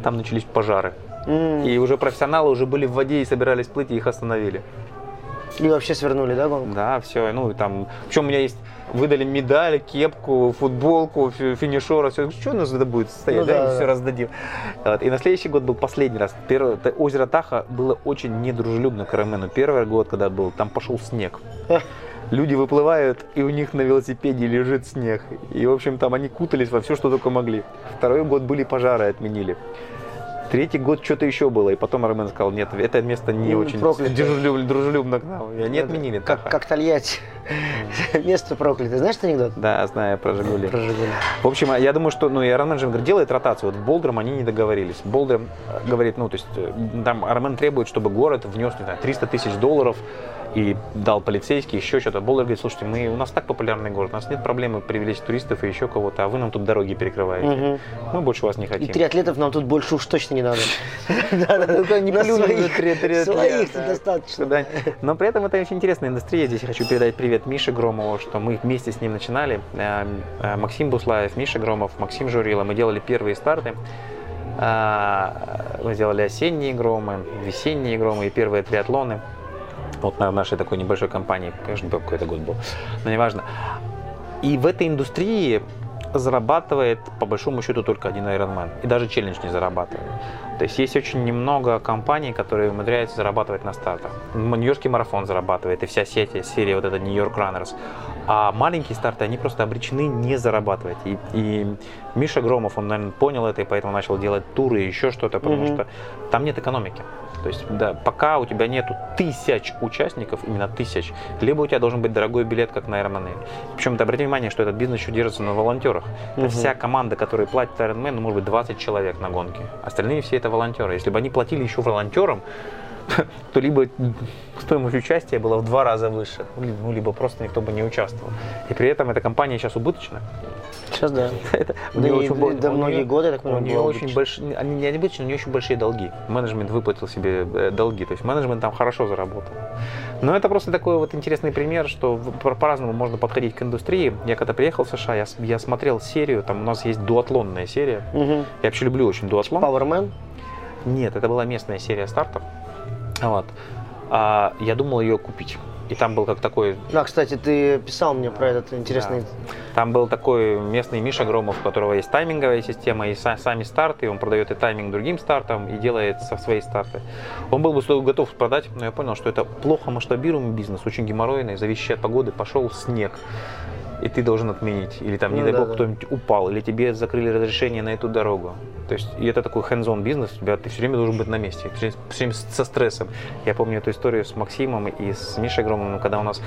там начались пожары. Mm. И уже профессионалы уже были в воде и собирались плыть, и их остановили. И вообще свернули, да, гонку? Да, все. Ну, там, причем у меня есть выдали медаль, кепку, футболку, финишера, все. Что у нас это будет стоять, ну, да, да, все раздадим. Вот. И на следующий год был последний раз. Первое, озеро Таха было очень недружелюбно к Ромену. Первый год, когда был, там пошел снег. (laughs) Люди выплывают, и у них на велосипеде лежит снег. И, в общем, там они кутались во все, что только могли. Второй год были пожары, отменили. Третий год что-то еще было, и потом Армен сказал, нет, это место не ну, очень дружелюбно, дружелюбно к нам. И они отменили. Как, как Тольятти. (laughs) Место проклятое. Знаешь этот анекдот? Да, знаю про Жигули. Про Жигули. В общем, я думаю, что ну, и Армен же делает ротацию. Вот в Болдером они не договорились. Болдер говорит, ну, то есть э, там Армен требует, чтобы город внес, не знаю, 300 тысяч долларов и дал полицейский, еще что-то. Болдер говорит, слушайте, мы, у нас так популярный город, у нас нет проблемы привлечь туристов и еще кого-то, а вы нам тут дороги перекрываете. Угу. Мы больше вас не хотим. И триатлетов нам тут больше уж точно не надо. (laughs) Не Своих достаточно. Но при этом это очень интересная индустрия. Здесь хочу передать привет Мише Громову, что мы вместе с ним начинали. Э, э, Максим Буслаев, Миша Громов, Максим Журила. Мы делали первые старты. Э, мы сделали осенние громы, весенние громы и первые триатлоны вот на нашей такой небольшой компании, конечно, какой-то год был, но неважно. И в этой индустрии зарабатывает по большому счету только один Ironman. И даже челлендж не зарабатывает. То есть есть очень немного компаний, которые умудряются зарабатывать на стартах. Нью-Йоркский марафон зарабатывает, и вся сеть, серия вот эта New York Runners. А маленькие старты, они просто обречены не зарабатывать. И, и Миша Громов, он, наверное, понял это, и поэтому начал делать туры и еще что-то, потому mm-hmm. что там нет экономики. То есть, да, пока у тебя нету тысяч участников, именно тысяч, либо у тебя должен быть дорогой билет, как на Ironman. Причем, ты обрати внимание, что этот бизнес еще держится на волонтерах. Угу. вся команда, которая платит Ironman, ну, может быть, 20 человек на гонке. Остальные все это волонтеры. Если бы они платили еще волонтерам, (laughs) то либо стоимость участия была в два раза выше, ну, либо просто никто бы не участвовал. И при этом эта компания сейчас убыточна. Сейчас да. (laughs) это, да, и, очень, да многие нее, годы, так у нее очень большие, они не убыточны, у нее очень большие долги. Менеджмент выплатил себе э, долги, то есть менеджмент там хорошо заработал. Но это просто такой вот интересный пример, что по-разному можно подходить к индустрии. Я когда приехал в США, я, я смотрел серию, там у нас есть дуатлонная серия. Угу. Я вообще люблю очень дуатлон. Powerman? Нет, это была местная серия стартов. Вот. А, я думал ее купить. И там был как такой... Да, кстати, ты писал мне про этот интересный... Да. Там был такой местный Миша Громов, у которого есть тайминговая система и сами старты, он продает и тайминг другим стартам, и делает со свои старты. Он был бы готов продать, но я понял, что это плохо масштабируемый бизнес, очень геморройный, зависящий от погоды, пошел снег и ты должен отменить. Или там, не ну, дай да, бог, да. кто-нибудь упал, или тебе закрыли разрешение на эту дорогу. То есть, и это такой hands-on бизнес, у тебя, ты все время должен быть на месте, все время со стрессом. Я помню эту историю с Максимом и с Мишей Громовым, когда у нас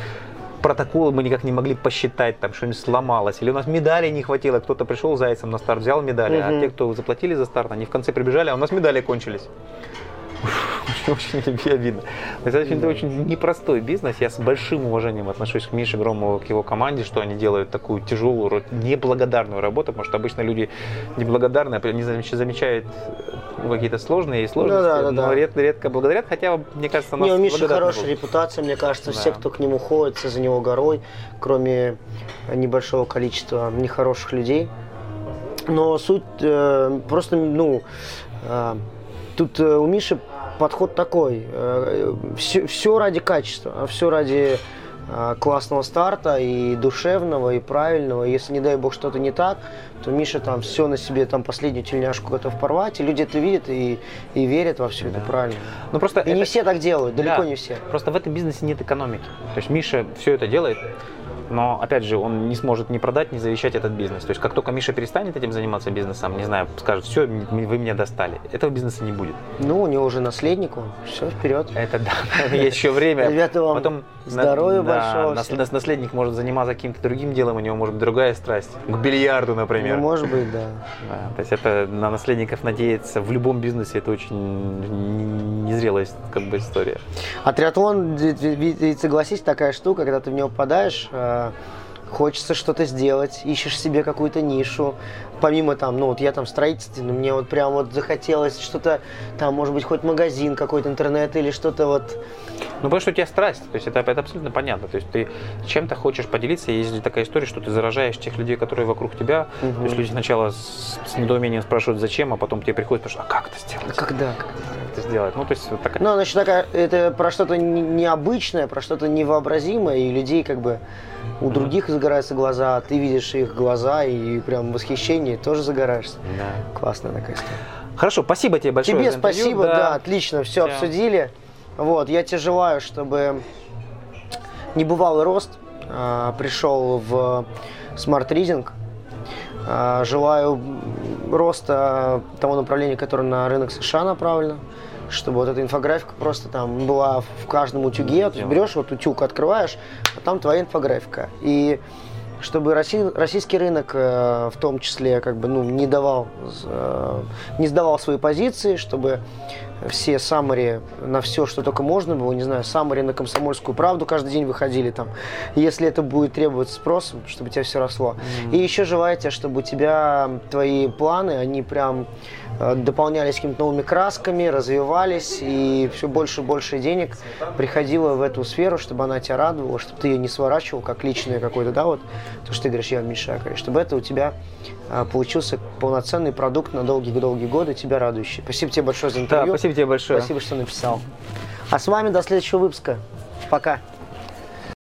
протоколы мы никак не могли посчитать, там что-нибудь сломалось, или у нас медалей не хватило, кто-то пришел зайцем на старт, взял медали, угу. а те, кто заплатили за старт, они в конце прибежали, а у нас медали кончились. Очень обидно. Это очень, непростой бизнес. Я с большим уважением отношусь к Мише Громову, к его команде, что они делают такую тяжелую, неблагодарную работу, потому что обычно люди неблагодарные, не замечают э, какие-то сложные и сложности, да, да, но да. редко, редко благодарят, хотя, мне кажется, у нас Не, у Миши хорошая будут. репутация, мне кажется, Да. все, кто к нему ходит, за него горой, кроме небольшого количества нехороших людей. Но суть э, просто, ну, э, тут э, у Миши подход такой, все, ради качества, все ради э, классного старта и душевного, и правильного. Если, не дай бог, что-то не так, то Миша там все на себе, там последнюю тельняшку готов порвать, и люди это видят и, и верят во все это Да. правильно. Ну, просто И не это- все так делают, далеко Да. не все. Просто в этом бизнесе нет экономики. То есть Миша все это делает, но, опять же, он не сможет ни продать, ни завещать этот бизнес. То есть как только Миша перестанет этим заниматься бизнесом, не знаю, скажет, все, вы меня достали, этого бизнеса не будет. Ну, у него уже наследник, он все вперед. Это да, (laughs) есть еще время. Ребята, вам Потом здоровья на- да, большого нас- наследник может заниматься каким-то другим делом, у него может быть другая страсть. К бильярду, например. Ну, может быть, да. Да, то есть это на наследников надеяться в любом бизнесе это очень незрелая как бы история. А триатлон, ведь согласись, такая штука, когда ты в него попадаешь, э, хочется что-то сделать, ищешь себе какую-то нишу. Помимо там, ну вот я там но мне вот прям вот захотелось что-то, там, может быть, хоть магазин какой-то, интернет или что-то вот. Ну, потому что у тебя страсть, то есть это, это абсолютно понятно. То есть ты чем-то хочешь поделиться, есть такая история, что ты заражаешь тех людей, которые вокруг тебя. Мгм. То есть люди сначала с, с недоумением спрашивают, зачем, а потом тебе приходят, спрашивают, а как это сделать? А Когда? как? Это сделать? Ну, то есть вот такая... Ну, еще такая, это про что-то не- необычное, про что-то невообразимое, и людей как бы у других загораются глаза, а ты видишь их глаза и прям восхищение, тоже загораешься. Да. Классная такая история. Хорошо, спасибо тебе большое Тебе за интервью. спасибо, да, отлично, все Всё. обсудили. Вот, я тебе желаю, чтобы небывалый рост а, пришел в Smart Reading. А, желаю роста того направления, которое на рынок США направлено. Чтобы вот эта инфографика просто там была в каждом утюге. То есть берешь вот утюг, открываешь, а там твоя инфографика. И чтобы Росси- российский рынок э, в том числе как бы ну не давал э, не сдавал свои позиции, чтобы все саммари на все, что только можно было, не знаю, саммари на комсомольскую правду каждый день выходили там, если это будет требовать спросом, чтобы у тебя все росло. И еще желаю тебе, чтобы у тебя твои планы, они прям э, дополнялись какими-то новыми красками, развивались, и все больше и больше денег приходило в эту сферу, чтобы она тебя радовала, чтобы ты ее не сворачивал как личное какое-то, да, вот, то, что ты говоришь, я и чтобы это у тебя получился полноценный продукт на долгие-долгие годы, тебя радующий. Спасибо тебе большое за Да, интервью. спасибо тебе большое. Спасибо, что написал. А с вами до следующего выпуска. Пока.